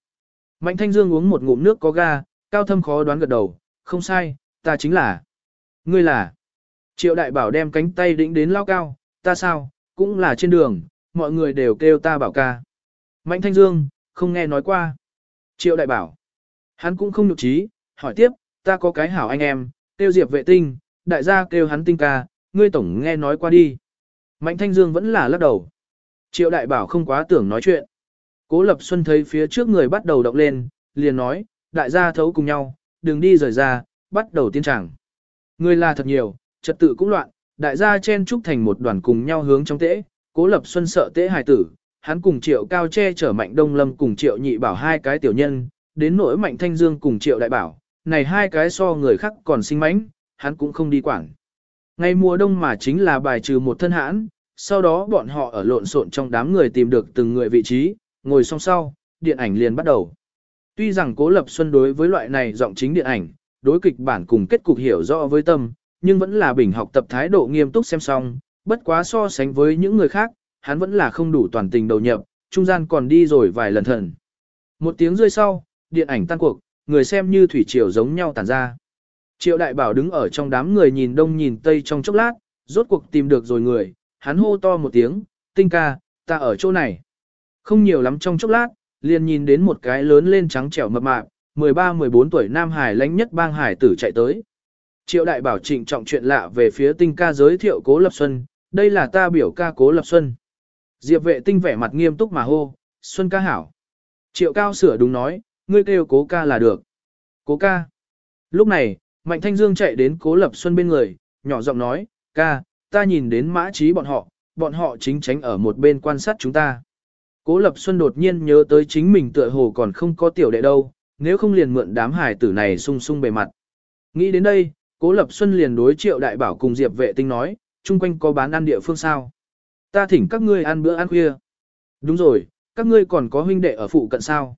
Mạnh Thanh Dương uống một ngụm nước có ga, cao thâm khó đoán gật đầu, không sai, ta chính là. Ngươi là. Triệu đại bảo đem cánh tay đĩnh đến lao cao, ta sao, cũng là trên đường, mọi người đều kêu ta bảo ca. Mạnh thanh dương, không nghe nói qua. Triệu đại bảo, hắn cũng không nhục trí, hỏi tiếp, ta có cái hảo anh em, kêu diệp vệ tinh, đại gia kêu hắn tinh ca, ngươi tổng nghe nói qua đi. Mạnh thanh dương vẫn là lắc đầu. Triệu đại bảo không quá tưởng nói chuyện. Cố lập xuân thấy phía trước người bắt đầu động lên, liền nói, đại gia thấu cùng nhau, đừng đi rời ra, bắt đầu tiến tràng. Người là thật nhiều, trật tự cũng loạn, đại gia chen trúc thành một đoàn cùng nhau hướng trong tễ, cố lập xuân sợ tễ hài tử, hắn cùng triệu cao che chở mạnh đông lâm cùng triệu nhị bảo hai cái tiểu nhân, đến nỗi mạnh thanh dương cùng triệu đại bảo, này hai cái so người khác còn sinh mánh, hắn cũng không đi quảng. Ngày mùa đông mà chính là bài trừ một thân hãn, sau đó bọn họ ở lộn xộn trong đám người tìm được từng người vị trí, ngồi song sau, điện ảnh liền bắt đầu. Tuy rằng Cố Lập Xuân đối với loại này giọng chính điện ảnh, đối kịch bản cùng kết cục hiểu rõ với tâm, nhưng vẫn là bình học tập thái độ nghiêm túc xem xong, bất quá so sánh với những người khác, hắn vẫn là không đủ toàn tình đầu nhập, trung gian còn đi rồi vài lần thần. Một tiếng rơi sau, điện ảnh tan cuộc, người xem như thủy triều giống nhau tản ra. Triệu đại bảo đứng ở trong đám người nhìn đông nhìn tây trong chốc lát, rốt cuộc tìm được rồi người, hắn hô to một tiếng, tinh ca, ta ở chỗ này. Không nhiều lắm trong chốc lát, liền nhìn đến một cái lớn lên trắng trẻo mập mạp, 13-14 tuổi nam hải lãnh nhất bang hải tử chạy tới. Triệu đại bảo trịnh trọng chuyện lạ về phía tinh ca giới thiệu cố lập xuân, đây là ta biểu ca cố lập xuân. Diệp vệ tinh vẻ mặt nghiêm túc mà hô, xuân ca hảo. Triệu cao sửa đúng nói, ngươi kêu cố ca là được. Cố ca. Lúc này, Mạnh Thanh Dương chạy đến Cố Lập Xuân bên người, nhỏ giọng nói, ca, ta nhìn đến mã trí bọn họ, bọn họ chính tránh ở một bên quan sát chúng ta. Cố Lập Xuân đột nhiên nhớ tới chính mình tựa hồ còn không có tiểu đệ đâu, nếu không liền mượn đám hải tử này sung sung bề mặt. Nghĩ đến đây, Cố Lập Xuân liền đối triệu đại bảo cùng Diệp vệ tinh nói, chung quanh có bán ăn địa phương sao. Ta thỉnh các ngươi ăn bữa ăn khuya. Đúng rồi, các ngươi còn có huynh đệ ở phụ cận sao.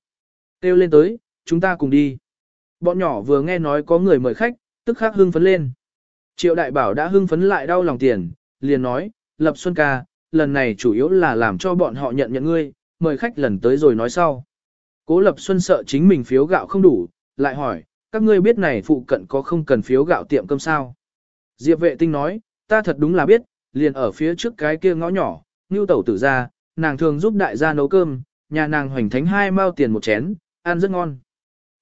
Têu lên tới, chúng ta cùng đi. Bọn nhỏ vừa nghe nói có người mời khách, tức khắc hưng phấn lên. Triệu đại bảo đã hưng phấn lại đau lòng tiền, liền nói, Lập Xuân ca, lần này chủ yếu là làm cho bọn họ nhận nhận ngươi, mời khách lần tới rồi nói sau. Cố Lập Xuân sợ chính mình phiếu gạo không đủ, lại hỏi, các ngươi biết này phụ cận có không cần phiếu gạo tiệm cơm sao? Diệp vệ tinh nói, ta thật đúng là biết, liền ở phía trước cái kia ngõ nhỏ, ngưu tẩu tử ra, nàng thường giúp đại gia nấu cơm, nhà nàng hoành thánh hai mao tiền một chén, ăn rất ngon.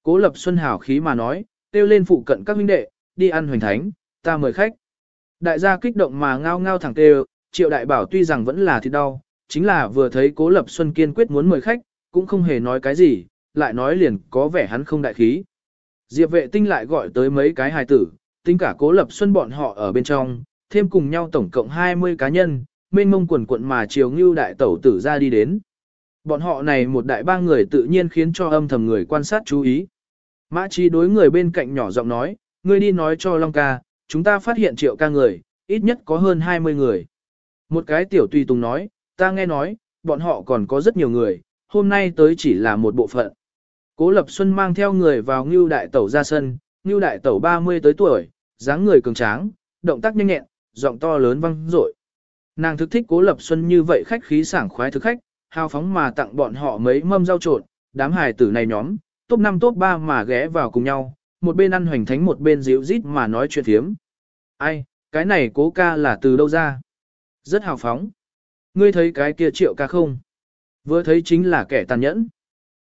Cố Lập Xuân hào khí mà nói, kêu lên phụ cận các huynh đệ, đi ăn hoành thánh, ta mời khách. Đại gia kích động mà ngao ngao thẳng kêu, triệu đại bảo tuy rằng vẫn là thịt đau, chính là vừa thấy Cố Lập Xuân kiên quyết muốn mời khách, cũng không hề nói cái gì, lại nói liền có vẻ hắn không đại khí. Diệp vệ tinh lại gọi tới mấy cái hài tử, tính cả Cố Lập Xuân bọn họ ở bên trong, thêm cùng nhau tổng cộng 20 cá nhân, mênh mông quần quận mà chiều ngưu đại tẩu tử ra đi đến. Bọn họ này một đại ba người tự nhiên khiến cho âm thầm người quan sát chú ý. Mã Chi đối người bên cạnh nhỏ giọng nói, ngươi đi nói cho Long ca, chúng ta phát hiện triệu ca người, ít nhất có hơn 20 người. Một cái tiểu tùy tùng nói, ta nghe nói, bọn họ còn có rất nhiều người, hôm nay tới chỉ là một bộ phận. Cố Lập Xuân mang theo người vào Ngưu Đại Tẩu ra sân, Ngưu Đại Tẩu 30 tới tuổi, dáng người cường tráng, động tác nhanh nhẹn, giọng to lớn vang dội. Nàng thực thích Cố Lập Xuân như vậy khách khí sảng khoái thực khách, hào phóng mà tặng bọn họ mấy mâm rau trộn, đám hài tử này nhóm, top 5 top 3 mà ghé vào cùng nhau, một bên ăn hoành thánh một bên dịu rít mà nói chuyện thiếm. Ai, cái này cố ca là từ đâu ra? Rất hào phóng. Ngươi thấy cái kia triệu ca không? Vừa thấy chính là kẻ tàn nhẫn.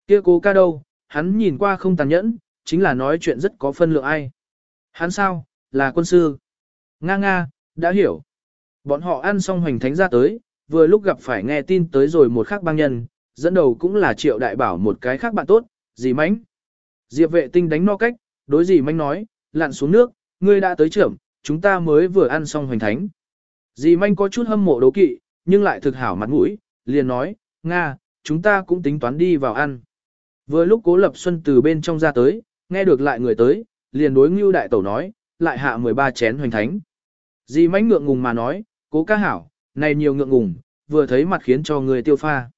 Kia cố ca đâu, hắn nhìn qua không tàn nhẫn, chính là nói chuyện rất có phân lượng ai. Hắn sao, là quân sư. Nga nga, đã hiểu. Bọn họ ăn xong hoành thánh ra tới, vừa lúc gặp phải nghe tin tới rồi một khác băng nhân, dẫn đầu cũng là triệu đại bảo một cái khác bạn tốt, dì mánh. Diệp vệ tinh đánh no cách, đối dì mánh nói, lặn xuống nước, ngươi đã tới trưởng, chúng ta mới vừa ăn xong hoành thánh. Dì manh có chút hâm mộ đố kỵ, nhưng lại thực hảo mặt mũi, liền nói, Nga, chúng ta cũng tính toán đi vào ăn. Vừa lúc cố lập xuân từ bên trong ra tới, nghe được lại người tới, liền đối ngưu đại tẩu nói, lại hạ 13 chén hoành thánh. di mánh ngượng ngùng mà nói, cố ca hảo, này nhiều ngượng ngùng, vừa thấy mặt khiến cho người tiêu pha.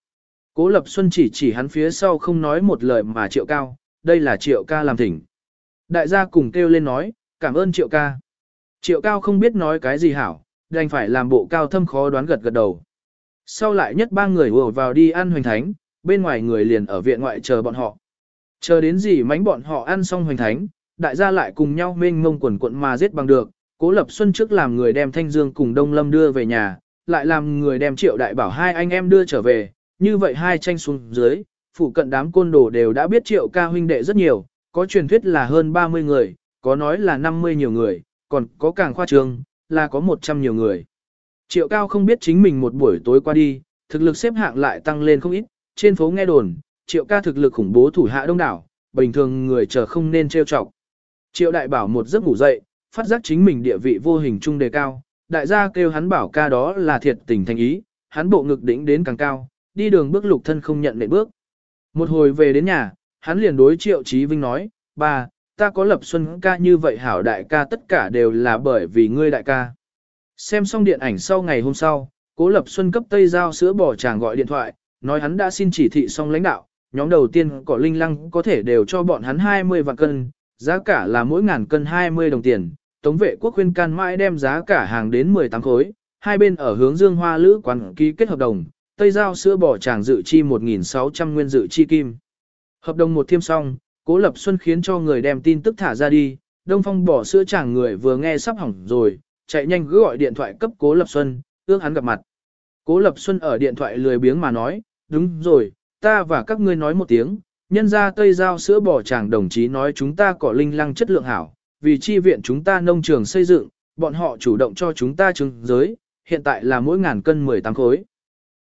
Cố Lập Xuân chỉ chỉ hắn phía sau không nói một lời mà triệu cao, đây là triệu ca làm thỉnh. Đại gia cùng kêu lên nói, cảm ơn triệu ca. Triệu cao không biết nói cái gì hảo, đành phải làm bộ cao thâm khó đoán gật gật đầu. Sau lại nhất ba người vừa vào đi ăn hoành thánh, bên ngoài người liền ở viện ngoại chờ bọn họ. Chờ đến gì mánh bọn họ ăn xong hoành thánh, đại gia lại cùng nhau mênh ngông quần quận mà giết bằng được, cố lập xuân trước làm người đem thanh dương cùng đông lâm đưa về nhà, lại làm người đem triệu đại bảo hai anh em đưa trở về, như vậy hai tranh xuống dưới, phụ cận đám côn đồ đều đã biết triệu ca huynh đệ rất nhiều, có truyền thuyết là hơn 30 người, có nói là 50 nhiều người, còn có càng khoa trương, là có 100 nhiều người. Triệu cao không biết chính mình một buổi tối qua đi, thực lực xếp hạng lại tăng lên không ít, trên phố nghe đồn, triệu ca thực lực khủng bố thủ hạ đông đảo, bình thường người chờ không nên trêu chọc. Triệu đại bảo một giấc ngủ dậy, phát giác chính mình địa vị vô hình trung đề cao, đại gia kêu hắn bảo ca đó là thiệt tình thành ý, hắn bộ ngực đỉnh đến càng cao, đi đường bước lục thân không nhận nệ bước. Một hồi về đến nhà, hắn liền đối triệu trí vinh nói, ba, ta có lập xuân ca như vậy hảo đại ca tất cả đều là bởi vì ngươi đại ca. Xem xong điện ảnh sau ngày hôm sau, cố lập xuân cấp tây giao sữa bò chàng gọi điện thoại, nói hắn đã xin chỉ thị xong lãnh đạo, nhóm đầu tiên cỏ linh lăng có thể đều cho bọn hắn 20 vạn cân, giá cả là mỗi ngàn cân 20 đồng tiền, Tống vệ quốc khuyên can mãi đem giá cả hàng đến 18 khối, hai bên ở hướng dương hoa lữ quán ký kết hợp đồng, Tây Giao sữa bỏ tràng dự chi 1.600 nguyên dự chi kim. Hợp đồng một thiêm xong, Cố Lập Xuân khiến cho người đem tin tức thả ra đi, Đông Phong bỏ sữa chàng người vừa nghe sắp hỏng rồi, chạy nhanh gửi gọi điện thoại cấp Cố Lập Xuân, ước hắn gặp mặt. Cố Lập Xuân ở điện thoại lười biếng mà nói, đúng rồi, ta và các ngươi nói một tiếng, nhân ra Tây Giao sữa bò chàng đồng chí nói chúng ta có linh lăng chất lượng hảo, vì chi viện chúng ta nông trường xây dựng, bọn họ chủ động cho chúng ta trứng giới, hiện tại là mỗi ngàn cân 18 khối.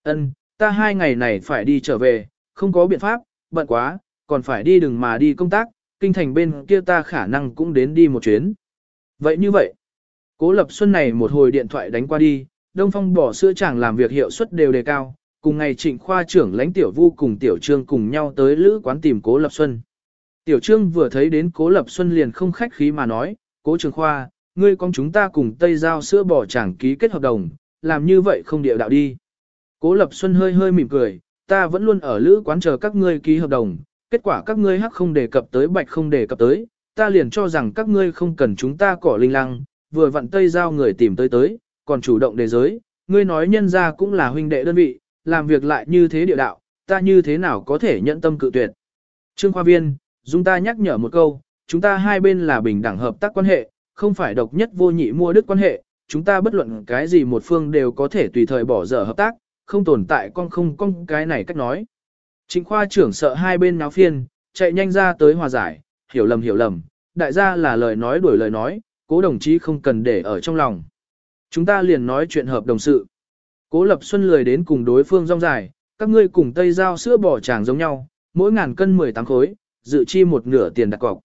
Ân, ta hai ngày này phải đi trở về, không có biện pháp, bận quá, còn phải đi đừng mà đi công tác, kinh thành bên kia ta khả năng cũng đến đi một chuyến. Vậy như vậy, Cố Lập Xuân này một hồi điện thoại đánh qua đi, Đông Phong bỏ sữa chàng làm việc hiệu suất đều đề cao, cùng ngày trịnh khoa trưởng lãnh tiểu vu cùng tiểu trương cùng nhau tới lữ quán tìm Cố Lập Xuân. Tiểu trương vừa thấy đến Cố Lập Xuân liền không khách khí mà nói, Cố trường khoa, ngươi con chúng ta cùng Tây Giao sữa bỏ chẳng ký kết hợp đồng, làm như vậy không địa đạo đi. Cố Lập Xuân hơi hơi mỉm cười, ta vẫn luôn ở lữ quán chờ các ngươi ký hợp đồng, kết quả các ngươi hắc không đề cập tới bạch không đề cập tới, ta liền cho rằng các ngươi không cần chúng ta cỏ linh lăng, vừa vặn Tây Giao người tìm tới tới, còn chủ động đề giới, ngươi nói nhân ra cũng là huynh đệ đơn vị, làm việc lại như thế địa đạo, ta như thế nào có thể nhận tâm cự tuyệt. Trương khoa viên, chúng ta nhắc nhở một câu, chúng ta hai bên là bình đẳng hợp tác quan hệ, không phải độc nhất vô nhị mua đức quan hệ, chúng ta bất luận cái gì một phương đều có thể tùy thời bỏ dở hợp tác, không tồn tại con không con cái này cách nói. Trịnh khoa trưởng sợ hai bên náo phiên, chạy nhanh ra tới hòa giải, hiểu lầm hiểu lầm, đại gia là lời nói đuổi lời nói, cố đồng chí không cần để ở trong lòng. Chúng ta liền nói chuyện hợp đồng sự. Cố Lập Xuân lười đến cùng đối phương rong dài, các ngươi cùng Tây Giao sữa bỏ chàng giống nhau, mỗi ngàn cân 18 khối, dự chi một nửa tiền đặt cọc.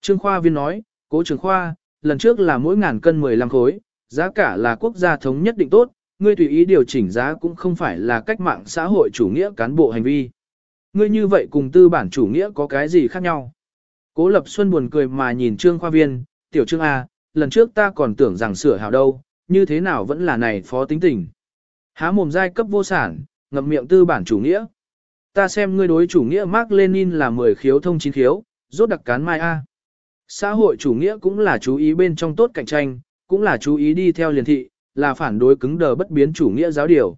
Trương Khoa Viên nói, cố Trương Khoa, lần trước là mỗi ngàn cân 15 khối, giá cả là quốc gia thống nhất định tốt, ngươi tùy ý điều chỉnh giá cũng không phải là cách mạng xã hội chủ nghĩa cán bộ hành vi. Ngươi như vậy cùng tư bản chủ nghĩa có cái gì khác nhau? Cố Lập Xuân buồn cười mà nhìn Trương Khoa Viên, tiểu Trương A, lần trước ta còn tưởng rằng sửa hào đâu, như thế nào vẫn là này phó tính tình. Há mồm giai cấp vô sản, ngậm miệng tư bản chủ nghĩa. Ta xem ngươi đối chủ nghĩa Mark Lenin là 10 khiếu thông chín khiếu, rốt đặc cán mai A. Xã hội chủ nghĩa cũng là chú ý bên trong tốt cạnh tranh, cũng là chú ý đi theo liền thị, là phản đối cứng đờ bất biến chủ nghĩa giáo điều.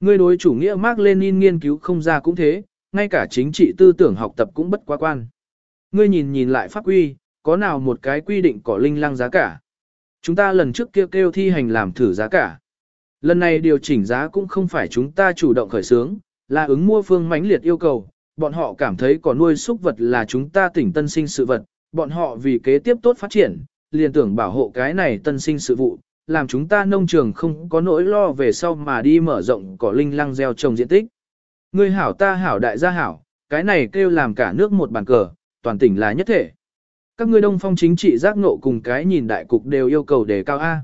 Ngươi đối chủ nghĩa Mark Lenin nghiên cứu không ra cũng thế, ngay cả chính trị tư tưởng học tập cũng bất quá quan. Ngươi nhìn nhìn lại pháp quy, có nào một cái quy định có linh lăng giá cả. Chúng ta lần trước kêu kêu thi hành làm thử giá cả. Lần này điều chỉnh giá cũng không phải chúng ta chủ động khởi xướng, là ứng mua phương mãnh liệt yêu cầu, bọn họ cảm thấy có nuôi súc vật là chúng ta tỉnh tân sinh sự vật, bọn họ vì kế tiếp tốt phát triển, liền tưởng bảo hộ cái này tân sinh sự vụ, làm chúng ta nông trường không có nỗi lo về sau mà đi mở rộng cỏ linh lăng gieo trồng diện tích. người hảo ta hảo đại gia hảo, cái này kêu làm cả nước một bàn cờ, toàn tỉnh là nhất thể. Các ngươi đông phong chính trị giác ngộ cùng cái nhìn đại cục đều yêu cầu đề cao A.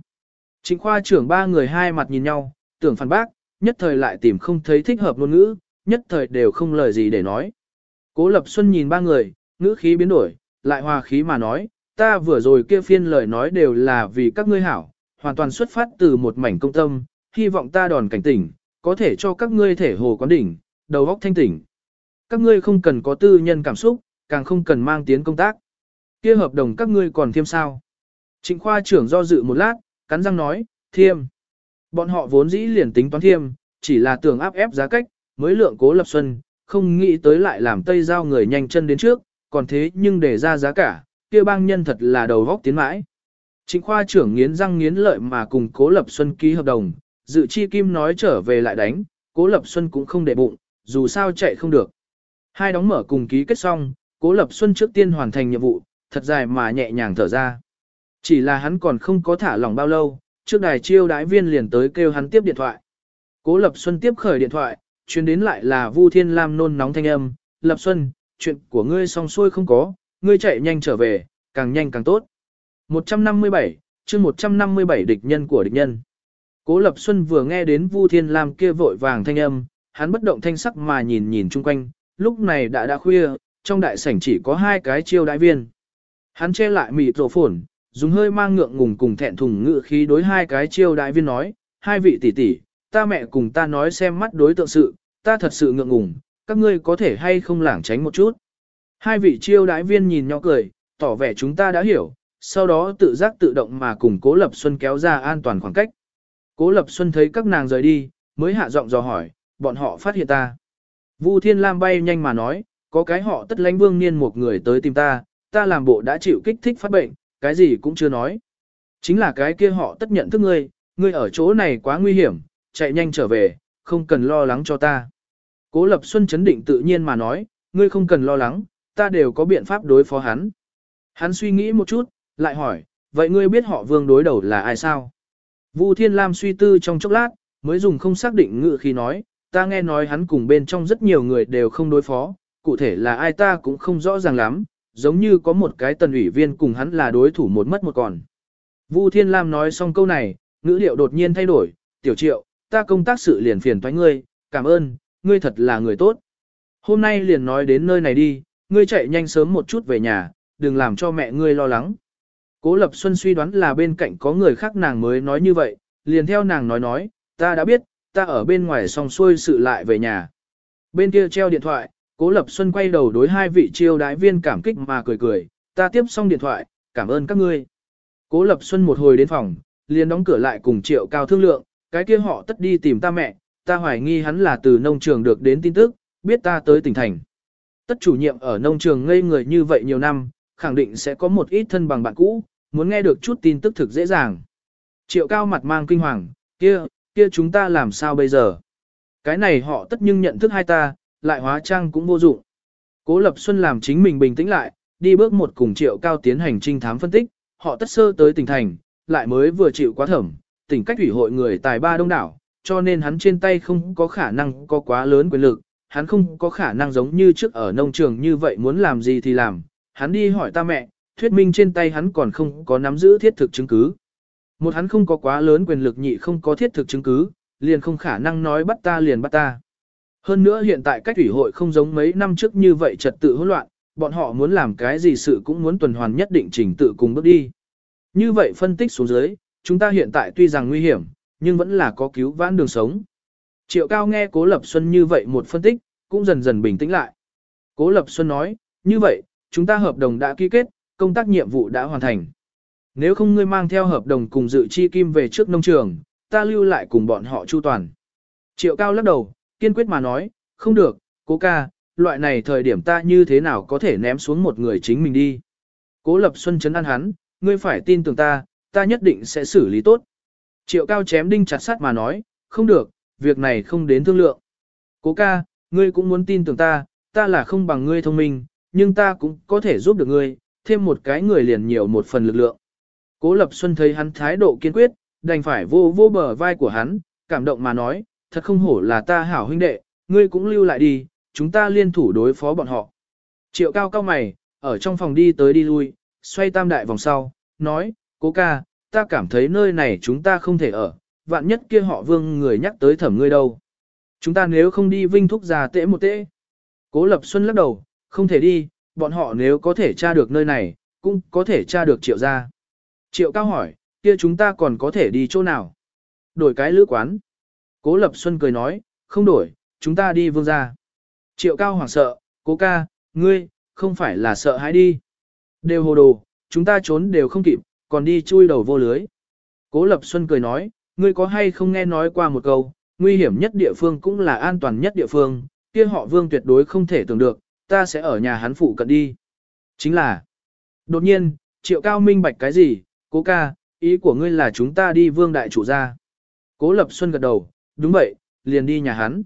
Trịnh khoa trưởng ba người hai mặt nhìn nhau, tưởng phản bác, nhất thời lại tìm không thấy thích hợp ngôn ngữ, nhất thời đều không lời gì để nói. Cố Lập Xuân nhìn ba người, ngữ khí biến đổi, lại hòa khí mà nói, ta vừa rồi kia phiên lời nói đều là vì các ngươi hảo, hoàn toàn xuất phát từ một mảnh công tâm, hy vọng ta đòn cảnh tỉnh, có thể cho các ngươi thể hồ quán đỉnh, đầu óc thanh tỉnh. Các ngươi không cần có tư nhân cảm xúc, càng không cần mang tiến công tác. Kia hợp đồng các ngươi còn thêm sao? Trịnh khoa trưởng do dự một lát, cắn răng nói, thiêm. Bọn họ vốn dĩ liền tính toán thiêm, chỉ là tưởng áp ép giá cách, mới lượng cố lập xuân, không nghĩ tới lại làm tây giao người nhanh chân đến trước, còn thế nhưng để ra giá cả, kia bang nhân thật là đầu góc tiến mãi. Trịnh khoa trưởng nghiến răng nghiến lợi mà cùng cố lập xuân ký hợp đồng, dự chi kim nói trở về lại đánh, cố lập xuân cũng không để bụng, dù sao chạy không được. Hai đóng mở cùng ký kết xong, cố lập xuân trước tiên hoàn thành nhiệm vụ, thật dài mà nhẹ nhàng thở ra. Chỉ là hắn còn không có thả lỏng bao lâu, trước đài chiêu đại viên liền tới kêu hắn tiếp điện thoại. Cố Lập Xuân tiếp khởi điện thoại, chuyến đến lại là Vu Thiên Lam nôn nóng thanh âm, Lập Xuân, chuyện của ngươi xong xuôi không có, ngươi chạy nhanh trở về, càng nhanh càng tốt. 157, chương 157 địch nhân của địch nhân. Cố Lập Xuân vừa nghe đến Vu Thiên Lam kia vội vàng thanh âm, hắn bất động thanh sắc mà nhìn nhìn chung quanh, lúc này đã đã khuya, trong đại sảnh chỉ có hai cái chiêu đại viên. Hắn che lại mịt rổ phổn, dùng hơi mang ngượng ngùng cùng thẹn thùng ngự khí đối hai cái chiêu đại viên nói, hai vị tỷ tỷ, ta mẹ cùng ta nói xem mắt đối tượng sự, ta thật sự ngượng ngùng, các ngươi có thể hay không lảng tránh một chút. Hai vị chiêu đại viên nhìn nhau cười, tỏ vẻ chúng ta đã hiểu, sau đó tự giác tự động mà cùng Cố Lập Xuân kéo ra an toàn khoảng cách. Cố Lập Xuân thấy các nàng rời đi, mới hạ giọng dò hỏi, bọn họ phát hiện ta. Vu Thiên Lam bay nhanh mà nói, có cái họ tất lãnh vương niên một người tới tìm ta, ta làm bộ đã chịu kích thích phát bệnh, cái gì cũng chưa nói. Chính là cái kia họ tất nhận thức ngươi, ngươi ở chỗ này quá nguy hiểm, chạy nhanh trở về, không cần lo lắng cho ta. Cố Lập Xuân chấn định tự nhiên mà nói, ngươi không cần lo lắng, ta đều có biện pháp đối phó hắn. Hắn suy nghĩ một chút, lại hỏi, vậy ngươi biết họ vương đối đầu là ai sao? Vu Thiên Lam suy tư trong chốc lát, mới dùng không xác định ngự khi nói, ta nghe nói hắn cùng bên trong rất nhiều người đều không đối phó, cụ thể là ai ta cũng không rõ ràng lắm, giống như có một cái tần ủy viên cùng hắn là đối thủ một mất một còn. Vu Thiên Lam nói xong câu này, ngữ điệu đột nhiên thay đổi, tiểu triệu, ta công tác sự liền phiền toái ngươi, cảm ơn, ngươi thật là người tốt. Hôm nay liền nói đến nơi này đi, ngươi chạy nhanh sớm một chút về nhà, đừng làm cho mẹ ngươi lo lắng. Cố Lập Xuân suy đoán là bên cạnh có người khác nàng mới nói như vậy, liền theo nàng nói nói, ta đã biết, ta ở bên ngoài xong xuôi sự lại về nhà. Bên kia treo điện thoại, Cố Lập Xuân quay đầu đối hai vị chiêu đái viên cảm kích mà cười cười, ta tiếp xong điện thoại, cảm ơn các ngươi. Cố Lập Xuân một hồi đến phòng, liền đóng cửa lại cùng triệu cao thương lượng, cái kia họ tất đi tìm ta mẹ, ta hoài nghi hắn là từ nông trường được đến tin tức, biết ta tới tỉnh thành. Tất chủ nhiệm ở nông trường ngây người như vậy nhiều năm, khẳng định sẽ có một ít thân bằng bạn cũ, muốn nghe được chút tin tức thực dễ dàng. Triệu cao mặt mang kinh hoàng, kia, kia chúng ta làm sao bây giờ? Cái này họ tất nhưng nhận thức hai ta, lại hóa trang cũng vô dụng. Cố Lập Xuân làm chính mình bình tĩnh lại, đi bước một cùng triệu cao tiến hành trinh thám phân tích, họ tất sơ tới tỉnh thành, lại mới vừa chịu quá thẩm, tỉnh cách ủy hội người tài ba đông đảo, cho nên hắn trên tay không có khả năng có quá lớn quyền lực, hắn không có khả năng giống như trước ở nông trường như vậy muốn làm gì thì làm, hắn đi hỏi ta mẹ, thuyết minh trên tay hắn còn không có nắm giữ thiết thực chứng cứ. Một hắn không có quá lớn quyền lực nhị không có thiết thực chứng cứ, liền không khả năng nói bắt ta liền bắt ta. Hơn nữa hiện tại cách ủy hội không giống mấy năm trước như vậy trật tự hỗn loạn, bọn họ muốn làm cái gì sự cũng muốn tuần hoàn nhất định trình tự cùng bước đi. Như vậy phân tích xuống dưới, chúng ta hiện tại tuy rằng nguy hiểm, nhưng vẫn là có cứu vãn đường sống. Triệu Cao nghe Cố Lập Xuân như vậy một phân tích, cũng dần dần bình tĩnh lại. Cố Lập Xuân nói, như vậy, chúng ta hợp đồng đã ký kết, công tác nhiệm vụ đã hoàn thành. Nếu không ngươi mang theo hợp đồng cùng dự chi kim về trước nông trường, ta lưu lại cùng bọn họ chu toàn. Triệu Cao lắc đầu, kiên quyết mà nói, không được, cố ca, loại này thời điểm ta như thế nào có thể ném xuống một người chính mình đi. Cố Lập Xuân chấn an hắn, ngươi phải tin tưởng ta, ta nhất định sẽ xử lý tốt. Triệu Cao chém đinh chặt sắt mà nói, không được, việc này không đến thương lượng. Cố ca, ngươi cũng muốn tin tưởng ta, ta là không bằng ngươi thông minh, nhưng ta cũng có thể giúp được ngươi, thêm một cái người liền nhiều một phần lực lượng. Cố Lập Xuân thấy hắn thái độ kiên quyết, đành phải vô vô bờ vai của hắn, cảm động mà nói, thật không hổ là ta hảo huynh đệ, ngươi cũng lưu lại đi, chúng ta liên thủ đối phó bọn họ. Triệu cao cao mày, ở trong phòng đi tới đi lui, xoay tam đại vòng sau, nói, cố ca, ta cảm thấy nơi này chúng ta không thể ở, vạn nhất kia họ vương người nhắc tới thẩm ngươi đâu. Chúng ta nếu không đi vinh thúc già tễ một tễ. Cố Lập Xuân lắc đầu, không thể đi, bọn họ nếu có thể tra được nơi này, cũng có thể tra được triệu gia. Triệu cao hỏi, kia chúng ta còn có thể đi chỗ nào? Đổi cái lữ quán. Cố Lập Xuân cười nói, không đổi, chúng ta đi vương gia. Triệu cao hoảng sợ, cố ca, ngươi, không phải là sợ hãi đi. Đều hồ đồ, chúng ta trốn đều không kịp, còn đi chui đầu vô lưới. Cố Lập Xuân cười nói, ngươi có hay không nghe nói qua một câu, nguy hiểm nhất địa phương cũng là an toàn nhất địa phương, kia họ vương tuyệt đối không thể tưởng được, ta sẽ ở nhà hắn phụ cận đi. Chính là, đột nhiên, triệu cao minh bạch cái gì, cố ca, ý của ngươi là chúng ta đi vương đại chủ ra. Cố Lập Xuân gật đầu, đúng vậy, liền đi nhà hắn.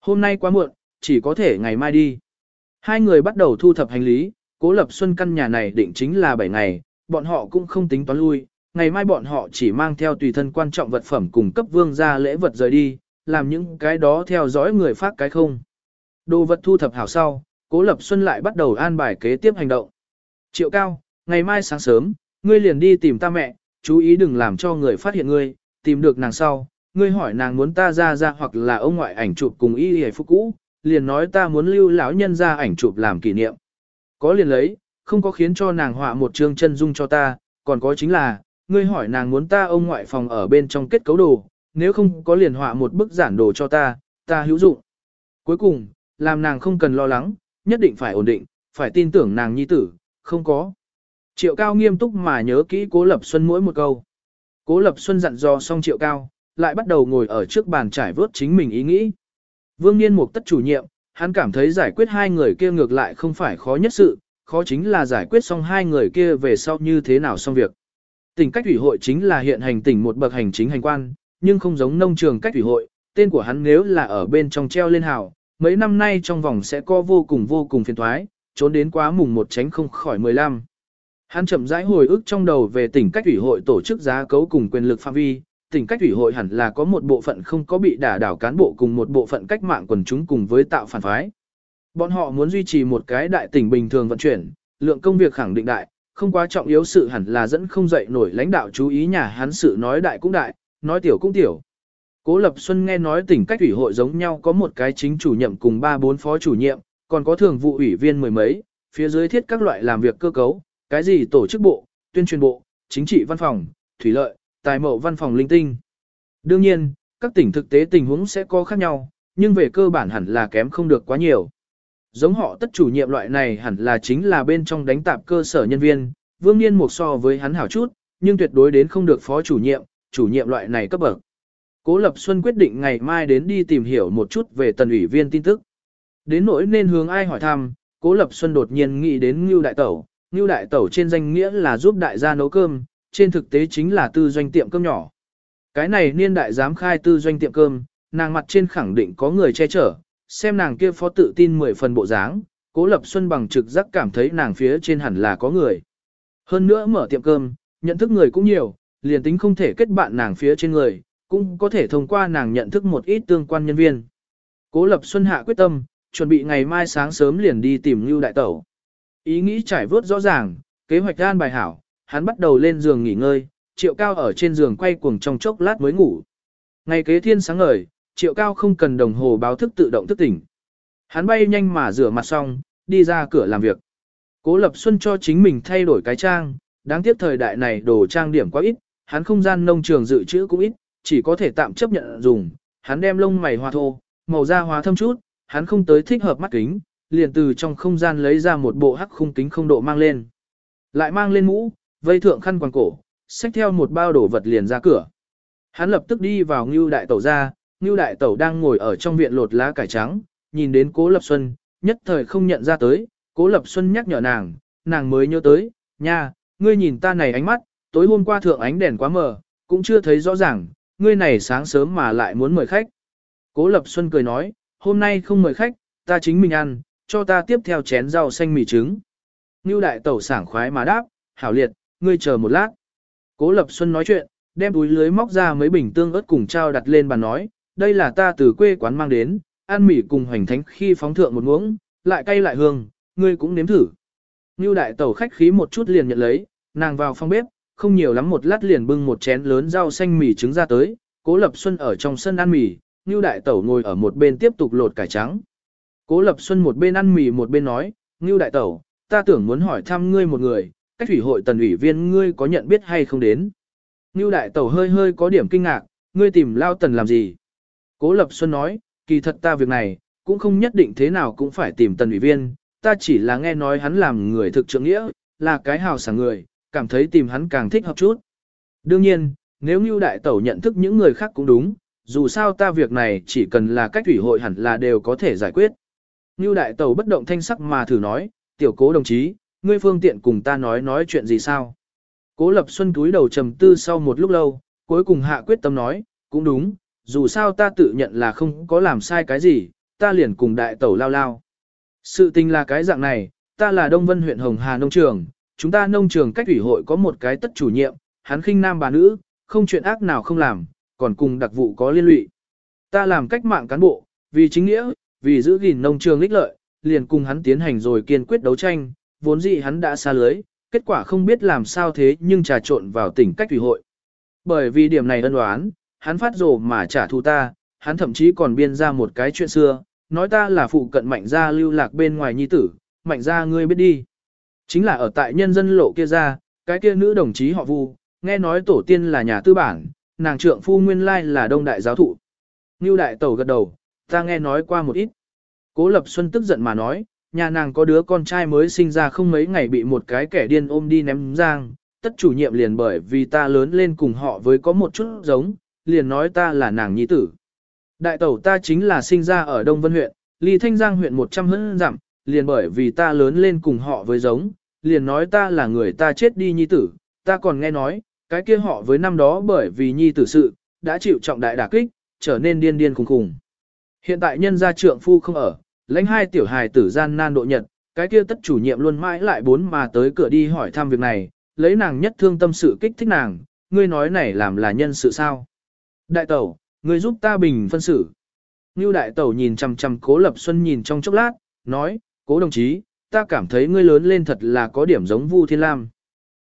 Hôm nay quá muộn, chỉ có thể ngày mai đi. Hai người bắt đầu thu thập hành lý, Cố Lập Xuân căn nhà này định chính là 7 ngày, bọn họ cũng không tính toán lui, ngày mai bọn họ chỉ mang theo tùy thân quan trọng vật phẩm cùng cấp vương ra lễ vật rời đi, làm những cái đó theo dõi người phát cái không. Đồ vật thu thập hảo sau, Cố Lập Xuân lại bắt đầu an bài kế tiếp hành động. Triệu Cao, ngày mai sáng sớm, ngươi liền đi tìm ta mẹ, chú ý đừng làm cho người phát hiện ngươi, tìm được nàng sau, ngươi hỏi nàng muốn ta ra ra hoặc là ông ngoại ảnh chụp cùng y y phúc cũ, liền nói ta muốn lưu lão nhân ra ảnh chụp làm kỷ niệm. Có liền lấy, không có khiến cho nàng họa một chương chân dung cho ta, còn có chính là, ngươi hỏi nàng muốn ta ông ngoại phòng ở bên trong kết cấu đồ, nếu không có liền họa một bức giản đồ cho ta, ta hữu dụng. Cuối cùng, làm nàng không cần lo lắng, nhất định phải ổn định, phải tin tưởng nàng nhi tử, không có. Triệu Cao nghiêm túc mà nhớ kỹ Cố Lập Xuân mỗi một câu. Cố Lập Xuân dặn dò xong Triệu Cao, lại bắt đầu ngồi ở trước bàn trải vớt chính mình ý nghĩ. Vương Niên Mục tất chủ nhiệm, hắn cảm thấy giải quyết hai người kia ngược lại không phải khó nhất sự, khó chính là giải quyết xong hai người kia về sau như thế nào xong việc. Tỉnh cách ủy hội chính là hiện hành tỉnh một bậc hành chính hành quan, nhưng không giống nông trường cách ủy hội, tên của hắn nếu là ở bên trong treo lên hào, mấy năm nay trong vòng sẽ có vô cùng vô cùng phiền thoái, trốn đến quá mùng một tránh không khỏi 15. Hắn chậm rãi hồi ức trong đầu về tỉnh cách ủy hội tổ chức giá cấu cùng quyền lực phạm vi, tỉnh cách ủy hội hẳn là có một bộ phận không có bị đả đảo cán bộ cùng một bộ phận cách mạng quần chúng cùng với tạo phản phái. Bọn họ muốn duy trì một cái đại tỉnh bình thường vận chuyển, lượng công việc khẳng định đại, không quá trọng yếu sự hẳn là dẫn không dậy nổi lãnh đạo chú ý nhà hắn sự nói đại cũng đại, nói tiểu cũng tiểu. Cố Lập Xuân nghe nói tỉnh cách ủy hội giống nhau có một cái chính chủ nhiệm cùng ba bốn phó chủ nhiệm, còn có thường vụ ủy viên mười mấy, phía dưới thiết các loại làm việc cơ cấu, cái gì tổ chức bộ, tuyên truyền bộ, chính trị văn phòng, thủy lợi, tài mậu văn phòng linh tinh. Đương nhiên, các tỉnh thực tế tình huống sẽ có khác nhau, nhưng về cơ bản hẳn là kém không được quá nhiều. Giống họ tất chủ nhiệm loại này hẳn là chính là bên trong đánh tạp cơ sở nhân viên, vương niên một so với hắn hảo chút, nhưng tuyệt đối đến không được phó chủ nhiệm, chủ nhiệm loại này cấp bậc. Cố Lập Xuân quyết định ngày mai đến đi tìm hiểu một chút về tần ủy viên tin tức. Đến nỗi nên hướng ai hỏi thăm, Cố Lập Xuân đột nhiên nghĩ đến Ngưu Đại Tẩu. Ngưu Đại Tẩu trên danh nghĩa là giúp đại gia nấu cơm, trên thực tế chính là tư doanh tiệm cơm nhỏ. Cái này niên đại dám khai tư doanh tiệm cơm, nàng mặt trên khẳng định có người che chở, xem nàng kia phó tự tin mười phần bộ dáng, Cố Lập Xuân bằng trực giác cảm thấy nàng phía trên hẳn là có người. Hơn nữa mở tiệm cơm, nhận thức người cũng nhiều, liền tính không thể kết bạn nàng phía trên người, cũng có thể thông qua nàng nhận thức một ít tương quan nhân viên. Cố Lập Xuân hạ quyết tâm, chuẩn bị ngày mai sáng sớm liền đi tìm Lưu Đại Tẩu. Ý nghĩ trải vớt rõ ràng, kế hoạch gan bài hảo, hắn bắt đầu lên giường nghỉ ngơi, triệu cao ở trên giường quay cuồng trong chốc lát mới ngủ. Ngày kế thiên sáng ngời, triệu cao không cần đồng hồ báo thức tự động thức tỉnh. Hắn bay nhanh mà rửa mặt xong, đi ra cửa làm việc. Cố Lập Xuân cho chính mình thay đổi cái trang, đáng tiếc thời đại này đồ trang điểm quá ít, hắn không gian nông trường dự trữ cũng ít, chỉ có thể tạm chấp nhận dùng. Hắn đem lông mày hoa thô, màu da hóa thâm chút, hắn không tới thích hợp mắt kính, liền từ trong không gian lấy ra một bộ hắc khung kính không độ mang lên. Lại mang lên mũ, vây thượng khăn quàng cổ, xách theo một bao đồ vật liền ra cửa. Hắn lập tức đi vào Ngưu Đại Tẩu ra, Ngưu Đại Tẩu đang ngồi ở trong viện lột lá cải trắng, nhìn đến Cố Lập Xuân, nhất thời không nhận ra tới, Cố Lập Xuân nhắc nhở nàng, nàng mới nhớ tới, nha, ngươi nhìn ta này ánh mắt, tối hôm qua thượng ánh đèn quá mờ, cũng chưa thấy rõ ràng, ngươi này sáng sớm mà lại muốn mời khách. Cố Lập Xuân cười nói, hôm nay không mời khách, ta chính mình ăn, cho ta tiếp theo chén rau xanh mì trứng. Ngưu Đại Tẩu sảng khoái mà đáp, hảo liệt, ngươi chờ một lát. Cố Lập Xuân nói chuyện, đem túi lưới móc ra mấy bình tương ớt cùng trao đặt lên bàn nói, đây là ta từ quê quán mang đến, ăn mì cùng hoành thánh khi phóng thượng một muỗng, lại cay lại hương, ngươi cũng nếm thử. Như đại tẩu khách khí một chút liền nhận lấy, nàng vào phòng bếp, không nhiều lắm một lát liền bưng một chén lớn rau xanh mì trứng ra tới, Cố Lập Xuân ở trong sân ăn mì, Như đại tẩu ngồi ở một bên tiếp tục lột cải trắng. Cố Lập Xuân một bên ăn mì một bên nói, Ngưu đại tẩu, ta tưởng muốn hỏi thăm ngươi một người, cách thủy hội tần ủy viên ngươi có nhận biết hay không đến. Ngưu đại tẩu hơi hơi có điểm kinh ngạc, ngươi tìm lao tần làm gì? Cố Lập Xuân nói, kỳ thật ta việc này, cũng không nhất định thế nào cũng phải tìm tần ủy viên, ta chỉ là nghe nói hắn làm người thực trượng nghĩa, là cái hào sảng người, cảm thấy tìm hắn càng thích hợp chút. Đương nhiên, nếu Ngưu đại tẩu nhận thức những người khác cũng đúng, dù sao ta việc này chỉ cần là cách thủy hội hẳn là đều có thể giải quyết. Ngưu đại tẩu bất động thanh sắc mà thử nói, tiểu cố đồng chí, ngươi phương tiện cùng ta nói nói chuyện gì sao? Cố Lập Xuân túi đầu trầm tư sau một lúc lâu, cuối cùng hạ quyết tâm nói, cũng đúng, dù sao ta tự nhận là không có làm sai cái gì, ta liền cùng đại tẩu lao lao. Sự tình là cái dạng này, ta là Đông Vân huyện Hồng Hà Nông Trường, chúng ta nông trường cách ủy hội có một cái tất chủ nhiệm, hắn khinh nam bà nữ, không chuyện ác nào không làm, còn cùng đặc vụ có liên lụy. Ta làm cách mạng cán bộ, vì chính nghĩa, vì giữ gìn nông trường lích lợi, liền cùng hắn tiến hành rồi kiên quyết đấu tranh, vốn dĩ hắn đã xa lưới, kết quả không biết làm sao thế nhưng trà trộn vào tỉnh cách ủy hội. Bởi vì điểm này ân đoán, hắn phát rồ mà trả thù ta, hắn thậm chí còn biên ra một cái chuyện xưa, nói ta là phụ cận mạnh gia lưu lạc bên ngoài nhi tử, mạnh gia ngươi biết đi. Chính là ở tại nhân dân lộ kia ra, cái kia nữ đồng chí họ Vu, nghe nói tổ tiên là nhà tư bản, nàng trượng phu nguyên lai là đông đại giáo thụ. Ngưu đại tẩu gật đầu, ta nghe nói qua một ít. Cố Lập Xuân tức giận mà nói, nhà nàng có đứa con trai mới sinh ra không mấy ngày bị một cái kẻ điên ôm đi ném giang, tất chủ nhiệm liền bởi vì ta lớn lên cùng họ với có một chút giống, liền nói ta là nàng nhi tử. Đại tẩu ta chính là sinh ra ở Đông Vân huyện, ly Thanh Giang huyện 100 hơn dặm, liền bởi vì ta lớn lên cùng họ với giống, liền nói ta là người ta chết đi nhi tử, ta còn nghe nói, cái kia họ với năm đó bởi vì nhi tử sự, đã chịu trọng đại đả kích, trở nên điên điên khùng khùng. Hiện tại nhân gia trượng phu không ở, lãnh hai tiểu hài tử gian nan độ nhật, cái kia tất chủ nhiệm luôn mãi lại bốn mà tới cửa đi hỏi thăm việc này, lấy nàng nhất thương tâm sự kích thích nàng, ngươi nói này làm là nhân sự sao. Đại tẩu, ngươi giúp ta bình phân xử. Như đại tẩu nhìn chằm chằm cố lập xuân nhìn trong chốc lát, nói, cố đồng chí, ta cảm thấy ngươi lớn lên thật là có điểm giống Vu Thiên Lam.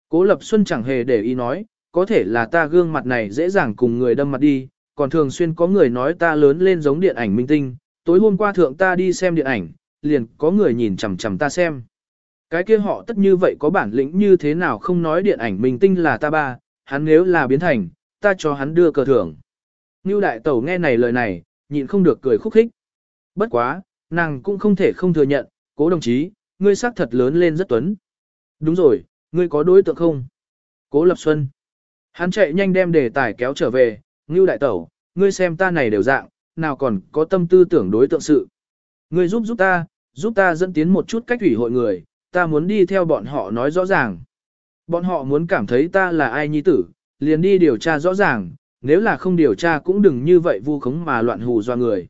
Cố Lập Xuân chẳng hề để ý nói, có thể là ta gương mặt này dễ dàng cùng người đâm mặt đi, còn thường xuyên có người nói ta lớn lên giống điện ảnh minh tinh, tối hôm qua thượng ta đi xem điện ảnh, liền có người nhìn chằm chằm ta xem. Cái kia họ tất như vậy có bản lĩnh như thế nào không nói điện ảnh minh tinh là ta ba, hắn nếu là biến thành, ta cho hắn đưa cờ thưởng. Như đại tẩu nghe này lời này, nhịn không được cười khúc khích. Bất quá, nàng cũng không thể không thừa nhận, cố đồng chí, ngươi sắc thật lớn lên rất tuấn. Đúng rồi, ngươi có đối tượng không? Cố Lập Xuân. Hắn chạy nhanh đem đề tài kéo trở về, Ngưu đại tẩu, ngươi xem ta này đều dạng, nào còn có tâm tư tưởng đối tượng sự. Ngươi giúp giúp ta, giúp ta dẫn tiến một chút cách thủy hội người, ta muốn đi theo bọn họ nói rõ ràng. Bọn họ muốn cảm thấy ta là ai nhi tử, liền đi điều tra rõ ràng, nếu là không điều tra cũng đừng như vậy vu khống mà loạn hù do người.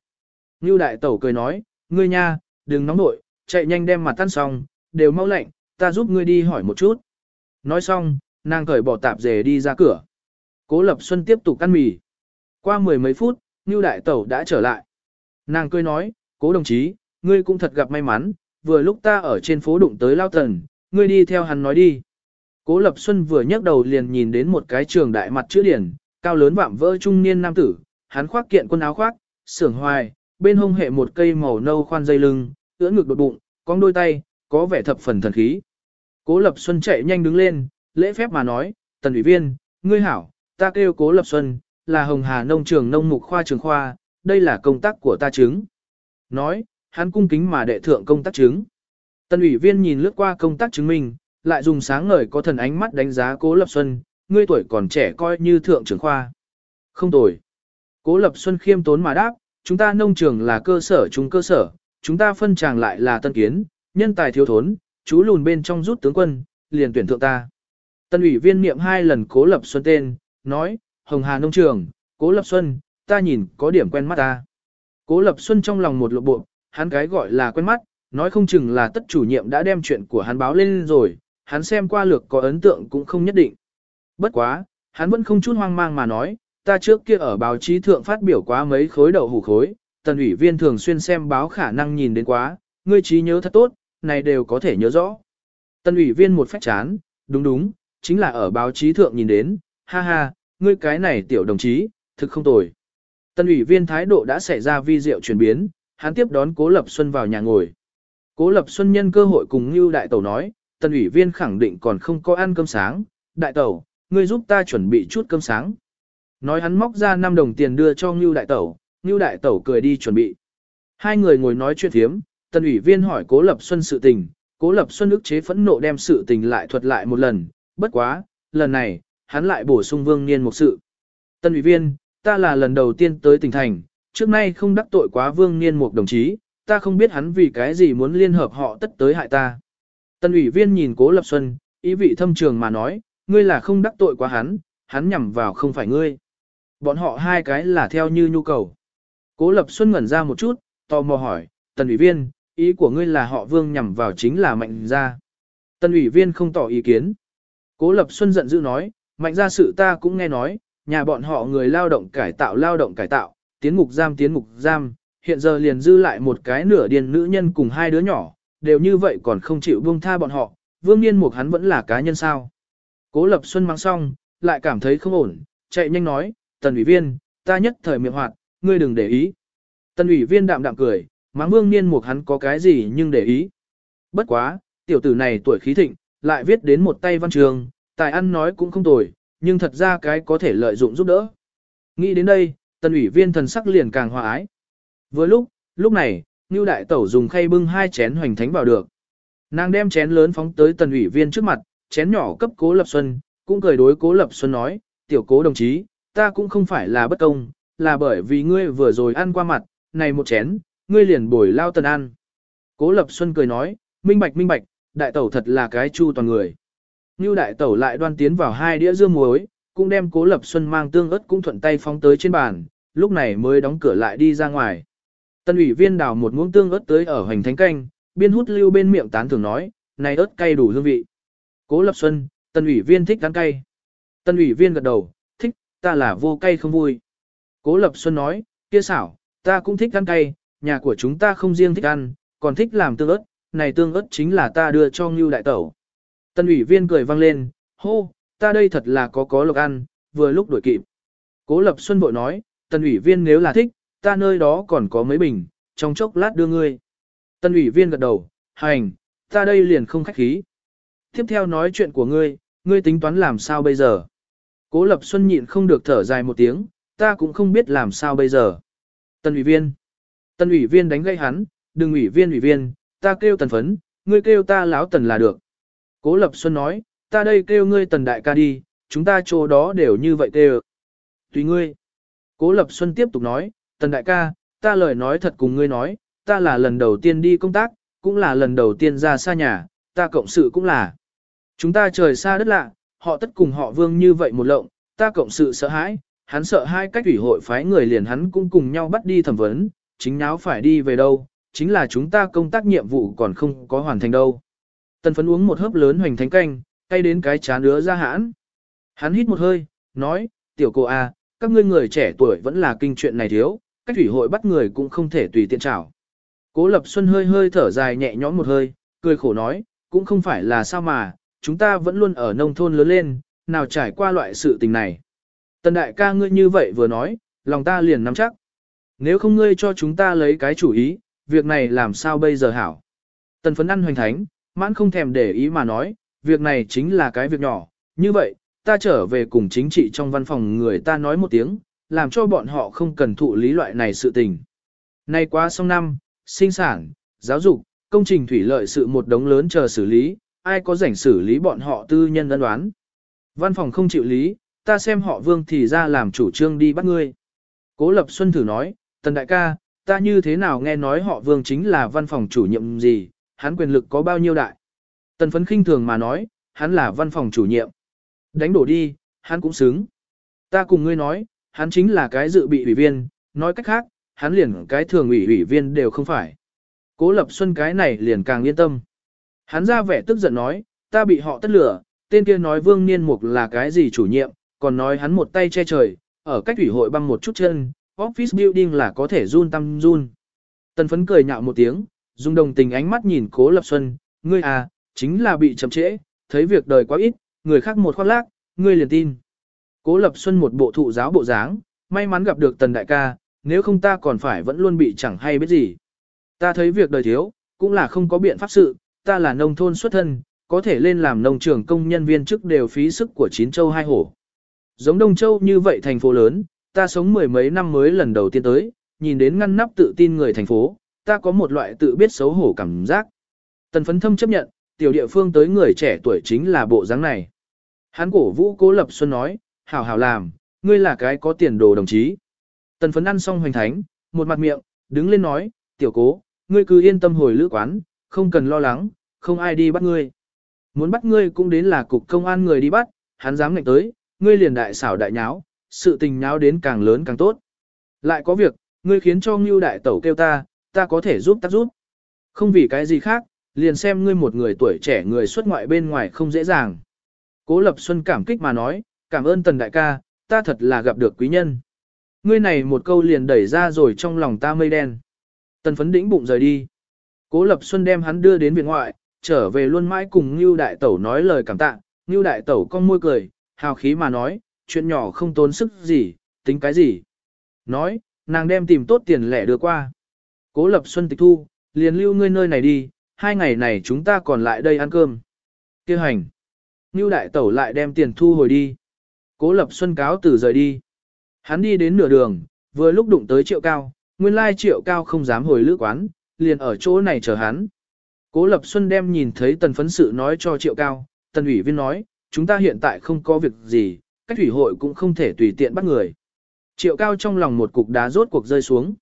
Như đại tẩu cười nói, ngươi nha, đừng nóng nội, chạy nhanh đem mặt tan xong, đều mau lạnh, ta giúp ngươi đi hỏi một chút. Nói xong, nàng cởi bỏ tạp dề đi ra cửa. Cố Lập Xuân tiếp tục ăn mì. Qua mười mấy phút, Ngưu Đại Tẩu đã trở lại. Nàng cười nói, cố đồng chí, ngươi cũng thật gặp may mắn, vừa lúc ta ở trên phố đụng tới Lao Tần, ngươi đi theo hắn nói đi. Cố Lập Xuân vừa nhấc đầu liền nhìn đến một cái trường đại mặt chữ điển, cao lớn vạm vỡ trung niên nam tử, hắn khoác kiện quần áo khoác, sưởng hoài, bên hông hệ một cây màu nâu khoan dây lưng, ưỡn ngực đột bụng, cong đôi tay, có vẻ thập phần thần khí. Cố Lập Xuân chạy nhanh đứng lên, lễ phép mà nói, tần ủy viên, ngươi hảo, ta kêu Cố Lập Xuân, là Hồng Hà Nông trường Nông Mục Khoa trường khoa, đây là công tác của ta chứng. Nói, hắn cung kính mà đệ thượng công tác chứng. Tân ủy viên nhìn lướt qua công tác chứng minh, lại dùng sáng ngời có thần ánh mắt đánh giá Cố Lập Xuân, ngươi tuổi còn trẻ coi như thượng trưởng khoa. Không tuổi. Cố Lập Xuân khiêm tốn mà đáp, chúng ta nông trường là cơ sở chúng cơ sở, chúng ta phân tràng lại là tân kiến, nhân tài thiếu thốn, chú lùn bên trong rút tướng quân, liền tuyển thượng ta. Tân ủy viên niệm hai lần Cố Lập Xuân tên, nói, Hồng Hà nông trường, Cố Lập Xuân, ta nhìn có điểm quen mắt ta. Cố Lập Xuân trong lòng một lộ bộ, hắn cái gọi là quen mắt, nói không chừng là tất chủ nhiệm đã đem chuyện của hắn báo lên rồi, hắn xem qua lược có ấn tượng cũng không nhất định. Bất quá, hắn vẫn không chút hoang mang mà nói, ta trước kia ở báo chí thượng phát biểu quá mấy khối đậu hủ khối, tần ủy viên thường xuyên xem báo khả năng nhìn đến quá, ngươi trí nhớ thật tốt, này đều có thể nhớ rõ. Tần ủy viên một phách chán, đúng đúng, chính là ở báo chí thượng nhìn đến, ha ha, ngươi cái này tiểu đồng chí, thực không tồi. Tân ủy viên thái độ đã xảy ra vi diệu chuyển biến, hắn tiếp đón Cố Lập Xuân vào nhà ngồi. Cố Lập Xuân nhân cơ hội cùng Ngưu Đại Tẩu nói, Tân ủy viên khẳng định còn không có ăn cơm sáng, Đại Tẩu, ngươi giúp ta chuẩn bị chút cơm sáng. Nói hắn móc ra 5 đồng tiền đưa cho Ngưu Đại Tẩu, Ngưu Đại Tẩu cười đi chuẩn bị. Hai người ngồi nói chuyện thiếm, Tân ủy viên hỏi Cố Lập Xuân sự tình, Cố Lập Xuân ức chế phẫn nộ đem sự tình lại thuật lại một lần, bất quá, lần này, hắn lại bổ sung Vương Niên một sự. Tân ủy viên, ta là lần đầu tiên tới tỉnh thành, trước nay không đắc tội quá Vương Niên một đồng chí, ta không biết hắn vì cái gì muốn liên hợp họ tất tới hại ta. Tân ủy viên nhìn Cố Lập Xuân, ý vị thâm trường mà nói, ngươi là không đắc tội quá hắn, hắn nhằm vào không phải ngươi. Bọn họ hai cái là theo như nhu cầu. Cố Lập Xuân ngẩn ra một chút, tò mò hỏi, tân ủy viên, ý của ngươi là họ Vương nhằm vào chính là mạnh gia. tân ủy viên không tỏ ý kiến. Cố Lập Xuân giận dữ nói, mạnh gia sự ta cũng nghe nói, nhà bọn họ người lao động cải tạo lao động cải tạo, tiến ngục giam tiến ngục giam, hiện giờ liền dư lại một cái nửa điền nữ nhân cùng hai đứa nhỏ, đều như vậy còn không chịu buông tha bọn họ, Vương Niên Mục hắn vẫn là cá nhân sao. Cố Lập Xuân mang xong, lại cảm thấy không ổn, chạy nhanh nói, tần ủy viên, ta nhất thời miệng hoạt, ngươi đừng để ý. Tần ủy viên đạm đạm cười, mắng Vương Niên Mục hắn có cái gì nhưng để ý. Bất quá, tiểu tử này tuổi khí thịnh, lại viết đến một tay văn trường, tài ăn nói cũng không tồi, nhưng thật ra cái có thể lợi dụng giúp đỡ. Nghĩ đến đây, tần ủy viên thần sắc liền càng hòa ái. Vừa lúc, lúc này, Ngưu Đại Tẩu dùng khay bưng hai chén hoành thánh vào được. Nàng đem chén lớn phóng tới tần ủy viên trước mặt, chén nhỏ cấp Cố Lập Xuân, cũng cười đối Cố Lập Xuân nói, tiểu cố đồng chí, ta cũng không phải là bất công, là bởi vì ngươi vừa rồi ăn qua mặt, này một chén, ngươi liền bồi lao tần ăn. Cố Lập Xuân cười nói, minh bạch minh bạch, đại tẩu thật là cái chu toàn người. Ngưu đại tẩu lại đoan tiến vào hai đĩa dưa muối, cũng đem Cố Lập Xuân mang tương ớt cũng thuận tay phóng tới trên bàn, lúc này mới đóng cửa lại đi ra ngoài. Tân ủy viên đào một muỗng tương ớt tới ở hoành thánh canh, biên hút lưu bên miệng tán thường nói, này ớt cay đủ hương vị. Cố Lập Xuân, tân ủy viên thích ăn cay. Tân ủy viên gật đầu, thích, ta là vô cay không vui. Cố Lập Xuân nói, kia xảo, ta cũng thích ăn cay, nhà của chúng ta không riêng thích ăn, còn thích làm tương ớt, này tương ớt chính là ta đưa cho Ngưu đại tẩu. Tân ủy viên cười vang lên, hô, ta đây thật là có có lộc ăn, vừa lúc đổi kịp. Cố Lập Xuân bội nói, tân ủy viên nếu là thích, ta nơi đó còn có mấy bình, trong chốc lát đưa ngươi. Tân ủy viên gật đầu, hành, ta đây liền không khách khí. Tiếp theo nói chuyện của ngươi, ngươi tính toán làm sao bây giờ? Cố Lập Xuân nhịn không được thở dài một tiếng, ta cũng không biết làm sao bây giờ. Tân ủy viên. Tân ủy viên đánh gây hắn, đừng ủy viên ủy viên, ta kêu tần phấn, ngươi kêu ta láo tần là được. Cố Lập Xuân nói, ta đây kêu ngươi tần đại ca đi, chúng ta chỗ đó đều như vậy kêu. Tùy ngươi. Cố Lập Xuân tiếp tục nói, tần đại ca, ta lời nói thật cùng ngươi nói, ta là lần đầu tiên đi công tác, cũng là lần đầu tiên ra xa nhà, ta cộng sự cũng là. Chúng ta trời xa đất lạ, họ tất cùng họ vương như vậy một lộng, ta cộng sự sợ hãi, hắn sợ hai cách ủy hội phái người liền hắn cũng cùng nhau bắt đi thẩm vấn, chính nháo phải đi về đâu, chính là chúng ta công tác nhiệm vụ còn không có hoàn thành đâu. Tần phấn uống một hớp lớn hoành thánh canh, cay đến cái chán nữa ra hãn. Hắn hít một hơi, nói, tiểu cô à, các ngươi người trẻ tuổi vẫn là kinh chuyện này thiếu, cách thủy hội bắt người cũng không thể tùy tiện trảo. Cố Lập Xuân hơi hơi thở dài nhẹ nhõm một hơi, cười khổ nói, cũng không phải là sao mà, chúng ta vẫn luôn ở nông thôn lớn lên, nào trải qua loại sự tình này. Tần đại ca ngươi như vậy vừa nói, lòng ta liền nắm chắc. Nếu không ngươi cho chúng ta lấy cái chủ ý, việc này làm sao bây giờ hảo. Tần phấn ăn hoành thánh, mãn không thèm để ý mà nói, việc này chính là cái việc nhỏ, như vậy, ta trở về cùng chính trị trong văn phòng người ta nói một tiếng, làm cho bọn họ không cần thụ lý loại này sự tình. Nay quá xong năm, sinh sản, giáo dục, công trình thủy lợi sự một đống lớn chờ xử lý, ai có rảnh xử lý bọn họ tư nhân ân đoán. Văn phòng không chịu lý, ta xem họ vương thì ra làm chủ trương đi bắt ngươi. Cố Lập Xuân thử nói, tần đại ca, ta như thế nào nghe nói họ vương chính là văn phòng chủ nhiệm gì, hắn quyền lực có bao nhiêu đại. Tần phấn khinh thường mà nói, hắn là văn phòng chủ nhiệm. Đánh đổ đi, hắn cũng xứng. Ta cùng ngươi nói, hắn chính là cái dự bị ủy viên, nói cách khác, hắn liền cái thường ủy ủy viên đều không phải. Cố Lập Xuân cái này liền càng yên tâm. Hắn ra vẻ tức giận nói, ta bị họ tất lửa, tên kia nói Vương Niên Mục là cái gì chủ nhiệm, còn nói hắn một tay che trời, ở cách ủy hội băng một chút chân, office building là có thể run tâm run. Tần phấn cười nhạo một tiếng, dùng đồng tình ánh mắt nhìn Cố Lập Xuân, ngươi à, chính là bị chậm trễ, thấy việc đời quá ít, người khác một khoác lác, ngươi liền tin. Cố Lập Xuân một bộ thụ giáo bộ dáng, may mắn gặp được Tần Đại ca, nếu không ta còn phải vẫn luôn bị chẳng hay biết gì. Ta thấy việc đời thiếu, cũng là không có biện pháp sự, ta là nông thôn xuất thân, có thể lên làm nông trường công nhân viên chức đều phí sức của chín châu hai hổ. Giống Đông Châu như vậy thành phố lớn, ta sống mười mấy năm mới lần đầu tiên tới, nhìn đến ngăn nắp tự tin người thành phố, ta có một loại tự biết xấu hổ cảm giác. Tần phấn thâm chấp nhận, tiểu địa phương tới người trẻ tuổi chính là bộ dáng này. Hán cổ vũ cố lập xuân nói, hảo hảo làm, ngươi là cái có tiền đồ đồng chí. Tần phấn ăn xong hoành thánh, một mặt miệng, đứng lên nói, tiểu cố, ngươi cứ yên tâm hồi lữ quán, không cần lo lắng, không ai đi bắt ngươi. Muốn bắt ngươi cũng đến là cục công an người đi bắt, hắn dám ngạnh tới, ngươi liền đại xảo đại nháo, sự tình nháo đến càng lớn càng tốt. Lại có việc, ngươi khiến cho Ngưu đại tẩu kêu ta, ta có thể giúp tác giúp. Không vì cái gì khác, liền xem ngươi một người tuổi trẻ người xuất ngoại bên ngoài không dễ dàng. Cố Lập Xuân cảm kích mà nói, cảm ơn tần đại ca, ta thật là gặp được quý nhân. Ngươi này một câu liền đẩy ra rồi trong lòng ta mây đen. Tần phấn đĩnh bụng rời đi. Cố Lập Xuân đem hắn đưa đến viện ngoại, trở về luôn mãi cùng Ngưu Đại Tẩu nói lời cảm tạ. Ngưu Đại Tẩu con môi cười, hào khí mà nói, chuyện nhỏ không tốn sức gì, tính cái gì. Nói, nàng đem tìm tốt tiền lẻ đưa qua. Cố Lập Xuân tịch thu, liền lưu ngươi nơi này đi, hai ngày này chúng ta còn lại đây ăn cơm. Kêu hành. Ngưu Đại Tẩu lại đem tiền thu hồi đi. Cố Lập Xuân cáo từ rời đi. Hắn đi đến nửa đường, vừa lúc đụng tới triệu cao, nguyên lai triệu cao không dám hồi lữ quán, liền ở chỗ này chờ hắn. Cố Lập Xuân đem nhìn thấy tần phấn sự nói cho triệu cao, tần ủy viên nói, chúng ta hiện tại không có việc gì, cách ủy hội cũng không thể tùy tiện bắt người. Triệu cao trong lòng một cục đá rốt cuộc rơi xuống.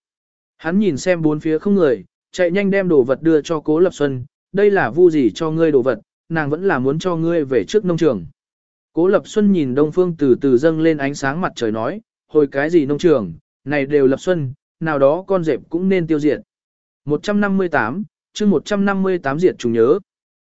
Hắn nhìn xem bốn phía không người, chạy nhanh đem đồ vật đưa cho Cố Lập Xuân, đây là vu gì cho ngươi đồ vật, nàng vẫn là muốn cho ngươi về trước nông trường. Cố Lập Xuân nhìn Đông Phương từ từ dâng lên ánh sáng mặt trời nói, hồi cái gì nông trường, này đều Lập Xuân, nào đó con dẹp cũng nên tiêu diệt. 158, chương 158 diệt trùng nhớ.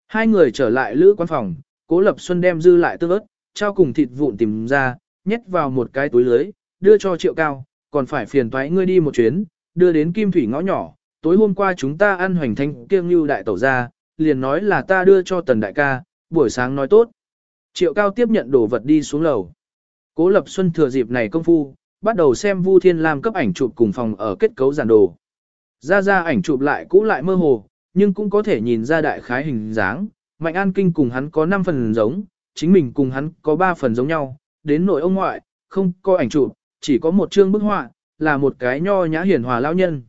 Hai người trở lại lữ quan phòng, Cố Lập Xuân đem dư lại tương ớt, trao cùng thịt vụn tìm ra, nhét vào một cái túi lưới, đưa cho triệu cao, còn phải phiền toái ngươi đi một chuyến, đưa đến kim thủy ngõ nhỏ, tối hôm qua chúng ta ăn hoành thanh kiêng như đại tẩu ra, liền nói là ta đưa cho tần đại ca, buổi sáng nói tốt. Triệu cao tiếp nhận đồ vật đi xuống lầu. Cố Lập Xuân thừa dịp này công phu, bắt đầu xem Vu Thiên Lam cấp ảnh chụp cùng phòng ở kết cấu giản đồ. Ra ra ảnh chụp lại cũ lại mơ hồ, nhưng cũng có thể nhìn ra đại khái hình dáng. Mạnh An Kinh cùng hắn có 5 phần giống, chính mình cùng hắn có 3 phần giống nhau, đến nội ông ngoại, không có ảnh chụp, chỉ có một chương bức họa, là một cái nho nhã hiền hòa lão nhân.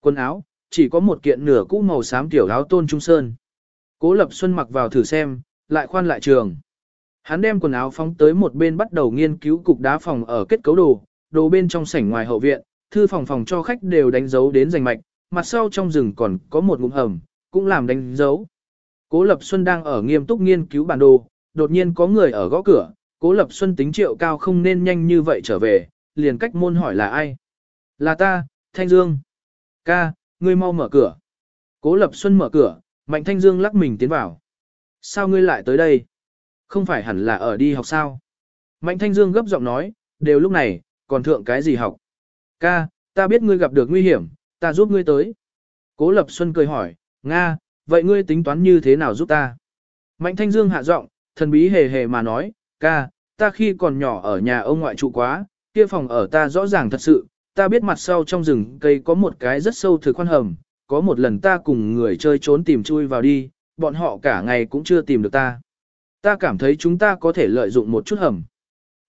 Quần áo, chỉ có một kiện nửa cũ màu xám tiểu áo tôn trung sơn. Cố Lập Xuân mặc vào thử xem, lại khoan lại trường. Hắn đem quần áo phóng tới một bên bắt đầu nghiên cứu cục đá phòng ở kết cấu đồ, đồ bên trong sảnh ngoài hậu viện, thư phòng phòng cho khách đều đánh dấu đến rành mạch, mặt sau trong rừng còn có một ngụm hầm, cũng làm đánh dấu. Cố Lập Xuân đang ở nghiêm túc nghiên cứu bản đồ, đột nhiên có người ở gõ cửa, Cố Lập Xuân tính triệu cao không nên nhanh như vậy trở về, liền cách môn hỏi là ai. Là ta, Thanh Dương. Ca, ngươi mau mở cửa. Cố Lập Xuân mở cửa, Mạnh Thanh Dương lắc mình tiến vào. Sao ngươi lại tới đây? Không phải hẳn là ở đi học sao? Mạnh Thanh Dương gấp giọng nói, đều lúc này, còn thượng cái gì học? Ca, ta biết ngươi gặp được nguy hiểm, ta giúp ngươi tới. Cố Lập Xuân cười hỏi, Nga, vậy ngươi tính toán như thế nào giúp ta? Mạnh Thanh Dương hạ giọng, thần bí hề hề mà nói, ca, ta khi còn nhỏ ở nhà ông ngoại trụ quá, kia phòng ở ta rõ ràng thật sự, ta biết mặt sau trong rừng cây có một cái rất sâu thực khoan hầm, có một lần ta cùng người chơi trốn tìm chui vào đi, bọn họ cả ngày cũng chưa tìm được ta. Ta cảm thấy chúng ta có thể lợi dụng một chút hầm.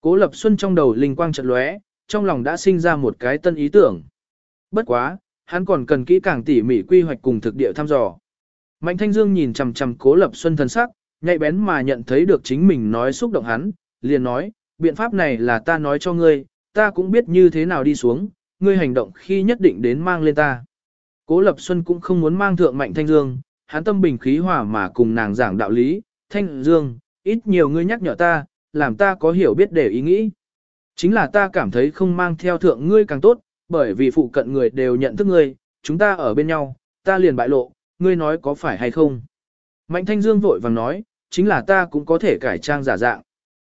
Cố Lập Xuân trong đầu linh quang chợt lóe, trong lòng đã sinh ra một cái tân ý tưởng. Bất quá, hắn còn cần kỹ càng tỉ mỉ quy hoạch cùng thực địa thăm dò. Mạnh Thanh Dương nhìn chằm chằm Cố Lập Xuân thần sắc, nhạy bén mà nhận thấy được chính mình nói xúc động hắn, liền nói, biện pháp này là ta nói cho ngươi, ta cũng biết như thế nào đi xuống, ngươi hành động khi nhất định đến mang lên ta. Cố Lập Xuân cũng không muốn mang thượng Mạnh Thanh Dương, hắn tâm bình khí hòa mà cùng nàng giảng đạo lý, Thanh Dương, ít nhiều ngươi nhắc nhở ta, làm ta có hiểu biết để ý nghĩ. Chính là ta cảm thấy không mang theo thượng ngươi càng tốt, bởi vì phụ cận người đều nhận thức ngươi, chúng ta ở bên nhau, ta liền bại lộ, ngươi nói có phải hay không. Mạnh Thanh Dương vội vàng nói, chính là ta cũng có thể cải trang giả dạng.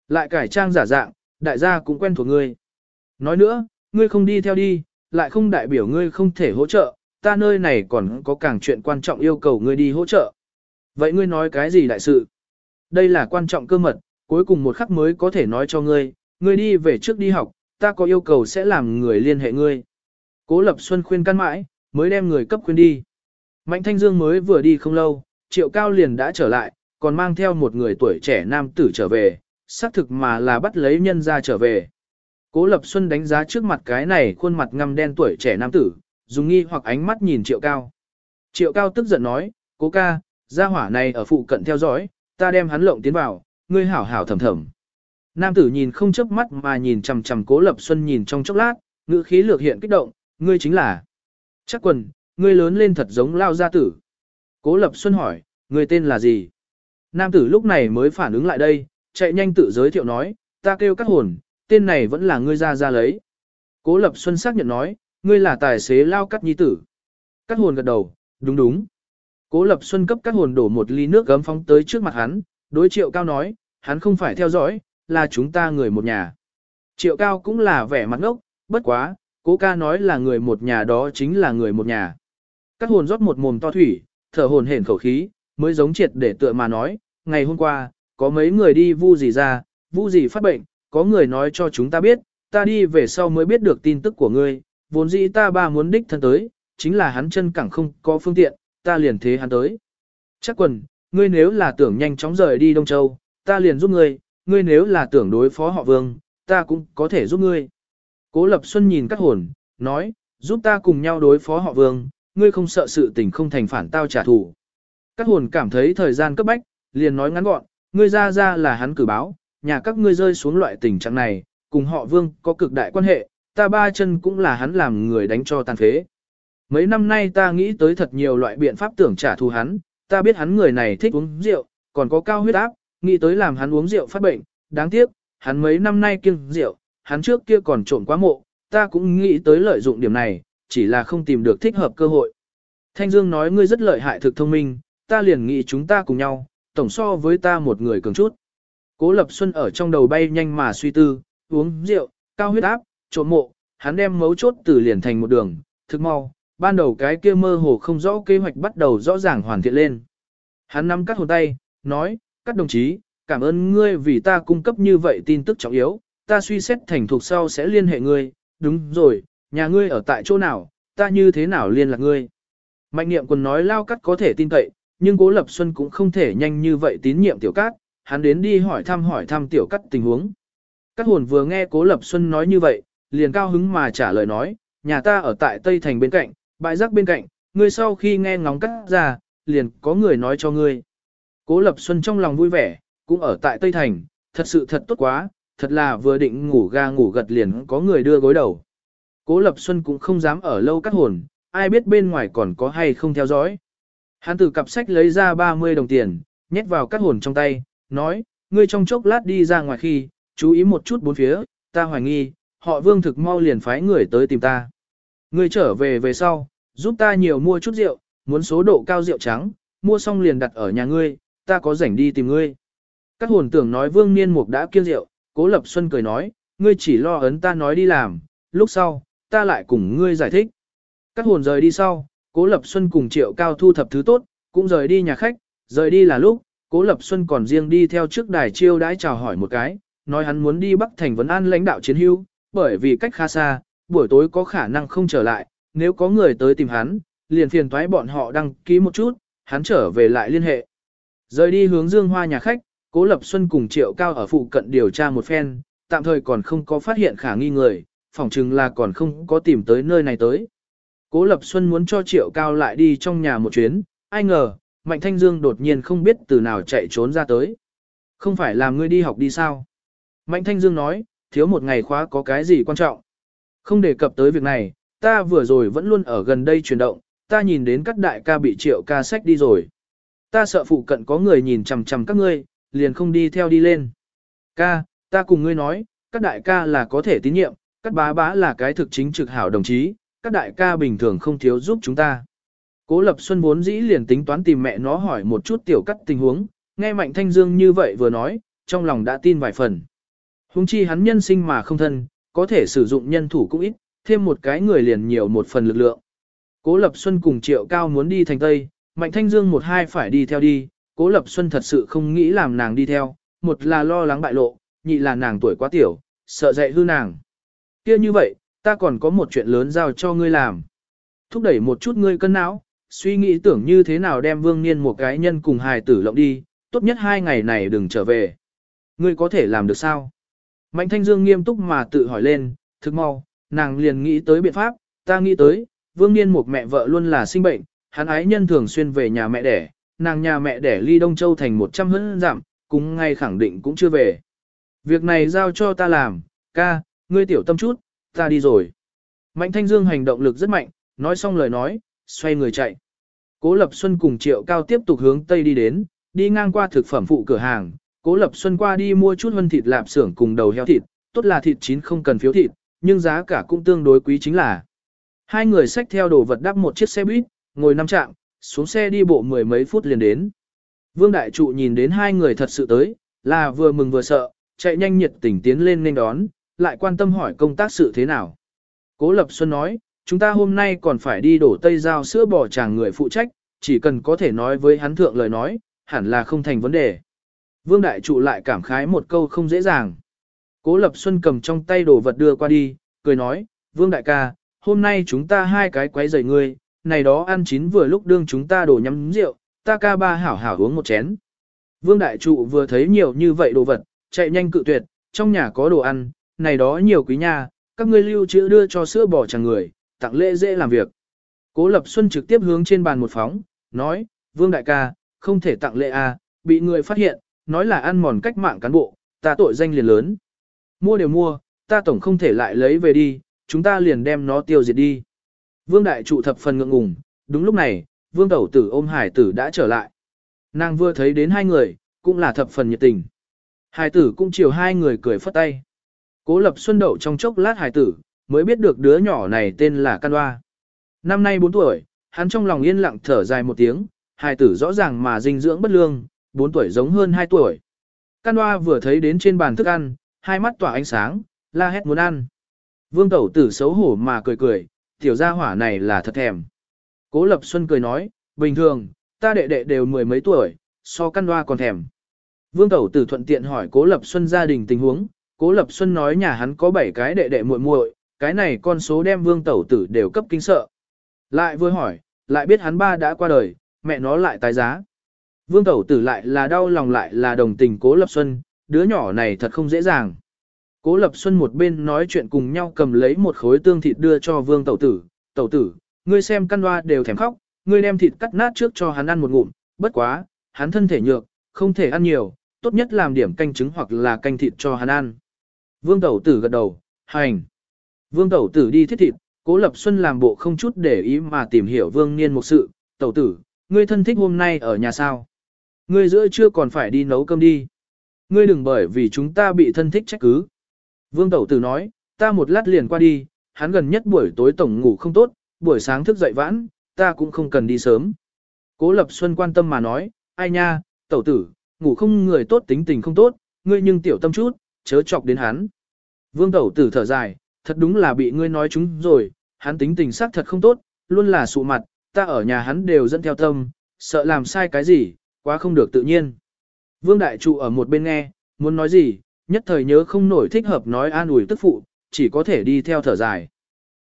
Lại cải trang giả dạng, đại gia cũng quen thuộc ngươi. Nói nữa, ngươi không đi theo đi, lại không đại biểu ngươi không thể hỗ trợ, ta nơi này còn có càng chuyện quan trọng yêu cầu ngươi đi hỗ trợ. Vậy ngươi nói cái gì đại sự? Đây là quan trọng cơ mật, cuối cùng một khắc mới có thể nói cho ngươi, ngươi đi về trước đi học, ta có yêu cầu sẽ làm người liên hệ ngươi. Cố Lập Xuân khuyên can mãi, mới đem người cấp khuyên đi. Mạnh Thanh Dương mới vừa đi không lâu, Triệu Cao liền đã trở lại, còn mang theo một người tuổi trẻ nam tử trở về, xác thực mà là bắt lấy nhân ra trở về. Cố Lập Xuân đánh giá trước mặt cái này khuôn mặt ngăm đen tuổi trẻ nam tử, dùng nghi hoặc ánh mắt nhìn Triệu Cao. Triệu Cao tức giận nói, cố ca, gia hỏa này ở phụ cận theo dõi, ta đem hắn lộng tiến vào, ngươi hảo hảo thầm thầm. Nam tử nhìn không chớp mắt mà nhìn chằm chằm Cố Lập Xuân nhìn trong chốc lát, ngữ khí lược hiện kích động, ngươi chính là. Chắc quần, ngươi lớn lên thật giống lao gia tử. Cố Lập Xuân hỏi, ngươi tên là gì? Nam tử lúc này mới phản ứng lại đây, chạy nhanh tự giới thiệu nói, ta kêu các hồn, tên này vẫn là ngươi ra ra lấy. Cố Lập Xuân xác nhận nói, ngươi là tài xế lao cắt nhi tử. Cắt hồn gật đầu, đúng đúng. Cố Lập Xuân cấp cắt hồn đổ một ly nước gấm phóng tới trước mặt hắn, đối triệu cao nói, hắn không phải theo dõi, là chúng ta người một nhà. Triệu cao cũng là vẻ mặt ngốc, bất quá, cố ca nói là người một nhà đó chính là người một nhà. Cắt hồn rót một mồm to thủy, thở hồn hển khẩu khí, mới giống triệt để tựa mà nói, ngày hôm qua, có mấy người đi vu gì ra, vu gì phát bệnh, có người nói cho chúng ta biết, ta đi về sau mới biết được tin tức của ngươi, vốn dĩ ta ba muốn đích thân tới, chính là hắn chân cẳng không có phương tiện, ta liền thế hắn tới. Chắc quần, ngươi nếu là tưởng nhanh chóng rời đi Đông Châu, ta liền giúp ngươi, ngươi nếu là tưởng đối phó họ vương, ta cũng có thể giúp ngươi. Cố Lập Xuân nhìn các hồn, nói, giúp ta cùng nhau đối phó họ vương, ngươi không sợ sự tình không thành phản tao trả thù. Các hồn cảm thấy thời gian cấp bách, liền nói ngắn gọn, ngươi ra ra là hắn cử báo, nhà các ngươi rơi xuống loại tình trạng này, cùng họ vương có cực đại quan hệ, ta ba chân cũng là hắn làm người đánh cho tàn phế. Mấy năm nay ta nghĩ tới thật nhiều loại biện pháp tưởng trả thù hắn, ta biết hắn người này thích uống rượu, còn có cao huyết áp, nghĩ tới làm hắn uống rượu phát bệnh, đáng tiếc, hắn mấy năm nay kiêng rượu, hắn trước kia còn trộm quá mộ, ta cũng nghĩ tới lợi dụng điểm này, chỉ là không tìm được thích hợp cơ hội. Thanh Dương nói ngươi rất lợi hại thực thông minh, ta liền nghĩ chúng ta cùng nhau, tổng so với ta một người cường chút. Cố Lập Xuân ở trong đầu bay nhanh mà suy tư, uống rượu, cao huyết áp, trộm mộ, hắn đem mấu chốt từ liền thành một đường, thực mau, ban đầu cái kia mơ hồ không rõ kế hoạch bắt đầu rõ ràng hoàn thiện lên. Hắn nắm cắt hồn tay, nói, các đồng chí, cảm ơn ngươi vì ta cung cấp như vậy tin tức trọng yếu, ta suy xét thành thuộc sau sẽ liên hệ ngươi, đúng rồi, nhà ngươi ở tại chỗ nào, ta như thế nào liên lạc ngươi. Mạnh niệm quân nói lao cắt có thể tin cậy, nhưng cố lập xuân cũng không thể nhanh như vậy tín nhiệm tiểu cát, hắn đến đi hỏi thăm hỏi thăm tiểu cắt tình huống. Cát hồn vừa nghe cố lập xuân nói như vậy, liền cao hứng mà trả lời nói, nhà ta ở tại Tây Thành bên cạnh, bãi rác bên cạnh, ngươi sau khi nghe ngóng cắt ra, liền có người nói cho ngươi. Cố Lập Xuân trong lòng vui vẻ, cũng ở tại Tây Thành, thật sự thật tốt quá, thật là vừa định ngủ ga ngủ gật liền có người đưa gối đầu. Cố Lập Xuân cũng không dám ở lâu cắt hồn, ai biết bên ngoài còn có hay không theo dõi. Hắn từ cặp sách lấy ra 30 đồng tiền, nhét vào cắt hồn trong tay, nói, ngươi trong chốc lát đi ra ngoài khi, chú ý một chút bốn phía, ta hoài nghi, họ vương thực mau liền phái người tới tìm ta. Ngươi trở về về sau, giúp ta nhiều mua chút rượu, muốn số độ cao rượu trắng, mua xong liền đặt ở nhà ngươi, ta có rảnh đi tìm ngươi. Các hồn tưởng nói vương niên mục đã kiêng rượu, cố lập xuân cười nói, ngươi chỉ lo ấn ta nói đi làm, lúc sau, ta lại cùng ngươi giải thích. Các hồn rời đi sau, cố lập xuân cùng triệu cao thu thập thứ tốt, cũng rời đi nhà khách, rời đi là lúc, cố lập xuân còn riêng đi theo trước đài chiêu đãi chào hỏi một cái, nói hắn muốn đi Bắc Thành vấn an lãnh đạo chiến hưu, bởi vì cách khá xa, buổi tối có khả năng không trở lại, nếu có người tới tìm hắn, liền phiền toái bọn họ đăng ký một chút, hắn trở về lại liên hệ. Rời đi hướng Dương Hoa nhà khách, Cố Lập Xuân cùng Triệu Cao ở phụ cận điều tra một phen, tạm thời còn không có phát hiện khả nghi người, phỏng chừng là còn không có tìm tới nơi này tới. Cố Lập Xuân muốn cho Triệu Cao lại đi trong nhà một chuyến, ai ngờ, Mạnh Thanh Dương đột nhiên không biết từ nào chạy trốn ra tới. Không phải làm ngươi đi học đi sao? Mạnh Thanh Dương nói, thiếu một ngày khóa có cái gì quan trọng. Không đề cập tới việc này, ta vừa rồi vẫn luôn ở gần đây chuyển động, ta nhìn đến các đại ca bị triệu ca sách đi rồi. Ta sợ phụ cận có người nhìn chằm chằm các ngươi, liền không đi theo đi lên. Ca, ta cùng ngươi nói, các đại ca là có thể tín nhiệm, các bá bá là cái thực chính trực hảo đồng chí, các đại ca bình thường không thiếu giúp chúng ta. Cố Lập Xuân vốn dĩ liền tính toán tìm mẹ nó hỏi một chút tiểu cắt tình huống, nghe Mạnh Thanh Dương như vậy vừa nói, trong lòng đã tin vài phần. Hùng chi hắn nhân sinh mà không thân, có thể sử dụng nhân thủ cũng ít, thêm một cái người liền nhiều một phần lực lượng. Cố Lập Xuân cùng Triệu Cao muốn đi thành Tây, Mạnh Thanh Dương một hai phải đi theo đi, Cố Lập Xuân thật sự không nghĩ làm nàng đi theo, một là lo lắng bại lộ, nhị là nàng tuổi quá tiểu, sợ dạy hư nàng. kia như vậy, ta còn có một chuyện lớn giao cho ngươi làm. Thúc đẩy một chút ngươi cân não, suy nghĩ tưởng như thế nào đem vương niên một cái nhân cùng hài tử lộng đi, tốt nhất hai ngày này đừng trở về. Ngươi có thể làm được sao? Mạnh Thanh Dương nghiêm túc mà tự hỏi lên, thực mau, nàng liền nghĩ tới biện pháp, ta nghĩ tới, vương niên một mẹ vợ luôn là sinh bệnh, hắn ái nhân thường xuyên về nhà mẹ đẻ, nàng nhà mẹ đẻ ly Đông Châu thành 100 hơn giảm, cũng ngay khẳng định cũng chưa về. Việc này giao cho ta làm, ca, ngươi tiểu tâm chút, ta đi rồi. Mạnh Thanh Dương hành động lực rất mạnh, nói xong lời nói, xoay người chạy. Cố Lập Xuân cùng Triệu Cao tiếp tục hướng Tây đi đến, đi ngang qua thực phẩm phụ cửa hàng, Cố Lập Xuân qua đi mua chút hân thịt lạp xưởng cùng đầu heo thịt, tốt là thịt chín không cần phiếu thịt, nhưng giá cả cũng tương đối quý chính là. Hai người xách theo đồ vật đắp một chiếc xe buýt, ngồi năm trạm, xuống xe đi bộ mười mấy phút liền đến. Vương Đại Trụ nhìn đến hai người thật sự tới, là vừa mừng vừa sợ, chạy nhanh nhiệt tình tiến lên nên đón, lại quan tâm hỏi công tác sự thế nào. Cố Lập Xuân nói, chúng ta hôm nay còn phải đi đổ tây giao sữa bò chàng người phụ trách, chỉ cần có thể nói với hắn thượng lời nói, hẳn là không thành vấn đề. Vương Đại Trụ lại cảm khái một câu không dễ dàng. Cố Lập Xuân cầm trong tay đồ vật đưa qua đi, cười nói, Vương Đại ca, hôm nay chúng ta hai cái quấy rầy ngươi, này đó ăn chín vừa lúc đương chúng ta đổ nhắm rượu, ta ca ba hảo hảo uống một chén. Vương Đại Trụ vừa thấy nhiều như vậy đồ vật, chạy nhanh cự tuyệt, trong nhà có đồ ăn, này đó nhiều quý nha, các ngươi lưu trữ đưa cho sữa bò chàng người, tặng lễ dễ làm việc. Cố Lập Xuân trực tiếp hướng trên bàn một phóng, nói, Vương Đại ca, không thể tặng lễ à, bị người phát hiện, nói là ăn mòn cách mạng cán bộ, ta tội danh liền lớn. Mua đều mua, ta tổng không thể lại lấy về đi, chúng ta liền đem nó tiêu diệt đi. Vương đại trụ thập phần ngượng ngùng, đúng lúc này, vương tẩu tử ôm hải tử đã trở lại. Nàng vừa thấy đến hai người, cũng là thập phần nhiệt tình. Hải tử cũng chiều hai người cười phất tay. Cố lập xuân đậu trong chốc lát hải tử, mới biết được đứa nhỏ này tên là Can Hoa. Năm nay 4 tuổi, hắn trong lòng yên lặng thở dài một tiếng, hài tử rõ ràng mà dinh dưỡng bất lương, 4 tuổi giống hơn 2 tuổi. Can Hoa vừa thấy đến trên bàn thức ăn, hai mắt tỏa ánh sáng, la hét muốn ăn. Vương tẩu tử xấu hổ mà cười cười, tiểu gia hỏa này là thật thèm. Cố Lập Xuân cười nói, bình thường, ta đệ đệ đều mười mấy tuổi, so Can hoa còn thèm. Vương Tẩu Tử thuận tiện hỏi Cố Lập Xuân gia đình tình huống, Cố Lập Xuân nói nhà hắn có 7 cái đệ đệ muội muội, cái này con số đem Vương Tẩu Tử đều cấp kinh sợ. Lại vừa hỏi, lại biết hắn ba đã qua đời, mẹ nó lại tái giá. Vương Tẩu Tử lại là đau lòng lại là đồng tình Cố Lập Xuân, đứa nhỏ này thật không dễ dàng. Cố Lập Xuân một bên nói chuyện cùng nhau cầm lấy một khối tương thịt đưa cho Vương Tẩu Tử. Tẩu Tử, ngươi xem căn hoa đều thèm khóc, ngươi đem thịt cắt nát trước cho hắn ăn một ngụm, bất quá, hắn thân thể nhược, không thể ăn nhiều, tốt nhất làm điểm canh trứng hoặc là canh thịt cho hắn ăn. Vương Tẩu Tử gật đầu, hành. Vương Tẩu Tử đi thiết thịt, Cố Lập Xuân làm bộ không chút để ý mà tìm hiểu Vương Niên một sự. Tẩu Tử, ngươi thân thích hôm nay ở nhà sao? Ngươi giữa trưa còn phải đi nấu cơm đi. Ngươi đừng bởi vì chúng ta bị thân thích trách cứ. Vương Tẩu Tử nói, ta một lát liền qua đi, hắn gần nhất buổi tối tổng ngủ không tốt, buổi sáng thức dậy vãn, ta cũng không cần đi sớm. Cố Lập Xuân quan tâm mà nói, ai nha, Tẩu Tử, ngủ không người tốt tính tình không tốt, ngươi nhưng tiểu tâm chút, chớ chọc đến hắn. Vương Tẩu Tử thở dài, thật đúng là bị ngươi nói chúng rồi, hắn tính tình xác thật không tốt, luôn là sụ mặt, ta ở nhà hắn đều dẫn theo tâm, sợ làm sai cái gì, quá không được tự nhiên. Vương Đại Trụ ở một bên nghe, muốn nói gì, nhất thời nhớ không nổi thích hợp nói an ủi tức phụ, chỉ có thể đi theo thở dài.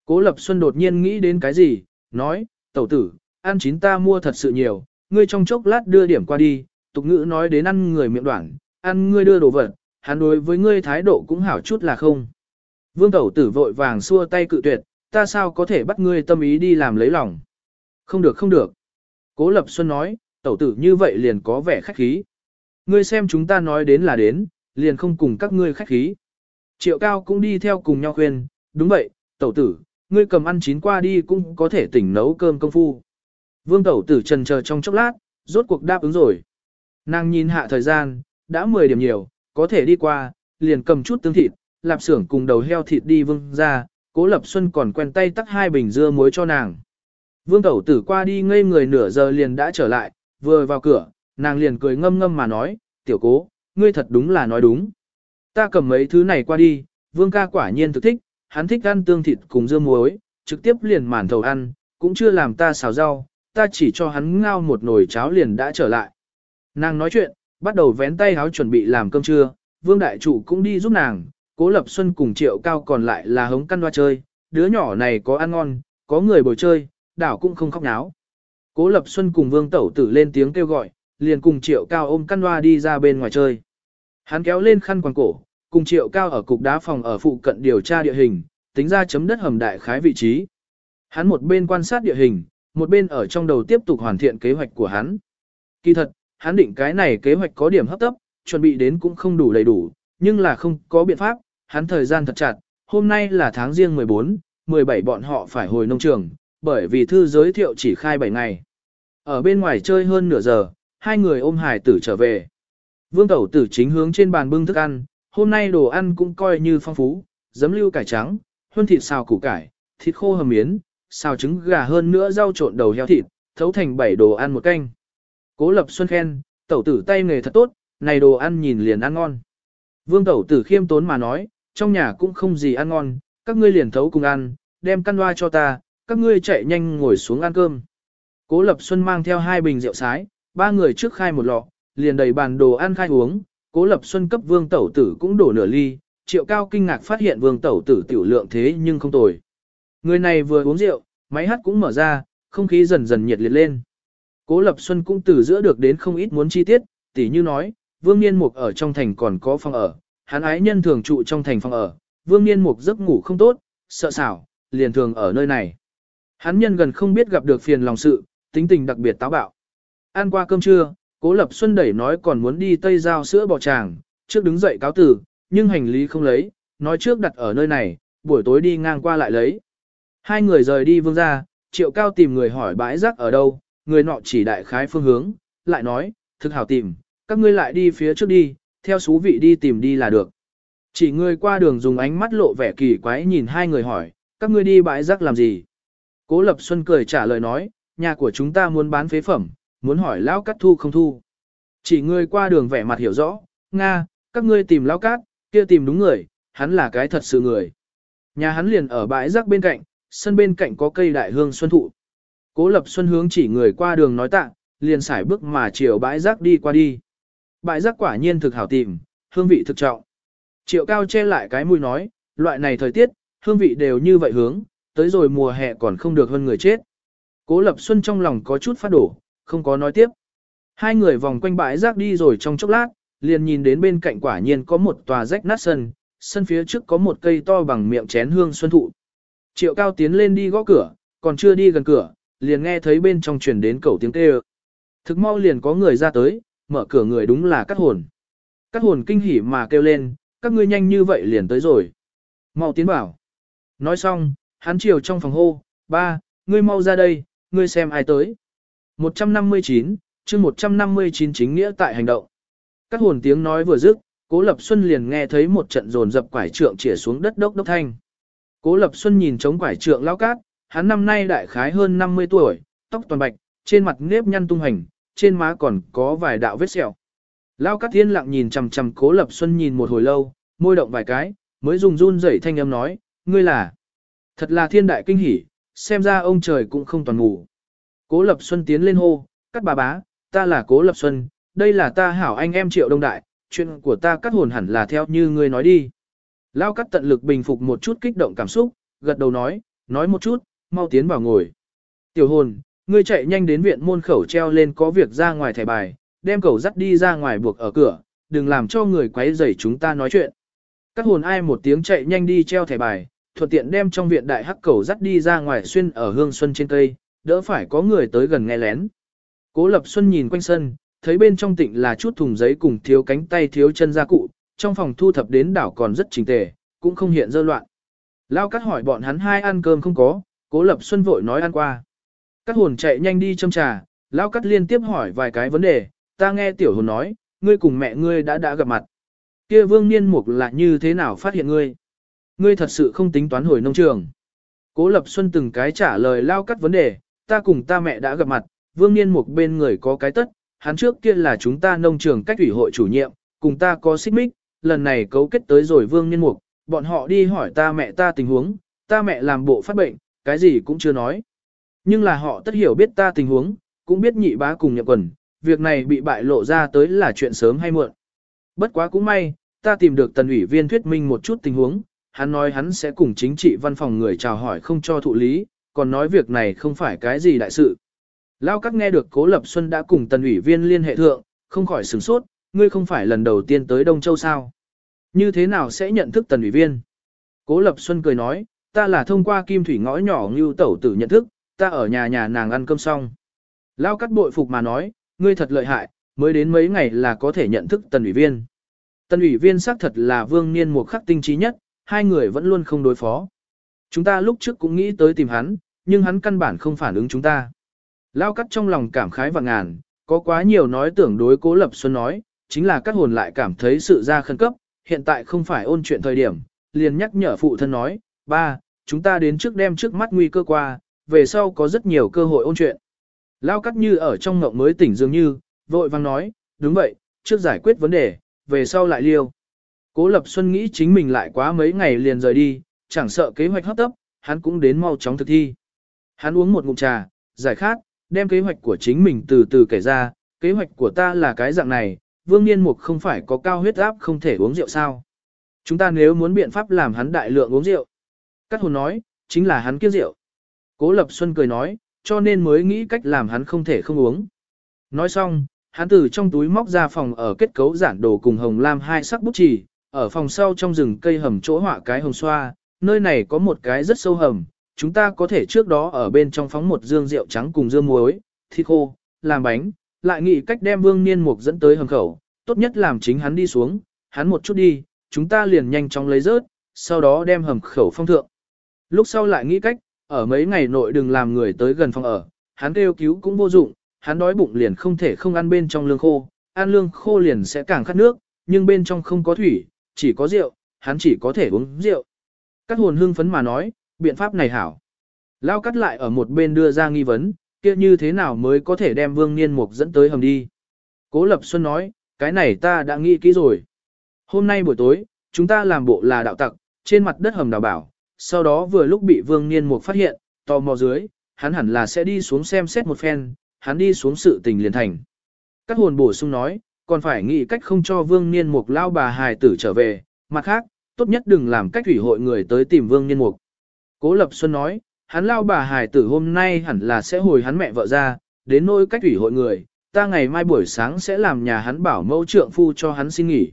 Cố Lập Xuân đột nhiên nghĩ đến cái gì, nói, tẩu tử, ăn chín ta mua thật sự nhiều, ngươi trong chốc lát đưa điểm qua đi, tục ngữ nói đến ăn người miệng đoạn, ăn ngươi đưa đồ vật, hắn đối với ngươi thái độ cũng hảo chút là không. Vương tẩu tử vội vàng xua tay cự tuyệt, ta sao có thể bắt ngươi tâm ý đi làm lấy lòng. Không được không được. Cố Lập Xuân nói, tẩu tử như vậy liền có vẻ khách khí. Ngươi xem chúng ta nói đến là đến, liền không cùng các ngươi khách khí. Triệu cao cũng đi theo cùng nhau khuyên, đúng vậy, tẩu tử, ngươi cầm ăn chín qua đi cũng có thể tỉnh nấu cơm công phu. Vương tẩu tử trần chờ trong chốc lát, rốt cuộc đáp ứng rồi. Nàng nhìn hạ thời gian, đã 10 điểm nhiều, có thể đi qua, liền cầm chút tương thịt, lạp xưởng cùng đầu heo thịt đi vương ra, cố lập xuân còn quen tay tắt hai bình dưa muối cho nàng. Vương tẩu tử qua đi ngây người nửa giờ liền đã trở lại, vừa vào cửa, nàng liền cười ngâm ngâm mà nói, tiểu cố, ngươi thật đúng là nói đúng. Ta cầm mấy thứ này qua đi, vương ca quả nhiên thực thích, hắn thích ăn tương thịt cùng dưa muối, trực tiếp liền màn thầu ăn, cũng chưa làm ta xào rau, ta chỉ cho hắn ngao một nồi cháo liền đã trở lại. Nàng nói chuyện, bắt đầu vén tay háo chuẩn bị làm cơm trưa, vương đại chủ cũng đi giúp nàng, cố lập xuân cùng triệu cao còn lại là hống căn hoa chơi, đứa nhỏ này có ăn ngon, có người bồi chơi, đảo cũng không khóc náo. Cố lập xuân cùng vương tẩu tử lên tiếng kêu gọi, liền cùng triệu cao ôm căn hoa đi ra bên ngoài chơi. Hắn kéo lên khăn quàng cổ, cùng triệu cao ở cục đá phòng ở phụ cận điều tra địa hình, tính ra chấm đất hầm đại khái vị trí. Hắn một bên quan sát địa hình, một bên ở trong đầu tiếp tục hoàn thiện kế hoạch của hắn. Kỳ thật, hắn định cái này kế hoạch có điểm hấp tấp, chuẩn bị đến cũng không đủ đầy đủ, nhưng là không có biện pháp, hắn thời gian thật chặt, hôm nay là tháng riêng 14, 17 bọn họ phải hồi nông trường, bởi vì thư giới thiệu chỉ khai 7 ngày. Ở bên ngoài chơi hơn nửa giờ, hai người ôm hải tử trở về. Vương tẩu tử chính hướng trên bàn bưng thức ăn, hôm nay đồ ăn cũng coi như phong phú, giấm lưu cải trắng, huân thịt xào củ cải, thịt khô hầm miến, xào trứng gà hơn nữa rau trộn đầu heo thịt, thấu thành bảy đồ ăn một canh. Cố Lập Xuân khen, tẩu tử tay nghề thật tốt, này đồ ăn nhìn liền ăn ngon. Vương tẩu tử khiêm tốn mà nói, trong nhà cũng không gì ăn ngon, các ngươi liền thấu cùng ăn, đem căn loa cho ta, các ngươi chạy nhanh ngồi xuống ăn cơm. Cố Lập Xuân mang theo hai bình rượu sái, ba người trước khai một lọ, liền đầy bàn đồ ăn khai uống, Cố Lập Xuân cấp Vương Tẩu Tử cũng đổ nửa ly, Triệu Cao kinh ngạc phát hiện Vương Tẩu Tử tiểu lượng thế nhưng không tồi. Người này vừa uống rượu, máy hát cũng mở ra, không khí dần dần nhiệt liệt lên. Cố Lập Xuân cũng từ giữa được đến không ít muốn chi tiết, tỉ như nói, Vương Niên Mục ở trong thành còn có phòng ở, hắn ái nhân thường trụ trong thành phòng ở, Vương Niên Mục giấc ngủ không tốt, sợ sảo, liền thường ở nơi này. Hắn nhân gần không biết gặp được phiền lòng sự, tính tình đặc biệt táo bạo. Ăn qua cơm trưa, Cố Lập Xuân đẩy nói còn muốn đi Tây Giao sữa bò tràng, trước đứng dậy cáo tử, nhưng hành lý không lấy, nói trước đặt ở nơi này, buổi tối đi ngang qua lại lấy. Hai người rời đi vương ra, triệu cao tìm người hỏi bãi rác ở đâu, người nọ chỉ đại khái phương hướng, lại nói, thực hảo tìm, các ngươi lại đi phía trước đi, theo số vị đi tìm đi là được. Chỉ người qua đường dùng ánh mắt lộ vẻ kỳ quái nhìn hai người hỏi, các ngươi đi bãi rác làm gì? Cố Lập Xuân cười trả lời nói, nhà của chúng ta muốn bán phế phẩm, muốn hỏi lão cắt thu không thu. Chỉ người qua đường vẻ mặt hiểu rõ, Nga, các ngươi tìm lão cát, kia tìm đúng người, hắn là cái thật sự người. Nhà hắn liền ở bãi rác bên cạnh, sân bên cạnh có cây đại hương xuân thụ. Cố Lập Xuân hướng chỉ người qua đường nói tạ, liền xài bước mà chiều bãi rác đi qua đi. Bãi rác quả nhiên thực hảo tìm, hương vị thực trọng. Triệu cao che lại cái mũi nói, loại này thời tiết, hương vị đều như vậy hướng, tới rồi mùa hè còn không được hơn người chết. Cố Lập Xuân trong lòng có chút phát đổ, không có nói tiếp. Hai người vòng quanh bãi rác đi rồi trong chốc lát, liền nhìn đến bên cạnh quả nhiên có một tòa rách nát sân, sân phía trước có một cây to bằng miệng chén hương xuân thụ. Triệu cao tiến lên đi gõ cửa, còn chưa đi gần cửa, liền nghe thấy bên trong truyền đến cầu tiếng kêu. Thực mau liền có người ra tới, mở cửa người đúng là cắt hồn. Cắt hồn kinh hỉ mà kêu lên, các ngươi nhanh như vậy liền tới rồi. Mau tiến bảo. Nói xong, hắn chiều trong phòng hô, ba, ngươi mau ra đây, ngươi xem ai tới. 159, chương 159 chính nghĩa tại hành động. Các hồn tiếng nói vừa dứt, Cố Lập Xuân liền nghe thấy một trận rồn dập quải trượng chĩa xuống đất đốc đốc thanh. Cố Lập Xuân nhìn trống quải trượng lao cát, hắn năm nay đại khái hơn 50 tuổi, tóc toàn bạch, trên mặt nếp nhăn tung hành, trên má còn có vài đạo vết sẹo. Lao cát thiên lặng nhìn chằm chằm Cố Lập Xuân nhìn một hồi lâu, môi động vài cái, mới dùng run rẩy thanh âm nói, ngươi là. Thật là thiên đại kinh hỉ, xem ra ông trời cũng không toàn ngủ. Cố Lập Xuân tiến lên hô, cắt bà bá, ta là Cố Lập Xuân, đây là ta hảo anh em triệu đông đại, chuyện của ta cắt hồn hẳn là theo như ngươi nói đi. Lao cắt tận lực bình phục một chút kích động cảm xúc, gật đầu nói, nói một chút, mau tiến vào ngồi. Tiểu hồn, ngươi chạy nhanh đến viện môn khẩu treo lên có việc ra ngoài thẻ bài, đem cầu dắt đi ra ngoài buộc ở cửa, đừng làm cho người quấy rầy chúng ta nói chuyện. Các hồn ai một tiếng chạy nhanh đi treo thẻ bài, thuận tiện đem trong viện đại hắc cầu dắt đi ra ngoài xuyên ở hương xuân trên cây, đỡ phải có người tới gần nghe lén. Cố Lập Xuân nhìn quanh sân, thấy bên trong tịnh là chút thùng giấy cùng thiếu cánh tay thiếu chân gia cụ, trong phòng thu thập đến đảo còn rất chỉnh tề, cũng không hiện dơ loạn. Lao cắt hỏi bọn hắn hai ăn cơm không có, Cố Lập Xuân vội nói ăn qua. Các hồn chạy nhanh đi châm trà, Lão cắt liên tiếp hỏi vài cái vấn đề, ta nghe tiểu hồn nói, ngươi cùng mẹ ngươi đã đã gặp mặt. Kia vương niên mục là như thế nào phát hiện ngươi? Ngươi thật sự không tính toán hồi nông trường. Cố Lập Xuân từng cái trả lời lao cắt vấn đề, ta cùng ta mẹ đã gặp mặt, vương niên mục bên người có cái tất, hắn trước kia là chúng ta nông trường cách ủy hội chủ nhiệm, cùng ta có xích mích, lần này cấu kết tới rồi vương niên mục, bọn họ đi hỏi ta mẹ ta tình huống, ta mẹ làm bộ phát bệnh, cái gì cũng chưa nói. Nhưng là họ tất hiểu biết ta tình huống, cũng biết nhị bá cùng nhập quần, việc này bị bại lộ ra tới là chuyện sớm hay muộn. Bất quá cũng may, ta tìm được tần ủy viên thuyết minh một chút tình huống, hắn nói hắn sẽ cùng chính trị văn phòng người chào hỏi không cho thụ lý, còn nói việc này không phải cái gì đại sự. Lao các nghe được Cố Lập Xuân đã cùng tần ủy viên liên hệ thượng, không khỏi sửng sốt, ngươi không phải lần đầu tiên tới Đông Châu sao. Như thế nào sẽ nhận thức tần ủy viên? Cố Lập Xuân cười nói, ta là thông qua kim thủy ngõ nhỏ như tẩu tử nhận thức, ta ở nhà nhà nàng ăn cơm xong. Lao cắt bội phục mà nói, ngươi thật lợi hại, mới đến mấy ngày là có thể nhận thức tần ủy viên. Tần ủy viên xác thật là vương niên một khắc tinh trí nhất, hai người vẫn luôn không đối phó. Chúng ta lúc trước cũng nghĩ tới tìm hắn, nhưng hắn căn bản không phản ứng chúng ta. Lao cắt trong lòng cảm khái và ngàn, có quá nhiều nói tưởng đối cố lập xuân nói, chính là các hồn lại cảm thấy sự ra khẩn cấp, hiện tại không phải ôn chuyện thời điểm, liền nhắc nhở phụ thân nói, ba, chúng ta đến trước đem trước mắt nguy cơ qua, về sau có rất nhiều cơ hội ôn chuyện. Lao cắt như ở trong ngộng mới tỉnh dường như, vội vang nói, đúng vậy, trước giải quyết vấn đề, về sau lại liêu. Cố Lập Xuân nghĩ chính mình lại quá mấy ngày liền rời đi, chẳng sợ kế hoạch hấp tấp, hắn cũng đến mau chóng thực thi. Hắn uống một ngụm trà, giải khát, đem kế hoạch của chính mình từ từ kể ra, kế hoạch của ta là cái dạng này, Vương Niên Mục không phải có cao huyết áp không thể uống rượu sao. Chúng ta nếu muốn biện pháp làm hắn đại lượng uống rượu. Cát hồn nói, chính là hắn kiêng rượu. Cố Lập Xuân cười nói, cho nên mới nghĩ cách làm hắn không thể không uống. Nói xong, hắn từ trong túi móc ra phòng ở kết cấu giản đồ cùng hồng lam hai sắc bút chì, ở phòng sau trong rừng cây hầm chỗ họa cái hồng xoa, nơi này có một cái rất sâu hầm, chúng ta có thể trước đó ở bên trong phóng một dương rượu trắng cùng dưa muối, thịt khô, làm bánh, lại nghĩ cách đem vương niên mục dẫn tới hầm khẩu, tốt nhất làm chính hắn đi xuống, hắn một chút đi, chúng ta liền nhanh chóng lấy rớt, sau đó đem hầm khẩu phong thượng. Lúc sau lại nghĩ cách, ở mấy ngày nội đừng làm người tới gần phòng ở, hắn kêu cứu cũng vô dụng, hắn đói bụng liền không thể không ăn bên trong lương khô, ăn lương khô liền sẽ càng khát nước, nhưng bên trong không có thủy, chỉ có rượu, hắn chỉ có thể uống rượu. Các hồn hương phấn mà nói, biện pháp này hảo. Lao cắt lại ở một bên đưa ra nghi vấn, kia như thế nào mới có thể đem vương niên mục dẫn tới hầm đi. Cố Lập Xuân nói, cái này ta đã nghĩ kỹ rồi. Hôm nay buổi tối, chúng ta làm bộ là đạo tặc, trên mặt đất hầm đào bảo, sau đó vừa lúc bị Vương Niên Mục phát hiện, tò mò dưới, hắn hẳn là sẽ đi xuống xem xét một phen, hắn đi xuống sự tình liền thành. Các hồn bổ sung nói, còn phải nghĩ cách không cho Vương Niên Mục lao bà hài tử trở về, mặt khác, tốt nhất đừng làm cách thủy hội người tới tìm Vương Niên Mục. Cố Lập Xuân nói, hắn lao bà hài tử hôm nay hẳn là sẽ hồi hắn mẹ vợ ra, đến nỗi cách thủy hội người, ta ngày mai buổi sáng sẽ làm nhà hắn bảo mẫu trượng phu cho hắn xin nghỉ.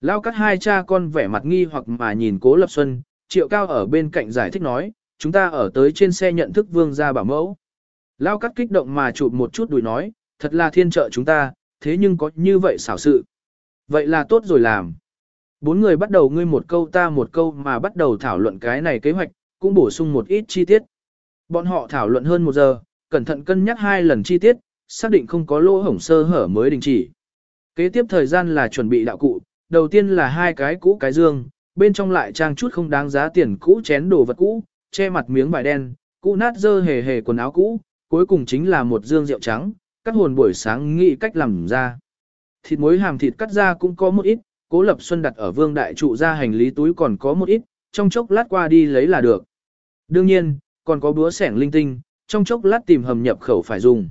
Lao cắt hai cha con vẻ mặt nghi hoặc mà nhìn Cố Lập Xuân, triệu cao ở bên cạnh giải thích nói, chúng ta ở tới trên xe nhận thức vương gia bảo mẫu. Lao cắt kích động mà chụp một chút đùi nói, thật là thiên trợ chúng ta, thế nhưng có như vậy xảo sự. Vậy là tốt rồi làm. Bốn người bắt đầu ngươi một câu ta một câu mà bắt đầu thảo luận cái này kế hoạch, cũng bổ sung một ít chi tiết. Bọn họ thảo luận hơn một giờ, cẩn thận cân nhắc hai lần chi tiết, xác định không có lỗ hổng sơ hở mới đình chỉ. Kế tiếp thời gian là chuẩn bị đạo cụ, đầu tiên là hai cái cũ cái dương, bên trong lại trang chút không đáng giá tiền cũ chén đồ vật cũ, che mặt miếng vải đen, cũ nát dơ hề hề quần áo cũ, cuối cùng chính là một dương rượu trắng, các hồn buổi sáng nghĩ cách làm ra. Thịt muối hàm thịt cắt ra cũng có một ít, cố lập xuân đặt ở vương đại trụ ra hành lý túi còn có một ít, trong chốc lát qua đi lấy là được. Đương nhiên, còn có búa sẻng linh tinh, trong chốc lát tìm hầm nhập khẩu phải dùng.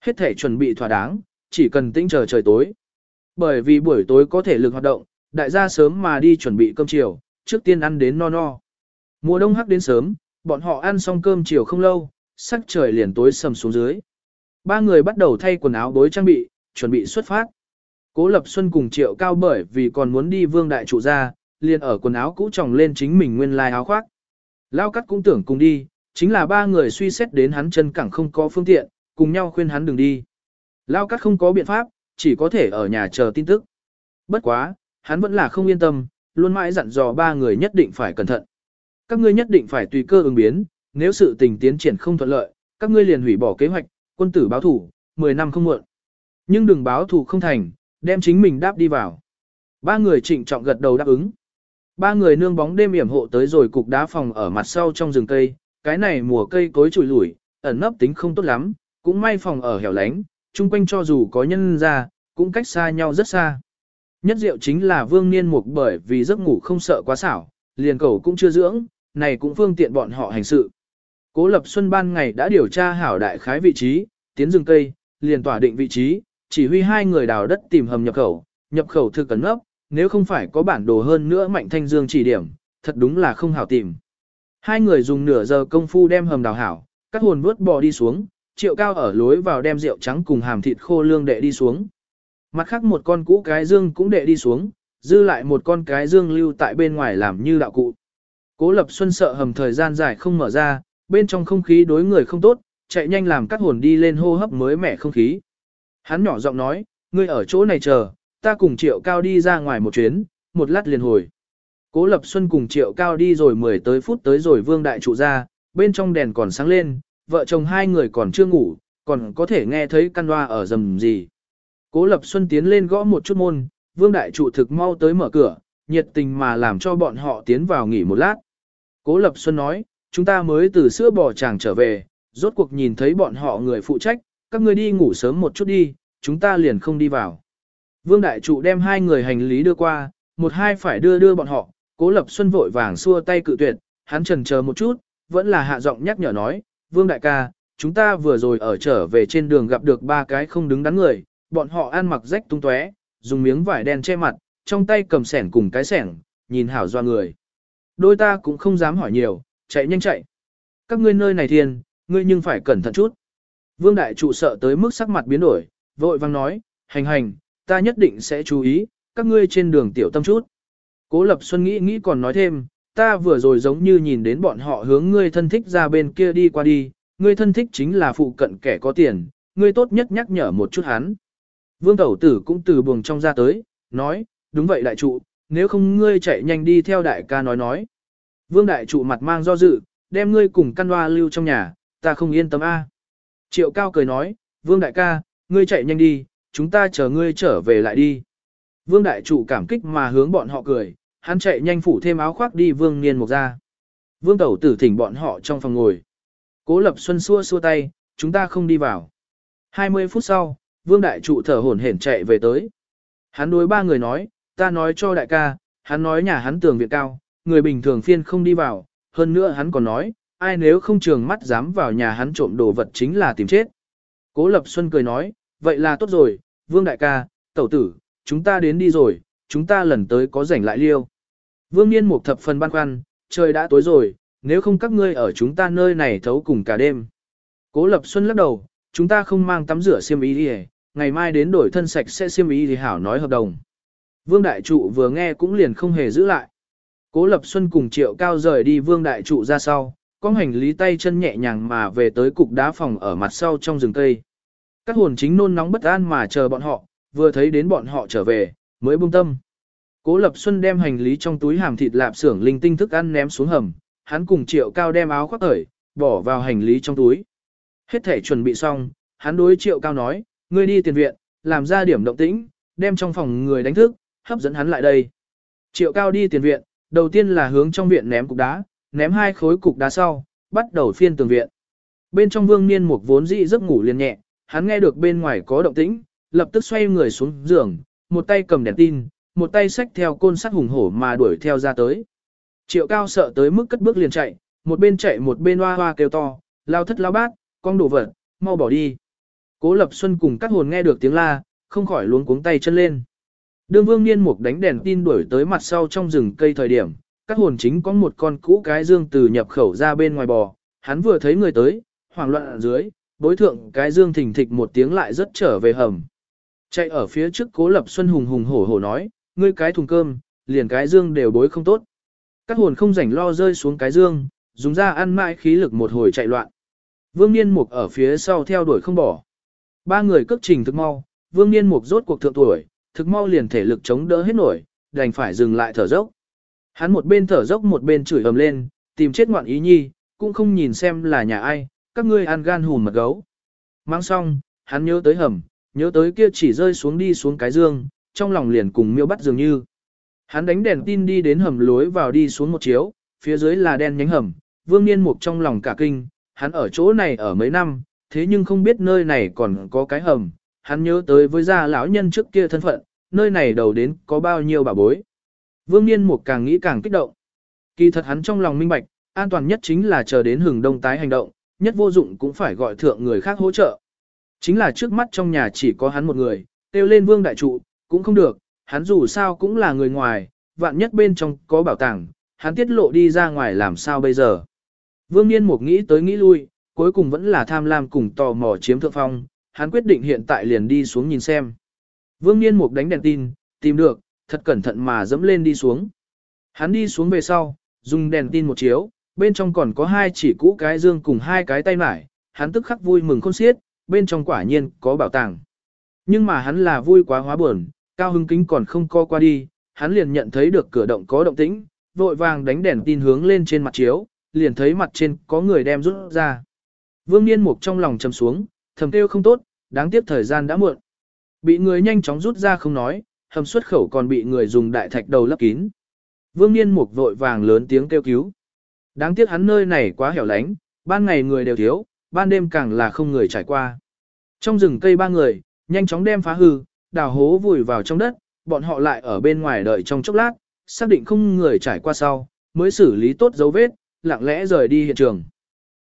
Hết thể chuẩn bị thỏa đáng, chỉ cần tĩnh chờ trời tối. Bởi vì buổi tối có thể lực hoạt động, đại gia sớm mà đi chuẩn bị cơm chiều, trước tiên ăn đến no no. Mùa đông hắc đến sớm, bọn họ ăn xong cơm chiều không lâu, sắc trời liền tối sầm xuống dưới. Ba người bắt đầu thay quần áo bối trang bị, chuẩn bị xuất phát. Cố Lập Xuân cùng Triệu Cao bởi vì còn muốn đi vương đại trụ ra, liền ở quần áo cũ tròng lên chính mình nguyên lai áo khoác. Lao cắt cũng tưởng cùng đi, chính là ba người suy xét đến hắn chân cẳng không có phương tiện, cùng nhau khuyên hắn đừng đi. Lao cắt không có biện pháp, chỉ có thể ở nhà chờ tin tức. Bất quá, hắn vẫn là không yên tâm, luôn mãi dặn dò ba người nhất định phải cẩn thận. Các ngươi nhất định phải tùy cơ ứng biến, nếu sự tình tiến triển không thuận lợi, các ngươi liền hủy bỏ kế hoạch, quân tử báo thủ, 10 năm không muộn. Nhưng đừng báo thủ không thành, đem chính mình đáp đi vào. Ba người trịnh trọng gật đầu đáp ứng. Ba người nương bóng đêm yểm hộ tới rồi cục đá phòng ở mặt sau trong rừng cây, cái này mùa cây cối trùi lủi, ẩn nấp tính không tốt lắm, cũng may phòng ở hẻo lánh, chung quanh cho dù có nhân ra, cũng cách xa nhau rất xa. Nhất diệu chính là vương niên mục bởi vì giấc ngủ không sợ quá xảo, liền cầu cũng chưa dưỡng, này cũng phương tiện bọn họ hành sự. Cố Lập Xuân ban ngày đã điều tra hảo đại khái vị trí, tiến rừng cây, liền tỏa định vị trí, chỉ huy hai người đào đất tìm hầm nhập khẩu, nhập khẩu thực cẩn ngốc, nếu không phải có bản đồ hơn nữa Mạnh Thanh Dương chỉ điểm, thật đúng là không hảo tìm. Hai người dùng nửa giờ công phu đem hầm đào hảo, các hồn vớt bò đi xuống, triệu cao ở lối vào đem rượu trắng cùng hàm thịt khô lương đệ đi xuống. Mặt khác một con cũ cái dương cũng đệ đi xuống, dư lại một con cái dương lưu tại bên ngoài làm như đạo cụ. Cố Lập Xuân sợ hầm thời gian dài không mở ra, bên trong không khí đối người không tốt, chạy nhanh làm các hồn đi lên hô hấp mới mẻ không khí. Hắn nhỏ giọng nói, ngươi ở chỗ này chờ, ta cùng Triệu Cao đi ra ngoài một chuyến, một lát liền hồi. Cố Lập Xuân cùng Triệu Cao đi rồi 10 tới phút tới rồi Vương Đại Trụ ra, bên trong đèn còn sáng lên, vợ chồng hai người còn chưa ngủ, còn có thể nghe thấy căn loa ở rầm gì. Cố Lập Xuân tiến lên gõ một chút môn, Vương Đại Trụ thực mau tới mở cửa, nhiệt tình mà làm cho bọn họ tiến vào nghỉ một lát. Cố Lập Xuân nói, chúng ta mới từ sữa bò chàng trở về, rốt cuộc nhìn thấy bọn họ người phụ trách, các ngươi đi ngủ sớm một chút đi, chúng ta liền không đi vào. Vương Đại Trụ đem hai người hành lý đưa qua, một hai phải đưa đưa bọn họ, Cố Lập Xuân vội vàng xua tay cự tuyệt, hắn trần chờ một chút, vẫn là hạ giọng nhắc nhở nói, Vương Đại ca, chúng ta vừa rồi ở trở về trên đường gặp được ba cái không đứng đắn người, bọn họ ăn mặc rách tung tóe, dùng miếng vải đen che mặt, trong tay cầm sẻn cùng cái sẻn, nhìn hảo doa người. Đôi ta cũng không dám hỏi nhiều, chạy nhanh chạy. Các ngươi nơi này thiên, ngươi nhưng phải cẩn thận chút. Vương đại trụ sợ tới mức sắc mặt biến đổi, vội vang nói, hành hành, ta nhất định sẽ chú ý, các ngươi trên đường tiểu tâm chút. Cố Lập Xuân nghĩ nghĩ còn nói thêm, ta vừa rồi giống như nhìn đến bọn họ hướng ngươi thân thích ra bên kia đi qua đi, ngươi thân thích chính là phụ cận kẻ có tiền, ngươi tốt nhất nhắc nhở một chút hắn. Vương Tẩu Tử cũng từ buồng trong ra tới, nói, đúng vậy đại trụ, nếu không ngươi chạy nhanh đi theo đại ca nói nói. Vương đại trụ mặt mang do dự, đem ngươi cùng căn hoa lưu trong nhà, ta không yên tâm a. Triệu cao cười nói, Vương đại ca, ngươi chạy nhanh đi, chúng ta chờ ngươi trở về lại đi. Vương đại trụ cảm kích mà hướng bọn họ cười, hắn chạy nhanh phủ thêm áo khoác đi Vương Niên Mục ra. Vương Tẩu tử thỉnh bọn họ trong phòng ngồi. Cố Lập Xuân xua xua tay, chúng ta không đi vào. 20 phút sau, Vương Đại Trụ thở hổn hển chạy về tới. Hắn đối ba người nói, ta nói cho đại ca, hắn nói nhà hắn tường viện cao, người bình thường phiên không đi vào, hơn nữa hắn còn nói, ai nếu không trường mắt dám vào nhà hắn trộm đồ vật chính là tìm chết. Cố Lập Xuân cười nói, vậy là tốt rồi, Vương Đại ca, tẩu tử, chúng ta đến đi rồi, chúng ta lần tới có rảnh lại liêu. Vương Niên một thập phần băn khoăn, trời đã tối rồi, nếu không các ngươi ở chúng ta nơi này thấu cùng cả đêm. Cố Lập Xuân lắc đầu, chúng ta không mang tắm rửa xiêm y đi ngày mai đến đổi thân sạch sẽ xiêm y thì hảo nói hợp đồng. Vương Đại Trụ vừa nghe cũng liền không hề giữ lại. Cố Lập Xuân cùng Triệu Cao rời đi Vương Đại Trụ ra sau, con hành lý tay chân nhẹ nhàng mà về tới cục đá phòng ở mặt sau trong rừng cây. Các hồn chính nôn nóng bất an mà chờ bọn họ, vừa thấy đến bọn họ trở về, mới buông tâm. Cố Lập Xuân đem hành lý trong túi hàm thịt lạp xưởng linh tinh thức ăn ném xuống hầm, hắn cùng Triệu Cao đem áo khoác ở, bỏ vào hành lý trong túi. Hết thể chuẩn bị xong, hắn đối Triệu Cao nói, ngươi đi tiền viện, làm ra điểm động tĩnh, đem trong phòng người đánh thức, hấp dẫn hắn lại đây. Triệu Cao đi tiền viện, đầu tiên là hướng trong viện ném cục đá, ném hai khối cục đá sau, bắt đầu phiên tường viện. Bên trong vương niên mục vốn dị giấc ngủ liền nhẹ, hắn nghe được bên ngoài có động tĩnh, lập tức xoay người xuống giường, một tay cầm đèn tin, một tay xách theo côn sắt hùng hổ mà đuổi theo ra tới. Triệu cao sợ tới mức cất bước liền chạy, một bên chạy một bên hoa hoa kêu to, lao thất lao bát, con đổ vật, mau bỏ đi. Cố Lập Xuân cùng các hồn nghe được tiếng la, không khỏi luống cuống tay chân lên. Đương Vương Niên Mục đánh đèn tin đuổi tới mặt sau trong rừng cây thời điểm, các hồn chính có một con cũ cái dương từ nhập khẩu ra bên ngoài bò, hắn vừa thấy người tới, hoảng loạn ở dưới, bối thượng cái dương thình thịch một tiếng lại rất trở về hầm. Chạy ở phía trước Cố Lập Xuân hùng hùng hổ hổ nói, ngươi cái thùng cơm, liền cái dương đều bối không tốt. Các hồn không rảnh lo rơi xuống cái dương, dùng ra ăn mãi khí lực một hồi chạy loạn. Vương Niên Mục ở phía sau theo đuổi không bỏ. Ba người cước trình thực mau, Vương Niên Mục rốt cuộc thượng tuổi, thực mau liền thể lực chống đỡ hết nổi, đành phải dừng lại thở dốc. Hắn một bên thở dốc một bên chửi ầm lên, tìm chết ngoạn ý nhi, cũng không nhìn xem là nhà ai, các ngươi ăn gan hùn mật gấu. Mang xong, hắn nhớ tới hầm, nhớ tới kia chỉ rơi xuống đi xuống cái dương, trong lòng liền cùng miêu bắt dường như. Hắn đánh đèn tin đi đến hầm lối vào đi xuống một chiếu, phía dưới là đen nhánh hầm, vương niên mục trong lòng cả kinh, hắn ở chỗ này ở mấy năm, thế nhưng không biết nơi này còn có cái hầm, hắn nhớ tới với gia lão nhân trước kia thân phận, nơi này đầu đến có bao nhiêu bà bối. Vương Niên Mục càng nghĩ càng kích động. Kỳ thật hắn trong lòng minh bạch, an toàn nhất chính là chờ đến hừng đông tái hành động, nhất vô dụng cũng phải gọi thượng người khác hỗ trợ. Chính là trước mắt trong nhà chỉ có hắn một người, kêu lên vương đại trụ, cũng không được, hắn dù sao cũng là người ngoài, vạn nhất bên trong có bảo tàng, hắn tiết lộ đi ra ngoài làm sao bây giờ. Vương Niên Mục nghĩ tới nghĩ lui, cuối cùng vẫn là tham lam cùng tò mò chiếm thượng phong, hắn quyết định hiện tại liền đi xuống nhìn xem. Vương Niên Mục đánh đèn tin, tìm được, thật cẩn thận mà dẫm lên đi xuống. Hắn đi xuống về sau, dùng đèn tin một chiếu, bên trong còn có hai chỉ cũ cái dương cùng hai cái tay mải, hắn tức khắc vui mừng khôn xiết, bên trong quả nhiên có bảo tàng. Nhưng mà hắn là vui quá hóa buồn, cao hưng kính còn không co qua đi, hắn liền nhận thấy được cửa động có động tĩnh, vội vàng đánh đèn tin hướng lên trên mặt chiếu, liền thấy mặt trên có người đem rút ra. Vương Niên Mục trong lòng trầm xuống, thầm kêu không tốt, đáng tiếc thời gian đã muộn. Bị người nhanh chóng rút ra không nói, hầm xuất khẩu còn bị người dùng đại thạch đầu lấp kín. Vương Niên Mục vội vàng lớn tiếng kêu cứu. Đáng tiếc hắn nơi này quá hẻo lánh, ban ngày người đều thiếu, ban đêm càng là không người trải qua. Trong rừng cây ba người, nhanh chóng đem phá hư, đào hố vùi vào trong đất, bọn họ lại ở bên ngoài đợi trong chốc lát, xác định không người trải qua sau, mới xử lý tốt dấu vết, lặng lẽ rời đi hiện trường.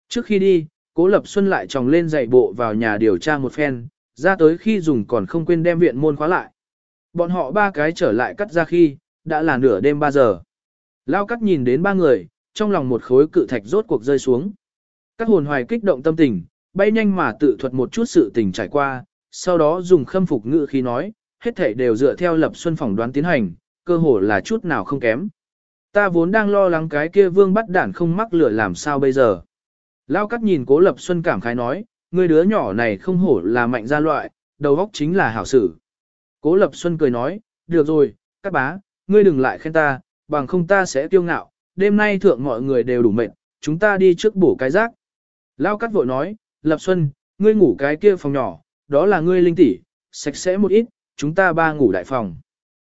Trước khi đi, Cố Lập Xuân lại tròng lên dạy bộ vào nhà điều tra một phen, ra tới khi dùng còn không quên đem viện môn khóa lại. Bọn họ ba cái trở lại cắt ra khi, đã là nửa đêm 3 giờ. Lao cắt nhìn đến ba người, trong lòng một khối cự thạch rốt cuộc rơi xuống. Các hồn hoài kích động tâm tình, bay nhanh mà tự thuật một chút sự tình trải qua, sau đó dùng khâm phục ngữ khi nói, hết thảy đều dựa theo lập xuân phỏng đoán tiến hành, cơ hồ là chút nào không kém. Ta vốn đang lo lắng cái kia vương bắt đản không mắc lửa làm sao bây giờ. Lao cắt nhìn cố lập xuân cảm khái nói, người đứa nhỏ này không hổ là mạnh gia loại, đầu óc chính là hảo sử. Cố Lập Xuân cười nói, được rồi, các bá, ngươi đừng lại khen ta, bằng không ta sẽ tiêu ngạo, đêm nay thượng mọi người đều đủ mệt, chúng ta đi trước bổ cái rác. Lao cắt vội nói, Lập Xuân, ngươi ngủ cái kia phòng nhỏ, đó là ngươi linh tỷ, sạch sẽ một ít, chúng ta ba ngủ đại phòng.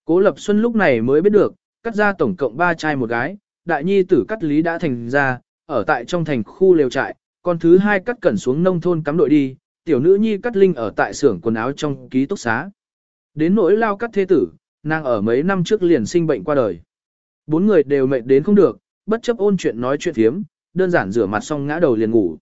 Cố Lập Xuân lúc này mới biết được, cắt ra tổng cộng ba trai một gái, đại nhi tử cắt lý đã thành ra, ở tại trong thành khu lều trại, con thứ hai cắt cẩn xuống nông thôn cắm đội đi, tiểu nữ nhi cắt linh ở tại xưởng quần áo trong ký túc xá. Đến nỗi lao cắt thế tử, nàng ở mấy năm trước liền sinh bệnh qua đời. Bốn người đều mệt đến không được, bất chấp ôn chuyện nói chuyện thiếm, đơn giản rửa mặt xong ngã đầu liền ngủ.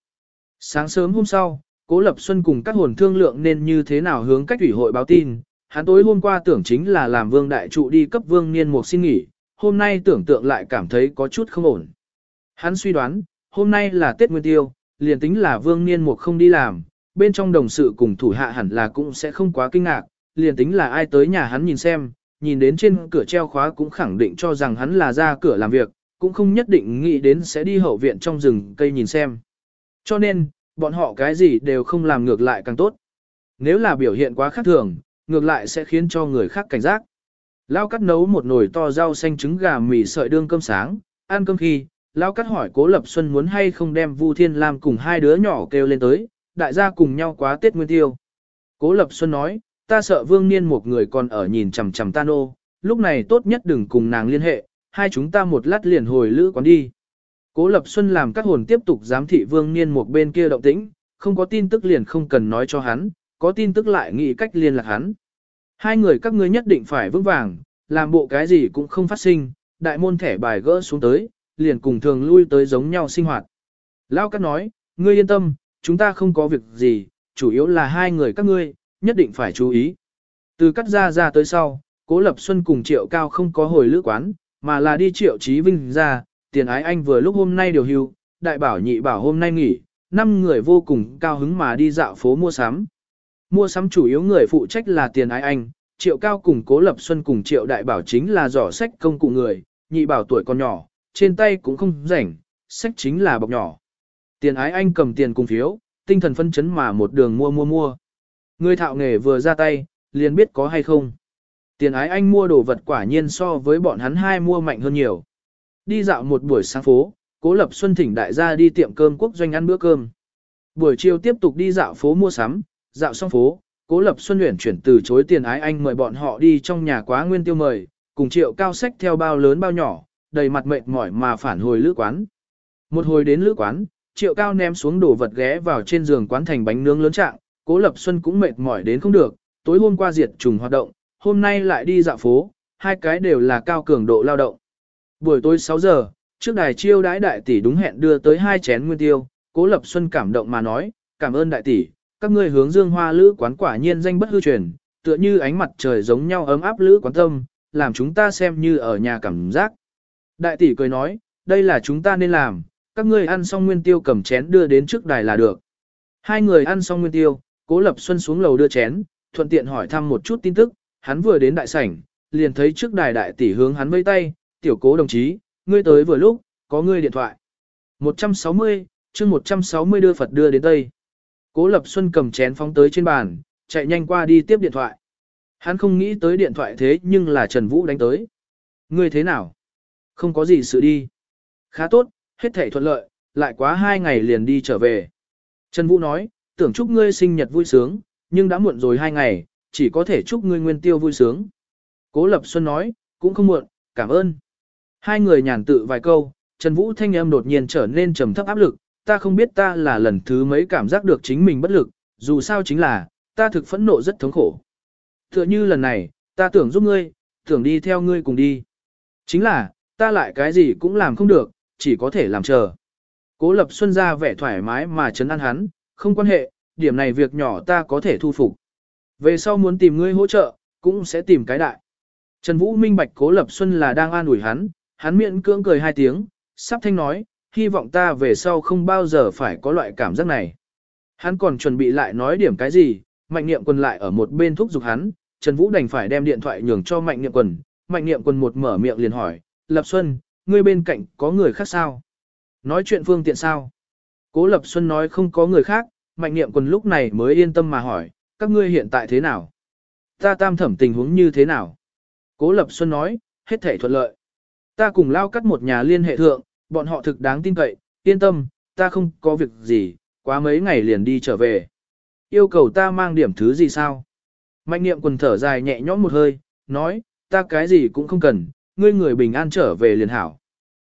Sáng sớm hôm sau, Cố Lập Xuân cùng các hồn thương lượng nên như thế nào hướng cách ủy hội báo tin, hắn tối hôm qua tưởng chính là làm vương đại trụ đi cấp vương niên mục xin nghỉ, hôm nay tưởng tượng lại cảm thấy có chút không ổn. Hắn suy đoán, hôm nay là Tết Nguyên Tiêu, liền tính là vương niên mục không đi làm, bên trong đồng sự cùng thủ hạ hẳn là cũng sẽ không quá kinh ngạc, liền tính là ai tới nhà hắn nhìn xem, nhìn đến trên cửa treo khóa cũng khẳng định cho rằng hắn là ra cửa làm việc, cũng không nhất định nghĩ đến sẽ đi hậu viện trong rừng cây nhìn xem. Cho nên, bọn họ cái gì đều không làm ngược lại càng tốt. Nếu là biểu hiện quá khác thường, ngược lại sẽ khiến cho người khác cảnh giác. Lao cắt nấu một nồi to rau xanh trứng gà mì sợi đương cơm sáng, ăn cơm khi, Lao cắt hỏi Cố Lập Xuân muốn hay không đem Vu Thiên Lam cùng hai đứa nhỏ kêu lên tới, đại gia cùng nhau quá Tết Nguyên Tiêu. Cố Lập Xuân nói, ta sợ Vương Niên một người còn ở nhìn chằm chằm ta nô, lúc này tốt nhất đừng cùng nàng liên hệ, hai chúng ta một lát liền hồi lữ quán đi. Cố Lập Xuân làm các hồn tiếp tục giám thị Vương Niên một bên kia động tĩnh, không có tin tức liền không cần nói cho hắn, có tin tức lại nghĩ cách liên lạc hắn. Hai người các ngươi nhất định phải vững vàng, làm bộ cái gì cũng không phát sinh, đại môn thẻ bài gỡ xuống tới, liền cùng thường lui tới giống nhau sinh hoạt. Lao Cát nói, ngươi yên tâm, chúng ta không có việc gì, chủ yếu là hai người các ngươi, nhất định phải chú ý. Từ cắt ra ra tới sau, Cố Lập Xuân cùng Triệu Cao không có hồi lữ quán, mà là đi Triệu Chí Vinh ra, tiền ái anh vừa lúc hôm nay điều hưu, đại bảo nhị bảo hôm nay nghỉ, năm người vô cùng cao hứng mà đi dạo phố mua sắm. Mua sắm chủ yếu người phụ trách là tiền ái anh, Triệu Cao cùng Cố Lập Xuân cùng Triệu Đại Bảo chính là giỏ sách công cụ người, nhị bảo tuổi còn nhỏ, trên tay cũng không rảnh, sách chính là bọc nhỏ. Tiền ái anh cầm tiền cùng phiếu, tinh thần phân chấn mà một đường mua mua mua. Người thạo nghề vừa ra tay, liền biết có hay không. Tiền ái anh mua đồ vật quả nhiên so với bọn hắn hai mua mạnh hơn nhiều. Đi dạo một buổi sáng phố, Cố Lập Xuân thỉnh đại gia đi tiệm cơm quốc doanh ăn bữa cơm. Buổi chiều tiếp tục đi dạo phố mua sắm, dạo xong phố, Cố Lập Xuân luyện chuyển từ chối tiền ái anh mời bọn họ đi trong nhà quá nguyên tiêu mời, cùng triệu cao sách theo bao lớn bao nhỏ, đầy mặt mệt mỏi mà phản hồi lữ quán. Một hồi đến lữ quán, triệu cao ném xuống đồ vật ghé vào trên giường quán thành bánh nướng lớn trạng, Cố Lập Xuân cũng mệt mỏi đến không được, tối hôm qua diệt trùng hoạt động, hôm nay lại đi dạo phố, hai cái đều là cao cường độ lao động. Buổi tối 6 giờ, trước đài chiêu đãi đại tỷ đúng hẹn đưa tới hai chén nguyên tiêu, Cố Lập Xuân cảm động mà nói, cảm ơn đại tỷ, các ngươi hướng dương hoa lữ quán quả nhiên danh bất hư truyền, tựa như ánh mặt trời giống nhau ấm áp lữ quán tâm, làm chúng ta xem như ở nhà cảm giác. Đại tỷ cười nói, đây là chúng ta nên làm, các ngươi ăn xong nguyên tiêu cầm chén đưa đến trước đài là được. Hai người ăn xong nguyên tiêu, Cố Lập Xuân xuống lầu đưa chén, thuận tiện hỏi thăm một chút tin tức, hắn vừa đến đại sảnh, liền thấy trước đài đại tỷ hướng hắn vây tay, tiểu cố đồng chí, ngươi tới vừa lúc, có ngươi điện thoại. 160, chương 160 đưa Phật đưa đến Tây. Cố Lập Xuân cầm chén phóng tới trên bàn, chạy nhanh qua đi tiếp điện thoại. Hắn không nghĩ tới điện thoại thế nhưng là Trần Vũ đánh tới. Ngươi thế nào? Không có gì sự đi. Khá tốt, hết thể thuận lợi, lại quá hai ngày liền đi trở về. Trần Vũ nói, tưởng chúc ngươi sinh nhật vui sướng, nhưng đã muộn rồi hai ngày, chỉ có thể chúc ngươi nguyên tiêu vui sướng. Cố Lập Xuân nói, cũng không muộn, cảm ơn. Hai người nhàn tự vài câu, Trần Vũ thanh âm đột nhiên trở nên trầm thấp áp lực, ta không biết ta là lần thứ mấy cảm giác được chính mình bất lực, dù sao chính là, ta thực phẫn nộ rất thống khổ. Tựa như lần này, ta tưởng giúp ngươi, tưởng đi theo ngươi cùng đi. Chính là, ta lại cái gì cũng làm không được, chỉ có thể làm chờ. Cố Lập Xuân ra vẻ thoải mái mà chấn an hắn, không quan hệ, điểm này việc nhỏ ta có thể thu phục. Về sau muốn tìm ngươi hỗ trợ, cũng sẽ tìm cái đại. Trần Vũ minh bạch Cố Lập Xuân là đang an ủi hắn, hắn miệng cưỡng cười hai tiếng, sắp thanh nói, hy vọng ta về sau không bao giờ phải có loại cảm giác này. Hắn còn chuẩn bị lại nói điểm cái gì, mạnh niệm quân lại ở một bên thúc giục hắn, Trần Vũ đành phải đem điện thoại nhường cho mạnh niệm quân, mạnh niệm quân một mở miệng liền hỏi, Lập Xuân, ngươi bên cạnh có người khác sao? Nói chuyện phương tiện sao? Cố Lập Xuân nói không có người khác, mạnh niệm quần lúc này mới yên tâm mà hỏi, các ngươi hiện tại thế nào? Ta tam thẩm tình huống như thế nào? Cố Lập Xuân nói, hết thể thuận lợi. Ta cùng lao cắt một nhà liên hệ thượng, bọn họ thực đáng tin cậy, yên tâm, ta không có việc gì, quá mấy ngày liền đi trở về. Yêu cầu ta mang điểm thứ gì sao? Mạnh niệm quần thở dài nhẹ nhõm một hơi, nói, ta cái gì cũng không cần, ngươi người bình an trở về liền hảo.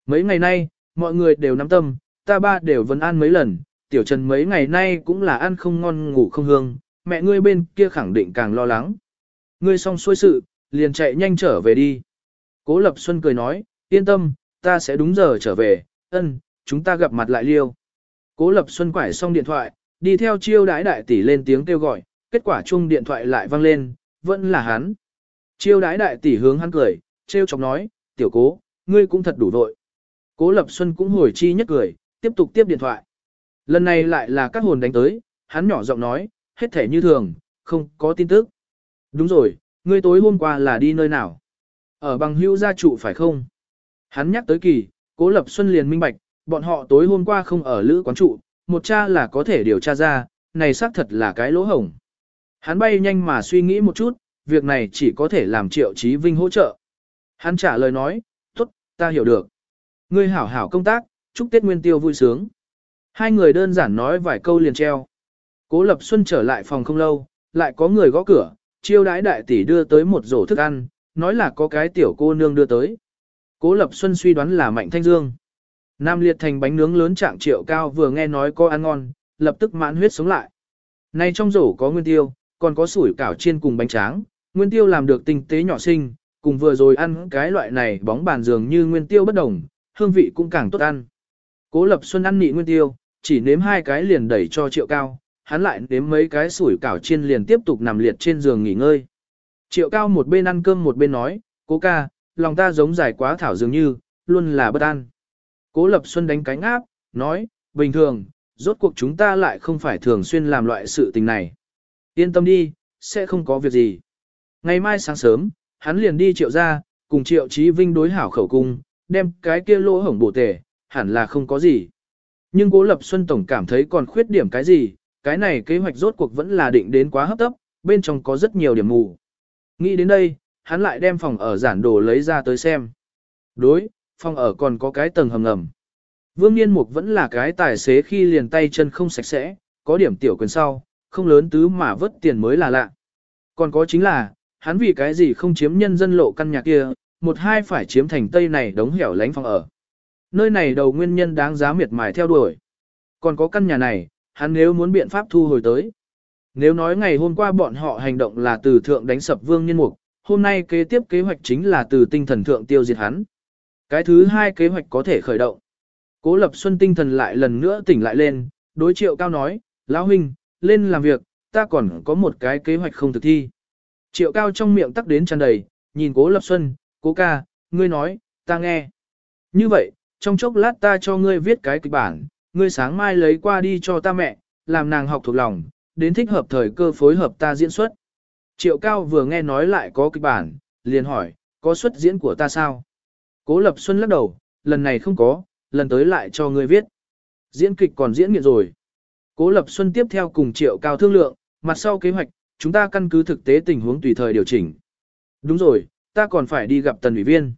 Mấy ngày nay, mọi người đều nắm tâm, ta ba đều vẫn ăn mấy lần, tiểu trần mấy ngày nay cũng là ăn không ngon ngủ không hương, mẹ ngươi bên kia khẳng định càng lo lắng. Ngươi xong xuôi sự, liền chạy nhanh trở về đi. Cố Lập Xuân cười nói, yên tâm, ta sẽ đúng giờ trở về, ân, chúng ta gặp mặt lại liêu. Cố Lập Xuân quải xong điện thoại, đi theo chiêu đái đại tỷ lên tiếng kêu gọi, kết quả chung điện thoại lại vang lên, vẫn là hắn. Chiêu đái đại tỷ hướng hắn cười, trêu chọc nói, tiểu cố, ngươi cũng thật đủ vội. Cố Lập Xuân cũng hồi chi nhất cười, tiếp tục tiếp điện thoại. Lần này lại là các hồn đánh tới, hắn nhỏ giọng nói, hết thể như thường, không có tin tức. Đúng rồi, ngươi tối hôm qua là đi nơi nào? Ở bằng hữu gia trụ phải không? Hắn nhắc tới kỳ, Cố Lập Xuân liền minh bạch, bọn họ tối hôm qua không ở lữ quán trụ, một cha là có thể điều tra ra, này xác thật là cái lỗ hổng. Hắn bay nhanh mà suy nghĩ một chút, việc này chỉ có thể làm Triệu Chí Vinh hỗ trợ. Hắn trả lời nói, tốt, ta hiểu được. Ngươi hảo hảo công tác, chúc Tết Nguyên Tiêu vui sướng. Hai người đơn giản nói vài câu liền treo. Cố Lập Xuân trở lại phòng không lâu, lại có người gõ cửa, chiêu đái đại tỷ đưa tới một rổ thức ăn, nói là có cái tiểu cô nương đưa tới. Cố Lập Xuân suy đoán là Mạnh Thanh Dương. Nam liệt thành bánh nướng lớn trạng triệu cao vừa nghe nói có ăn ngon, lập tức mãn huyết sống lại. Này trong rổ có nguyên tiêu, còn có sủi cảo chiên cùng bánh tráng, nguyên tiêu làm được tinh tế nhỏ xinh, cùng vừa rồi ăn cái loại này bóng bàn dường như nguyên tiêu bất đồng, hương vị cũng càng tốt ăn. Cố Lập Xuân ăn nị nguyên tiêu, chỉ nếm hai cái liền đẩy cho triệu cao, hắn lại nếm mấy cái sủi cảo chiên liền tiếp tục nằm liệt trên giường nghỉ ngơi. Triệu cao một bên ăn cơm một bên nói, cố ca, lòng ta giống dài quá thảo dường như, luôn là bất an. Cố Lập Xuân đánh cánh áp, nói, bình thường, rốt cuộc chúng ta lại không phải thường xuyên làm loại sự tình này. Yên tâm đi, sẽ không có việc gì. Ngày mai sáng sớm, hắn liền đi triệu ra, cùng triệu trí vinh đối hảo khẩu cung, đem cái kia lỗ hổng bổ tề, hẳn là không có gì. Nhưng Cố Lập Xuân Tổng cảm thấy còn khuyết điểm cái gì, cái này kế hoạch rốt cuộc vẫn là định đến quá hấp tấp, bên trong có rất nhiều điểm mù. Nghĩ đến đây, hắn lại đem phòng ở giản đồ lấy ra tới xem. Đối, phòng ở còn có cái tầng hầm ngầm. Vương Niên Mục vẫn là cái tài xế khi liền tay chân không sạch sẽ, có điểm tiểu quyền sau, không lớn tứ mà vớt tiền mới là lạ. Còn có chính là, hắn vì cái gì không chiếm nhân dân lộ căn nhà kia, một hai phải chiếm thành tây này đống hẻo lánh phòng ở. Nơi này đầu nguyên nhân đáng giá miệt mài theo đuổi. Còn có căn nhà này, hắn nếu muốn biện pháp thu hồi tới. Nếu nói ngày hôm qua bọn họ hành động là từ thượng đánh sập vương nhân mục, hôm nay kế tiếp kế hoạch chính là từ tinh thần thượng tiêu diệt hắn. Cái thứ hai kế hoạch có thể khởi động. Cố Lập Xuân tinh thần lại lần nữa tỉnh lại lên, đối triệu cao nói, Lão huynh, lên làm việc, ta còn có một cái kế hoạch không thực thi. Triệu cao trong miệng tắc đến tràn đầy, nhìn Cố Lập Xuân, Cố ca, ngươi nói, ta nghe. Như vậy, trong chốc lát ta cho ngươi viết cái kịch bản, ngươi sáng mai lấy qua đi cho ta mẹ, làm nàng học thuộc lòng, đến thích hợp thời cơ phối hợp ta diễn xuất. Triệu Cao vừa nghe nói lại có kịch bản, liền hỏi, có xuất diễn của ta sao? Cố Lập Xuân lắc đầu, lần này không có, lần tới lại cho ngươi viết. Diễn kịch còn diễn nghiện rồi. Cố Lập Xuân tiếp theo cùng Triệu Cao thương lượng, mặt sau kế hoạch, chúng ta căn cứ thực tế tình huống tùy thời điều chỉnh. Đúng rồi, ta còn phải đi gặp tần ủy viên.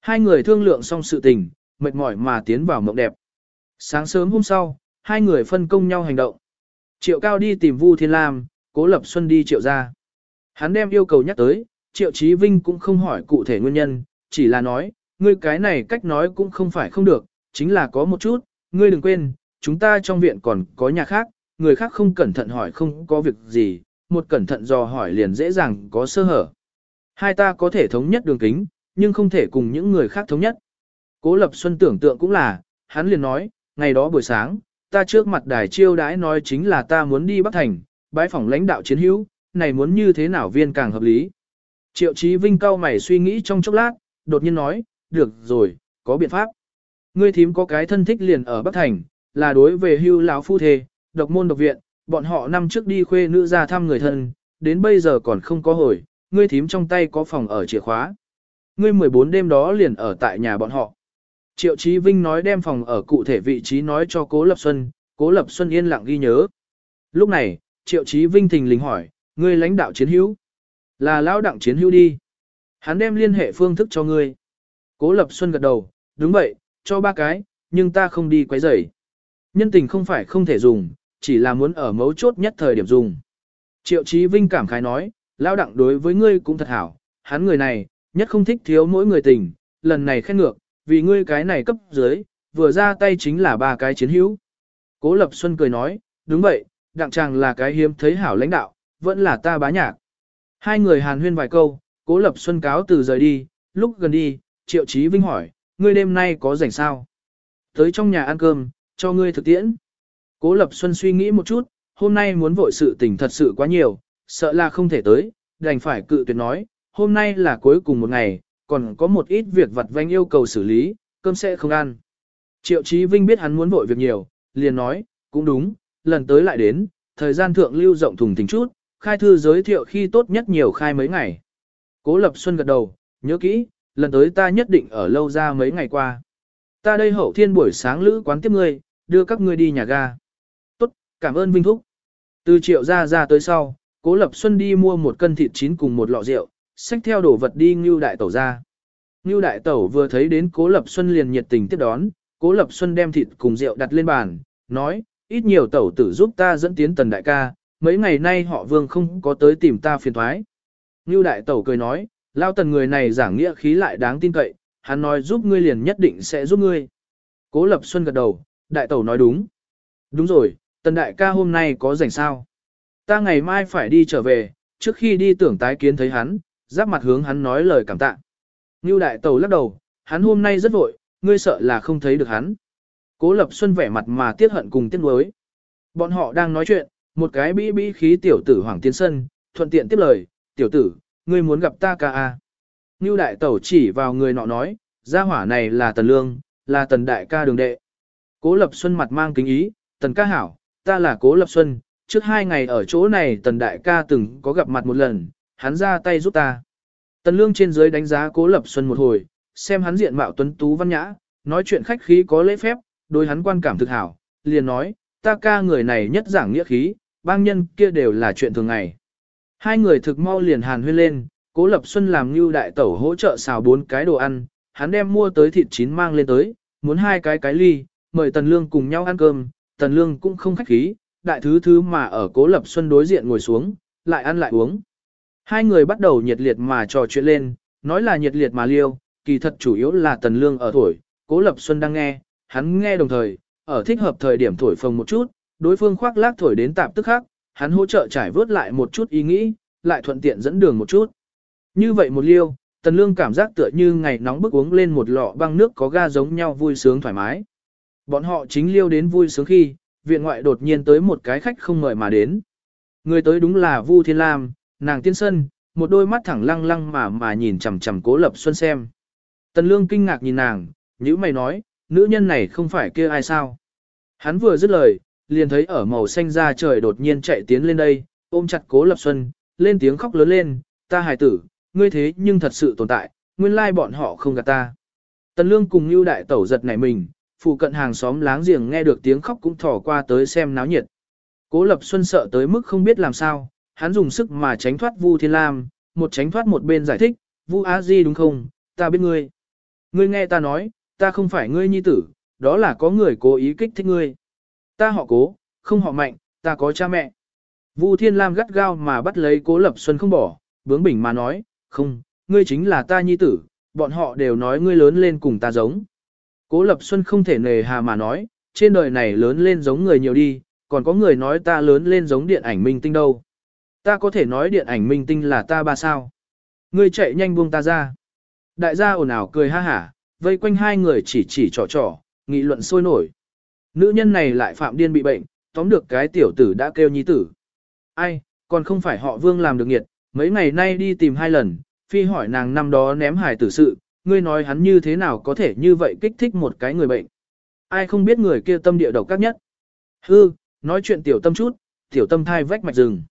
Hai người thương lượng xong sự tình, mệt mỏi mà tiến vào mộng đẹp. Sáng sớm hôm sau, hai người phân công nhau hành động. Triệu Cao đi tìm Vu Thiên Lam, Cố Lập Xuân đi Triệu ra. Hắn đem yêu cầu nhắc tới, Triệu Chí Vinh cũng không hỏi cụ thể nguyên nhân, chỉ là nói, ngươi cái này cách nói cũng không phải không được, chính là có một chút, ngươi đừng quên, chúng ta trong viện còn có nhà khác, người khác không cẩn thận hỏi không có việc gì, một cẩn thận dò hỏi liền dễ dàng có sơ hở. Hai ta có thể thống nhất đường kính, nhưng không thể cùng những người khác thống nhất. Cố Lập Xuân tưởng tượng cũng là, hắn liền nói, ngày đó buổi sáng, ta trước mặt đài chiêu đãi nói chính là ta muốn đi Bắc Thành, bãi phòng lãnh đạo chiến hữu, này muốn như thế nào viên càng hợp lý. Triệu Chí Vinh cao mày suy nghĩ trong chốc lát, đột nhiên nói, được rồi, có biện pháp. Ngươi thím có cái thân thích liền ở Bắc Thành, là đối về hưu lão phu thề độc môn độc viện, bọn họ năm trước đi khuê nữ ra thăm người thân, đến bây giờ còn không có hồi, ngươi thím trong tay có phòng ở chìa khóa. Ngươi 14 đêm đó liền ở tại nhà bọn họ. Triệu Chí Vinh nói đem phòng ở cụ thể vị trí nói cho Cố Lập Xuân, Cố Lập Xuân yên lặng ghi nhớ. Lúc này, Triệu Chí Vinh thình lình hỏi, ngươi lãnh đạo chiến hữu? Là lão đặng chiến hữu đi. Hắn đem liên hệ phương thức cho ngươi. Cố Lập Xuân gật đầu, đúng vậy, cho ba cái, nhưng ta không đi quấy rầy. Nhân tình không phải không thể dùng, chỉ là muốn ở mấu chốt nhất thời điểm dùng. Triệu Chí Vinh cảm khái nói, lão đặng đối với ngươi cũng thật hảo, hắn người này, nhất không thích thiếu mỗi người tình, lần này khen ngược, vì ngươi cái này cấp dưới, vừa ra tay chính là ba cái chiến hữu. Cố Lập Xuân cười nói, đúng vậy, đặng chàng là cái hiếm thấy hảo lãnh đạo, vẫn là ta bá nhạc. Hai người hàn huyên vài câu, Cố Lập Xuân cáo từ rời đi, lúc gần đi, Triệu Chí Vinh hỏi, ngươi đêm nay có rảnh sao? Tới trong nhà ăn cơm, cho ngươi thực tiễn. Cố Lập Xuân suy nghĩ một chút, hôm nay muốn vội sự tình thật sự quá nhiều, sợ là không thể tới, đành phải cự tuyệt nói, hôm nay là cuối cùng một ngày, còn có một ít việc vặt vanh yêu cầu xử lý, cơm sẽ không ăn. Triệu Chí Vinh biết hắn muốn vội việc nhiều, liền nói, cũng đúng, lần tới lại đến, thời gian thượng lưu rộng thùng thình chút, khai thư giới thiệu khi tốt nhất nhiều khai mấy ngày. Cố Lập Xuân gật đầu, nhớ kỹ, lần tới ta nhất định ở lâu ra mấy ngày qua. Ta đây hậu thiên buổi sáng lữ quán tiếp ngươi, đưa các ngươi đi nhà ga. Cảm ơn Vinh Thúc. Từ triệu ra ra tới sau, Cố Lập Xuân đi mua một cân thịt chín cùng một lọ rượu, xách theo đồ vật đi Ngưu Đại Tẩu ra. Ngưu Đại Tẩu vừa thấy đến Cố Lập Xuân liền nhiệt tình tiếp đón, Cố Lập Xuân đem thịt cùng rượu đặt lên bàn, nói, ít nhiều tẩu tử giúp ta dẫn tiến tần đại ca, mấy ngày nay họ vương không có tới tìm ta phiền thoái. Ngưu Đại Tẩu cười nói, lao tần người này giảng nghĩa khí lại đáng tin cậy, hắn nói giúp ngươi liền nhất định sẽ giúp ngươi. Cố Lập Xuân gật đầu, Đại Tẩu nói đúng. Đúng rồi, tần đại ca hôm nay có rảnh sao? Ta ngày mai phải đi trở về, trước khi đi tưởng tái kiến thấy hắn, giáp mặt hướng hắn nói lời cảm tạ. Ngưu đại tàu lắc đầu, hắn hôm nay rất vội, ngươi sợ là không thấy được hắn. Cố Lập Xuân vẻ mặt mà tiếc hận cùng tiếc nuối. Bọn họ đang nói chuyện, một cái bĩ bĩ khí tiểu tử Hoàng Tiến Sân, thuận tiện tiếp lời, tiểu tử, ngươi muốn gặp ta ca à. Ngưu đại tẩu chỉ vào người nọ nói, gia hỏa này là tần lương, là tần đại ca đường đệ. Cố Lập Xuân mặt mang kính ý, tần ca hảo, ta là Cố Lập Xuân, trước hai ngày ở chỗ này tần đại ca từng có gặp mặt một lần, hắn ra tay giúp ta. Tần lương trên dưới đánh giá cố lập xuân một hồi, xem hắn diện mạo tuấn tú văn nhã, nói chuyện khách khí có lễ phép, đối hắn quan cảm thực hảo, liền nói, ta ca người này nhất giảng nghĩa khí, bang nhân kia đều là chuyện thường ngày. Hai người thực mau liền hàn huyên lên, cố lập xuân làm như đại tẩu hỗ trợ xào bốn cái đồ ăn, hắn đem mua tới thịt chín mang lên tới, muốn hai cái cái ly, mời tần lương cùng nhau ăn cơm, tần lương cũng không khách khí, đại thứ thứ mà ở cố lập xuân đối diện ngồi xuống, lại ăn lại uống. Hai người bắt đầu nhiệt liệt mà trò chuyện lên, nói là nhiệt liệt mà liêu, kỳ thật chủ yếu là tần lương ở tuổi, cố lập xuân đang nghe, hắn nghe đồng thời, ở thích hợp thời điểm thổi phồng một chút, đối phương khoác lác thổi đến tạm tức khắc, hắn hỗ trợ trải vớt lại một chút ý nghĩ, lại thuận tiện dẫn đường một chút. Như vậy một liêu, tần lương cảm giác tựa như ngày nóng bức uống lên một lọ băng nước có ga giống nhau vui sướng thoải mái. Bọn họ chính liêu đến vui sướng khi, viện ngoại đột nhiên tới một cái khách không mời mà đến. Người tới đúng là Vu Thiên Lam, nàng tiên sân, một đôi mắt thẳng lăng lăng mà mà nhìn chằm chằm Cố Lập Xuân xem. Tần Lương kinh ngạc nhìn nàng, nhữ mày nói, nữ nhân này không phải kia ai sao. Hắn vừa dứt lời, liền thấy ở màu xanh da trời đột nhiên chạy tiến lên đây, ôm chặt Cố Lập Xuân, lên tiếng khóc lớn lên, ta hài tử, ngươi thế nhưng thật sự tồn tại, nguyên lai bọn họ không gạt ta. Tần Lương cùng Lưu Đại Tẩu giật nảy mình, phụ cận hàng xóm láng giềng nghe được tiếng khóc cũng thò qua tới xem náo nhiệt. Cố Lập Xuân sợ tới mức không biết làm sao, hắn dùng sức mà tránh thoát Vu Thiên Lam, một tránh thoát một bên giải thích, Vu Á Di đúng không, ta biết ngươi. Ngươi nghe ta nói, ta không phải ngươi nhi tử, đó là có người cố ý kích thích ngươi. Ta họ cố, không họ mạnh, ta có cha mẹ. Vu Thiên Lam gắt gao mà bắt lấy Cố Lập Xuân không bỏ, bướng bỉnh mà nói, không, ngươi chính là ta nhi tử, bọn họ đều nói ngươi lớn lên cùng ta giống. Cố Lập Xuân không thể nề hà mà nói, trên đời này lớn lên giống người nhiều đi, còn có người nói ta lớn lên giống điện ảnh minh tinh đâu. Ta có thể nói điện ảnh minh tinh là ta ba sao. Ngươi chạy nhanh buông ta ra. Đại gia ồn ào cười ha hả, vây quanh hai người chỉ chỉ trò trò, nghị luận sôi nổi. Nữ nhân này lại phạm điên bị bệnh, tóm được cái tiểu tử đã kêu nhi tử. Ai, còn không phải họ vương làm được nghiệt, mấy ngày nay đi tìm hai lần, phi hỏi nàng năm đó ném hải tử sự, ngươi nói hắn như thế nào có thể như vậy kích thích một cái người bệnh. Ai không biết người kia tâm địa độc các nhất. Hư, nói chuyện tiểu tâm chút, tiểu tâm thai vách mạch rừng.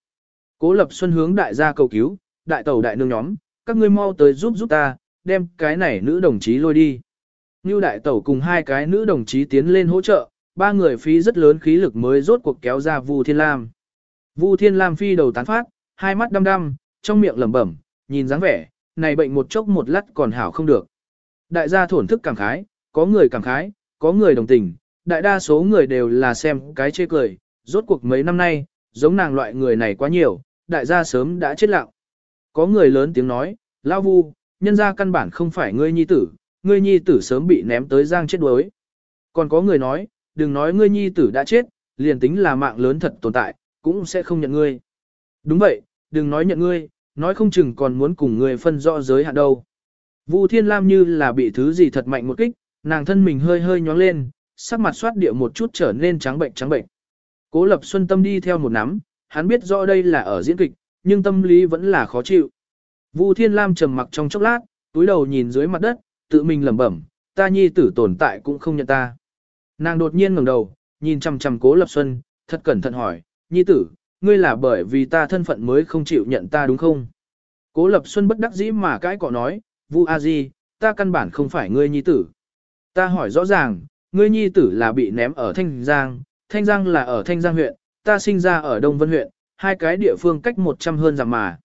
Cố lập xuân hướng đại gia cầu cứu, đại tẩu đại nương nhóm, các ngươi mau tới giúp giúp ta, đem cái này nữ đồng chí lôi đi. Như đại tẩu cùng hai cái nữ đồng chí tiến lên hỗ trợ, ba người phí rất lớn khí lực mới rốt cuộc kéo ra Vu Thiên Lam. Vu Thiên Lam phi đầu tán phát, hai mắt đăm đăm, trong miệng lẩm bẩm, nhìn dáng vẻ, này bệnh một chốc một lát còn hảo không được. Đại gia thổn thức cảm khái, có người cảm khái, có người đồng tình, đại đa số người đều là xem cái chê cười, rốt cuộc mấy năm nay, giống nàng loại người này quá nhiều, đại gia sớm đã chết lặng. Có người lớn tiếng nói, lao vu, nhân gia căn bản không phải ngươi nhi tử, ngươi nhi tử sớm bị ném tới giang chết đuối. Còn có người nói, đừng nói ngươi nhi tử đã chết, liền tính là mạng lớn thật tồn tại, cũng sẽ không nhận ngươi. Đúng vậy, đừng nói nhận ngươi, nói không chừng còn muốn cùng người phân rõ giới hạn đâu. Vu Thiên Lam như là bị thứ gì thật mạnh một kích, nàng thân mình hơi hơi nhóng lên, sắc mặt xoát địa một chút trở nên trắng bệnh trắng bệnh. Cố Lập Xuân tâm đi theo một nắm, hắn biết rõ đây là ở diễn kịch, nhưng tâm lý vẫn là khó chịu. Vu Thiên Lam trầm mặc trong chốc lát, túi đầu nhìn dưới mặt đất, tự mình lẩm bẩm, ta nhi tử tồn tại cũng không nhận ta. Nàng đột nhiên ngẩng đầu, nhìn chằm chằm Cố Lập Xuân, thật cẩn thận hỏi, nhi tử, ngươi là bởi vì ta thân phận mới không chịu nhận ta đúng không? Cố Lập Xuân bất đắc dĩ mà cãi cọ nói, Vu A Di, ta căn bản không phải ngươi nhi tử. Ta hỏi rõ ràng, ngươi nhi tử là bị ném ở Thanh Giang, Thanh Giang là ở Thanh Giang huyện, ta sinh ra ở Đông Vân huyện, hai cái địa phương cách 100 hơn dặm mà.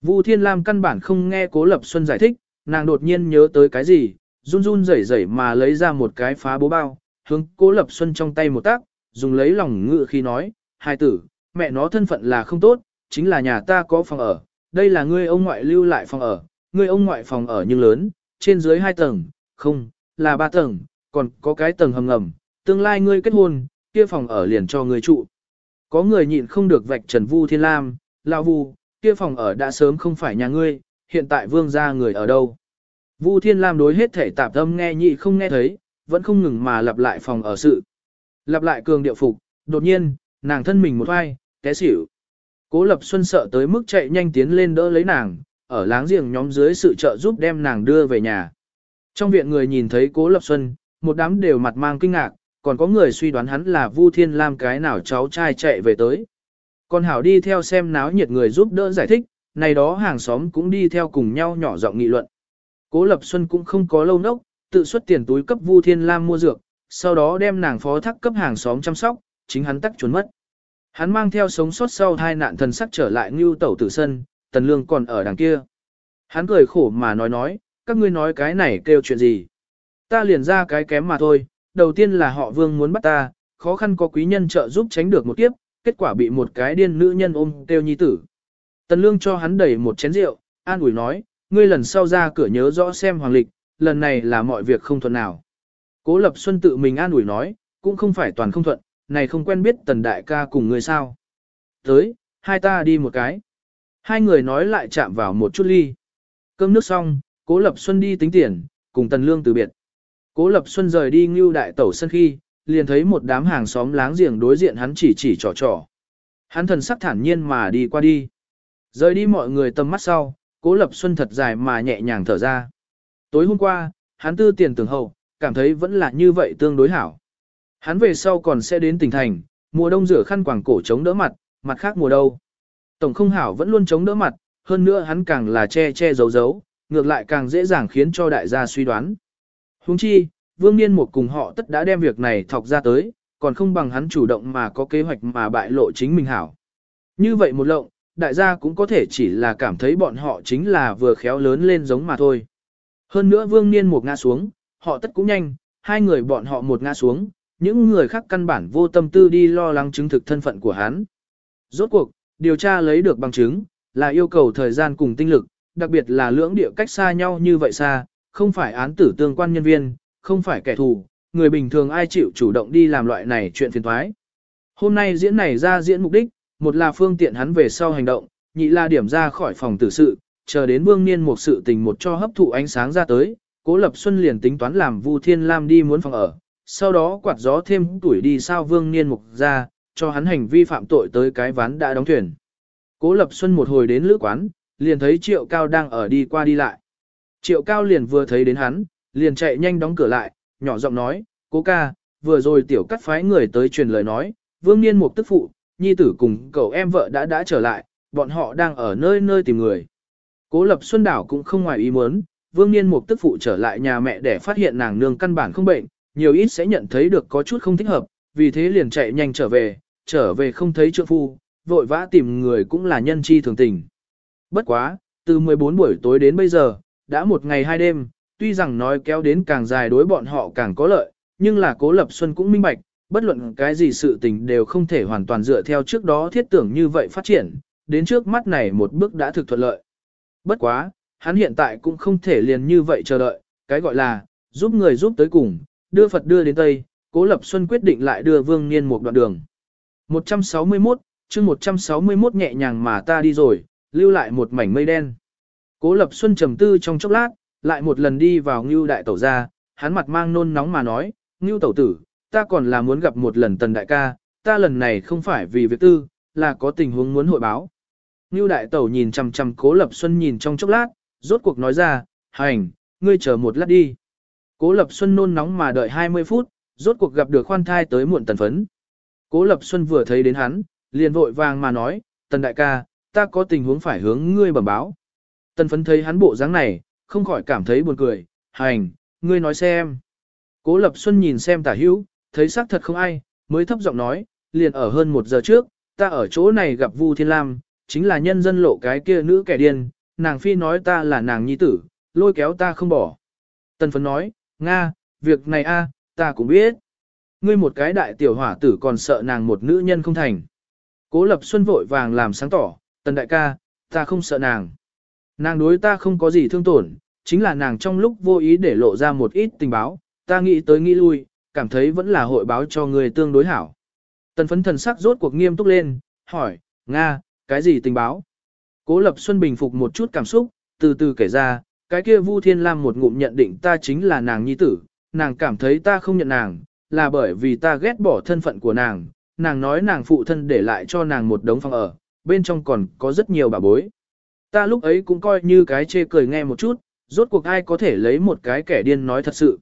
Vu Thiên Lam căn bản không nghe Cố Lập Xuân giải thích, nàng đột nhiên nhớ tới cái gì, run run rẩy rẩy mà lấy ra một cái phá bố bao, hướng Cố Lập Xuân trong tay một tác, dùng lấy lòng ngự khi nói, hai tử, mẹ nó thân phận là không tốt, chính là nhà ta có phòng ở, đây là ngươi ông ngoại lưu lại phòng ở, ngươi ông ngoại phòng ở nhưng lớn, trên dưới hai tầng, không, là ba tầng, còn có cái tầng hầm ngầm, tương lai ngươi kết hôn, kia phòng ở liền cho ngươi trụ. Có người nhịn không được vạch trần Vu Thiên Lam, lão Vu, kia phòng ở đã sớm không phải nhà ngươi, hiện tại vương gia người ở đâu. Vu Thiên Lam đối hết thể tạp âm nghe nhị không nghe thấy, vẫn không ngừng mà lặp lại phòng ở sự. Lặp lại cường điệu phục, đột nhiên, nàng thân mình một vai, té xỉu. Cố Lập Xuân sợ tới mức chạy nhanh tiến lên đỡ lấy nàng, ở láng giềng nhóm dưới sự trợ giúp đem nàng đưa về nhà. Trong viện người nhìn thấy Cố Lập Xuân, một đám đều mặt mang kinh ngạc, còn có người suy đoán hắn là Vu Thiên Lam cái nào cháu trai chạy về tới. Còn Hảo đi theo xem náo nhiệt người giúp đỡ giải thích, này đó hàng xóm cũng đi theo cùng nhau nhỏ giọng nghị luận. Cố Lập Xuân cũng không có lâu nốc, tự xuất tiền túi cấp Vu Thiên Lam mua dược, sau đó đem nàng phó thác cấp hàng xóm chăm sóc, chính hắn tắc trốn mất. Hắn mang theo sống sót sau hai nạn thần sắc trở lại ngưu tẩu tử sân, tần lương còn ở đằng kia. Hắn cười khổ mà nói nói, các ngươi nói cái này kêu chuyện gì. Ta liền ra cái kém mà thôi, đầu tiên là họ vương muốn bắt ta, khó khăn có quý nhân trợ giúp tránh được một kiếp, kết quả bị một cái điên nữ nhân ôm kêu nhi tử. Tần lương cho hắn đẩy một chén rượu, an ủi nói, ngươi lần sau ra cửa nhớ rõ xem hoàng lịch, lần này là mọi việc không thuận nào. Cố Lập Xuân tự mình an ủi nói, cũng không phải toàn không thuận, này không quen biết tần đại ca cùng người sao. Tới, hai ta đi một cái. Hai người nói lại chạm vào một chút ly. Cơm nước xong, Cố Lập Xuân đi tính tiền, cùng Tần Lương từ biệt. Cố Lập Xuân rời đi ngưu đại tẩu sân khi, liền thấy một đám hàng xóm láng giềng đối diện hắn chỉ chỉ trò trò. Hắn thần sắc thản nhiên mà đi qua đi. Rời đi mọi người tầm mắt sau, Cố Lập Xuân thật dài mà nhẹ nhàng thở ra. Tối hôm qua, hắn tư tiền tưởng hậu, cảm thấy vẫn là như vậy tương đối hảo. Hắn về sau còn sẽ đến tỉnh thành, mùa đông rửa khăn quàng cổ chống đỡ mặt, mặt khác mùa đâu. Tổng không hảo vẫn luôn chống đỡ mặt, hơn nữa hắn càng là che che giấu giấu, ngược lại càng dễ dàng khiến cho đại gia suy đoán. Huống chi, Vương Niên một cùng họ tất đã đem việc này thọc ra tới, còn không bằng hắn chủ động mà có kế hoạch mà bại lộ chính mình hảo. Như vậy một lộng, đại gia cũng có thể chỉ là cảm thấy bọn họ chính là vừa khéo lớn lên giống mà thôi. Hơn nữa Vương Niên một ngã xuống, họ tất cũng nhanh, hai người bọn họ một ngã xuống, những người khác căn bản vô tâm tư đi lo lắng chứng thực thân phận của hắn. Rốt cuộc, điều tra lấy được bằng chứng, là yêu cầu thời gian cùng tinh lực, đặc biệt là lưỡng địa cách xa nhau như vậy xa, không phải án tử tương quan nhân viên, không phải kẻ thù, người bình thường ai chịu chủ động đi làm loại này chuyện phiền thoái. Hôm nay diễn này ra diễn mục đích, một là phương tiện hắn về sau hành động, nhị là điểm ra khỏi phòng tử sự, chờ đến vương niên một sự tình một cho hấp thụ ánh sáng ra tới, cố lập xuân liền tính toán làm Vu Thiên Lam đi muốn phòng ở, sau đó quạt gió thêm tuổi đi sao vương niên mục ra, cho hắn hành vi phạm tội tới cái ván đã đóng thuyền. Cố Lập Xuân một hồi đến lữ quán, liền thấy Triệu Cao đang ở đi qua đi lại. Triệu Cao liền vừa thấy đến hắn, liền chạy nhanh đóng cửa lại, nhỏ giọng nói, cố ca, vừa rồi tiểu cắt phái người tới truyền lời nói, vương niên mục tức phụ, nhi tử cùng cậu em vợ đã đã trở lại, bọn họ đang ở nơi nơi tìm người. Cố Lập Xuân Đảo cũng không ngoài ý muốn, vương niên mục tức phụ trở lại nhà mẹ để phát hiện nàng nương căn bản không bệnh, nhiều ít sẽ nhận thấy được có chút không thích hợp, vì thế liền chạy nhanh trở về, trở về không thấy trượng phu, vội vã tìm người cũng là nhân chi thường tình. Bất quá, từ 14 buổi tối đến bây giờ, đã một ngày hai đêm, tuy rằng nói kéo đến càng dài đối bọn họ càng có lợi, nhưng là cố lập xuân cũng minh bạch, bất luận cái gì sự tình đều không thể hoàn toàn dựa theo trước đó thiết tưởng như vậy phát triển, đến trước mắt này một bước đã thực thuận lợi. Bất quá, hắn hiện tại cũng không thể liền như vậy chờ đợi, cái gọi là, giúp người giúp tới cùng, đưa Phật đưa đến Tây, Cố Lập Xuân quyết định lại đưa Vương Niên một đoạn đường. 161, chương 161 nhẹ nhàng mà ta đi rồi, lưu lại một mảnh mây đen. Cố Lập Xuân trầm tư trong chốc lát, lại một lần đi vào Ngưu đại tẩu ra, hắn mặt mang nôn nóng mà nói, Ngưu tẩu tử, ta còn là muốn gặp một lần tần đại ca, ta lần này không phải vì việc tư, là có tình huống muốn hội báo. Ngưu đại tẩu nhìn chằm chằm cố lập xuân nhìn trong chốc lát, rốt cuộc nói ra, hành, ngươi chờ một lát đi. Cố lập xuân nôn nóng mà đợi 20 phút, rốt cuộc gặp được khoan thai tới muộn tần phấn. Cố lập xuân vừa thấy đến hắn, liền vội vàng mà nói, tần đại ca, ta có tình huống phải hướng ngươi bẩm báo. Tần phấn thấy hắn bộ dáng này, không khỏi cảm thấy buồn cười, hành, ngươi nói xem. Cố lập xuân nhìn xem tả hữu, thấy xác thật không ai, mới thấp giọng nói, liền ở hơn một giờ trước, ta ở chỗ này gặp Vu Thiên Lam, chính là nhân dân lộ cái kia nữ kẻ điên, nàng phi nói ta là nàng nhi tử, lôi kéo ta không bỏ. Tần phấn nói, Nga, việc này a, ta cũng biết. Ngươi một cái đại tiểu hỏa tử còn sợ nàng một nữ nhân không thành. Cố Lập Xuân vội vàng làm sáng tỏ, tần đại ca, ta không sợ nàng. Nàng đối ta không có gì thương tổn, chính là nàng trong lúc vô ý để lộ ra một ít tình báo, ta nghĩ tới nghĩ lui, cảm thấy vẫn là hội báo cho người tương đối hảo. Tần phấn thần sắc rốt cuộc nghiêm túc lên, hỏi, Nga, cái gì tình báo? Cố Lập Xuân bình phục một chút cảm xúc, từ từ kể ra, cái kia Vu Thiên Lam một ngụm nhận định ta chính là nàng nhi tử, nàng cảm thấy ta không nhận nàng, là bởi vì ta ghét bỏ thân phận của nàng, nàng nói nàng phụ thân để lại cho nàng một đống phòng ở, bên trong còn có rất nhiều bà bối. Ta lúc ấy cũng coi như cái chê cười nghe một chút, rốt cuộc ai có thể lấy một cái kẻ điên nói thật sự.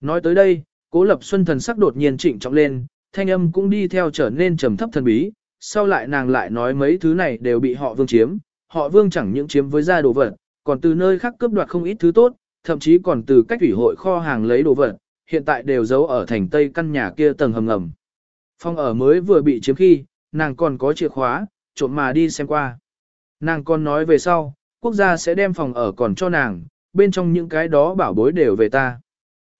Nói tới đây, Cố Lập Xuân thần sắc đột nhiên trịnh trọng lên, thanh âm cũng đi theo trở nên trầm thấp thần bí, sau lại nàng lại nói mấy thứ này đều bị họ vương chiếm, họ vương chẳng những chiếm với gia đồ vật, còn từ nơi khác cướp đoạt không ít thứ tốt, thậm chí còn từ cách ủy hội kho hàng lấy đồ vật, hiện tại đều giấu ở thành tây căn nhà kia tầng hầm ngầm. Phòng ở mới vừa bị chiếm khi, nàng còn có chìa khóa, trộm mà đi xem qua. Nàng còn nói về sau, quốc gia sẽ đem phòng ở còn cho nàng, bên trong những cái đó bảo bối đều về ta.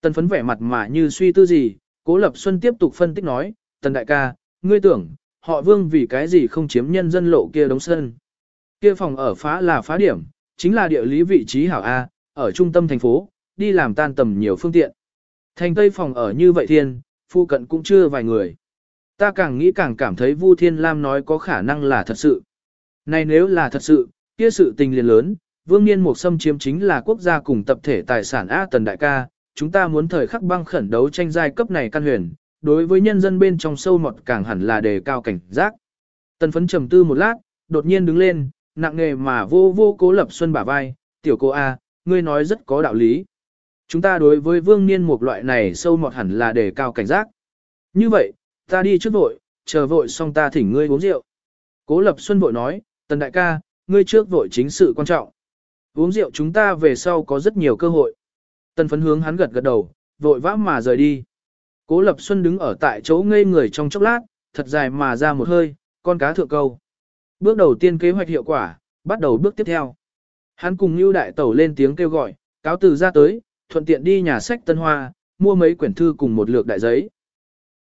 Tần phấn vẻ mặt mà như suy tư gì, Cố Lập Xuân tiếp tục phân tích nói, Tần đại ca, ngươi tưởng, họ vương vì cái gì không chiếm nhân dân lộ kia đống sân. Kia phòng ở phá là phá điểm, chính là địa lý vị trí hảo A, ở trung tâm thành phố, đi làm tan tầm nhiều phương tiện. Thành Tây phòng ở như vậy thiên, phu cận cũng chưa vài người. Ta càng nghĩ càng cảm thấy Vu Thiên Lam nói có khả năng là thật sự. Này nếu là thật sự, kia sự tình liền lớn, vương niên một xâm chiếm chính là quốc gia cùng tập thể tài sản A tần đại ca, chúng ta muốn thời khắc băng khẩn đấu tranh giai cấp này căn huyền, đối với nhân dân bên trong sâu mọt càng hẳn là đề cao cảnh giác. Tần phấn trầm tư một lát, đột nhiên đứng lên, nặng nghề mà vô vô cố lập xuân bả vai, tiểu cô A, ngươi nói rất có đạo lý. Chúng ta đối với vương niên một loại này sâu mọt hẳn là đề cao cảnh giác. Như vậy, ta đi trước vội, chờ vội xong ta thỉnh ngươi uống rượu. Cố lập xuân vội nói, tần đại ca, ngươi trước vội chính sự quan trọng. Uống rượu chúng ta về sau có rất nhiều cơ hội. Tần phấn hướng hắn gật gật đầu, vội vã mà rời đi. Cố Lập Xuân đứng ở tại chỗ ngây người trong chốc lát, thật dài mà ra một hơi, con cá thượng câu. Bước đầu tiên kế hoạch hiệu quả, bắt đầu bước tiếp theo. Hắn cùng Nưu Đại Tẩu lên tiếng kêu gọi, cáo từ ra tới, thuận tiện đi nhà sách Tân Hoa, mua mấy quyển thư cùng một lược đại giấy.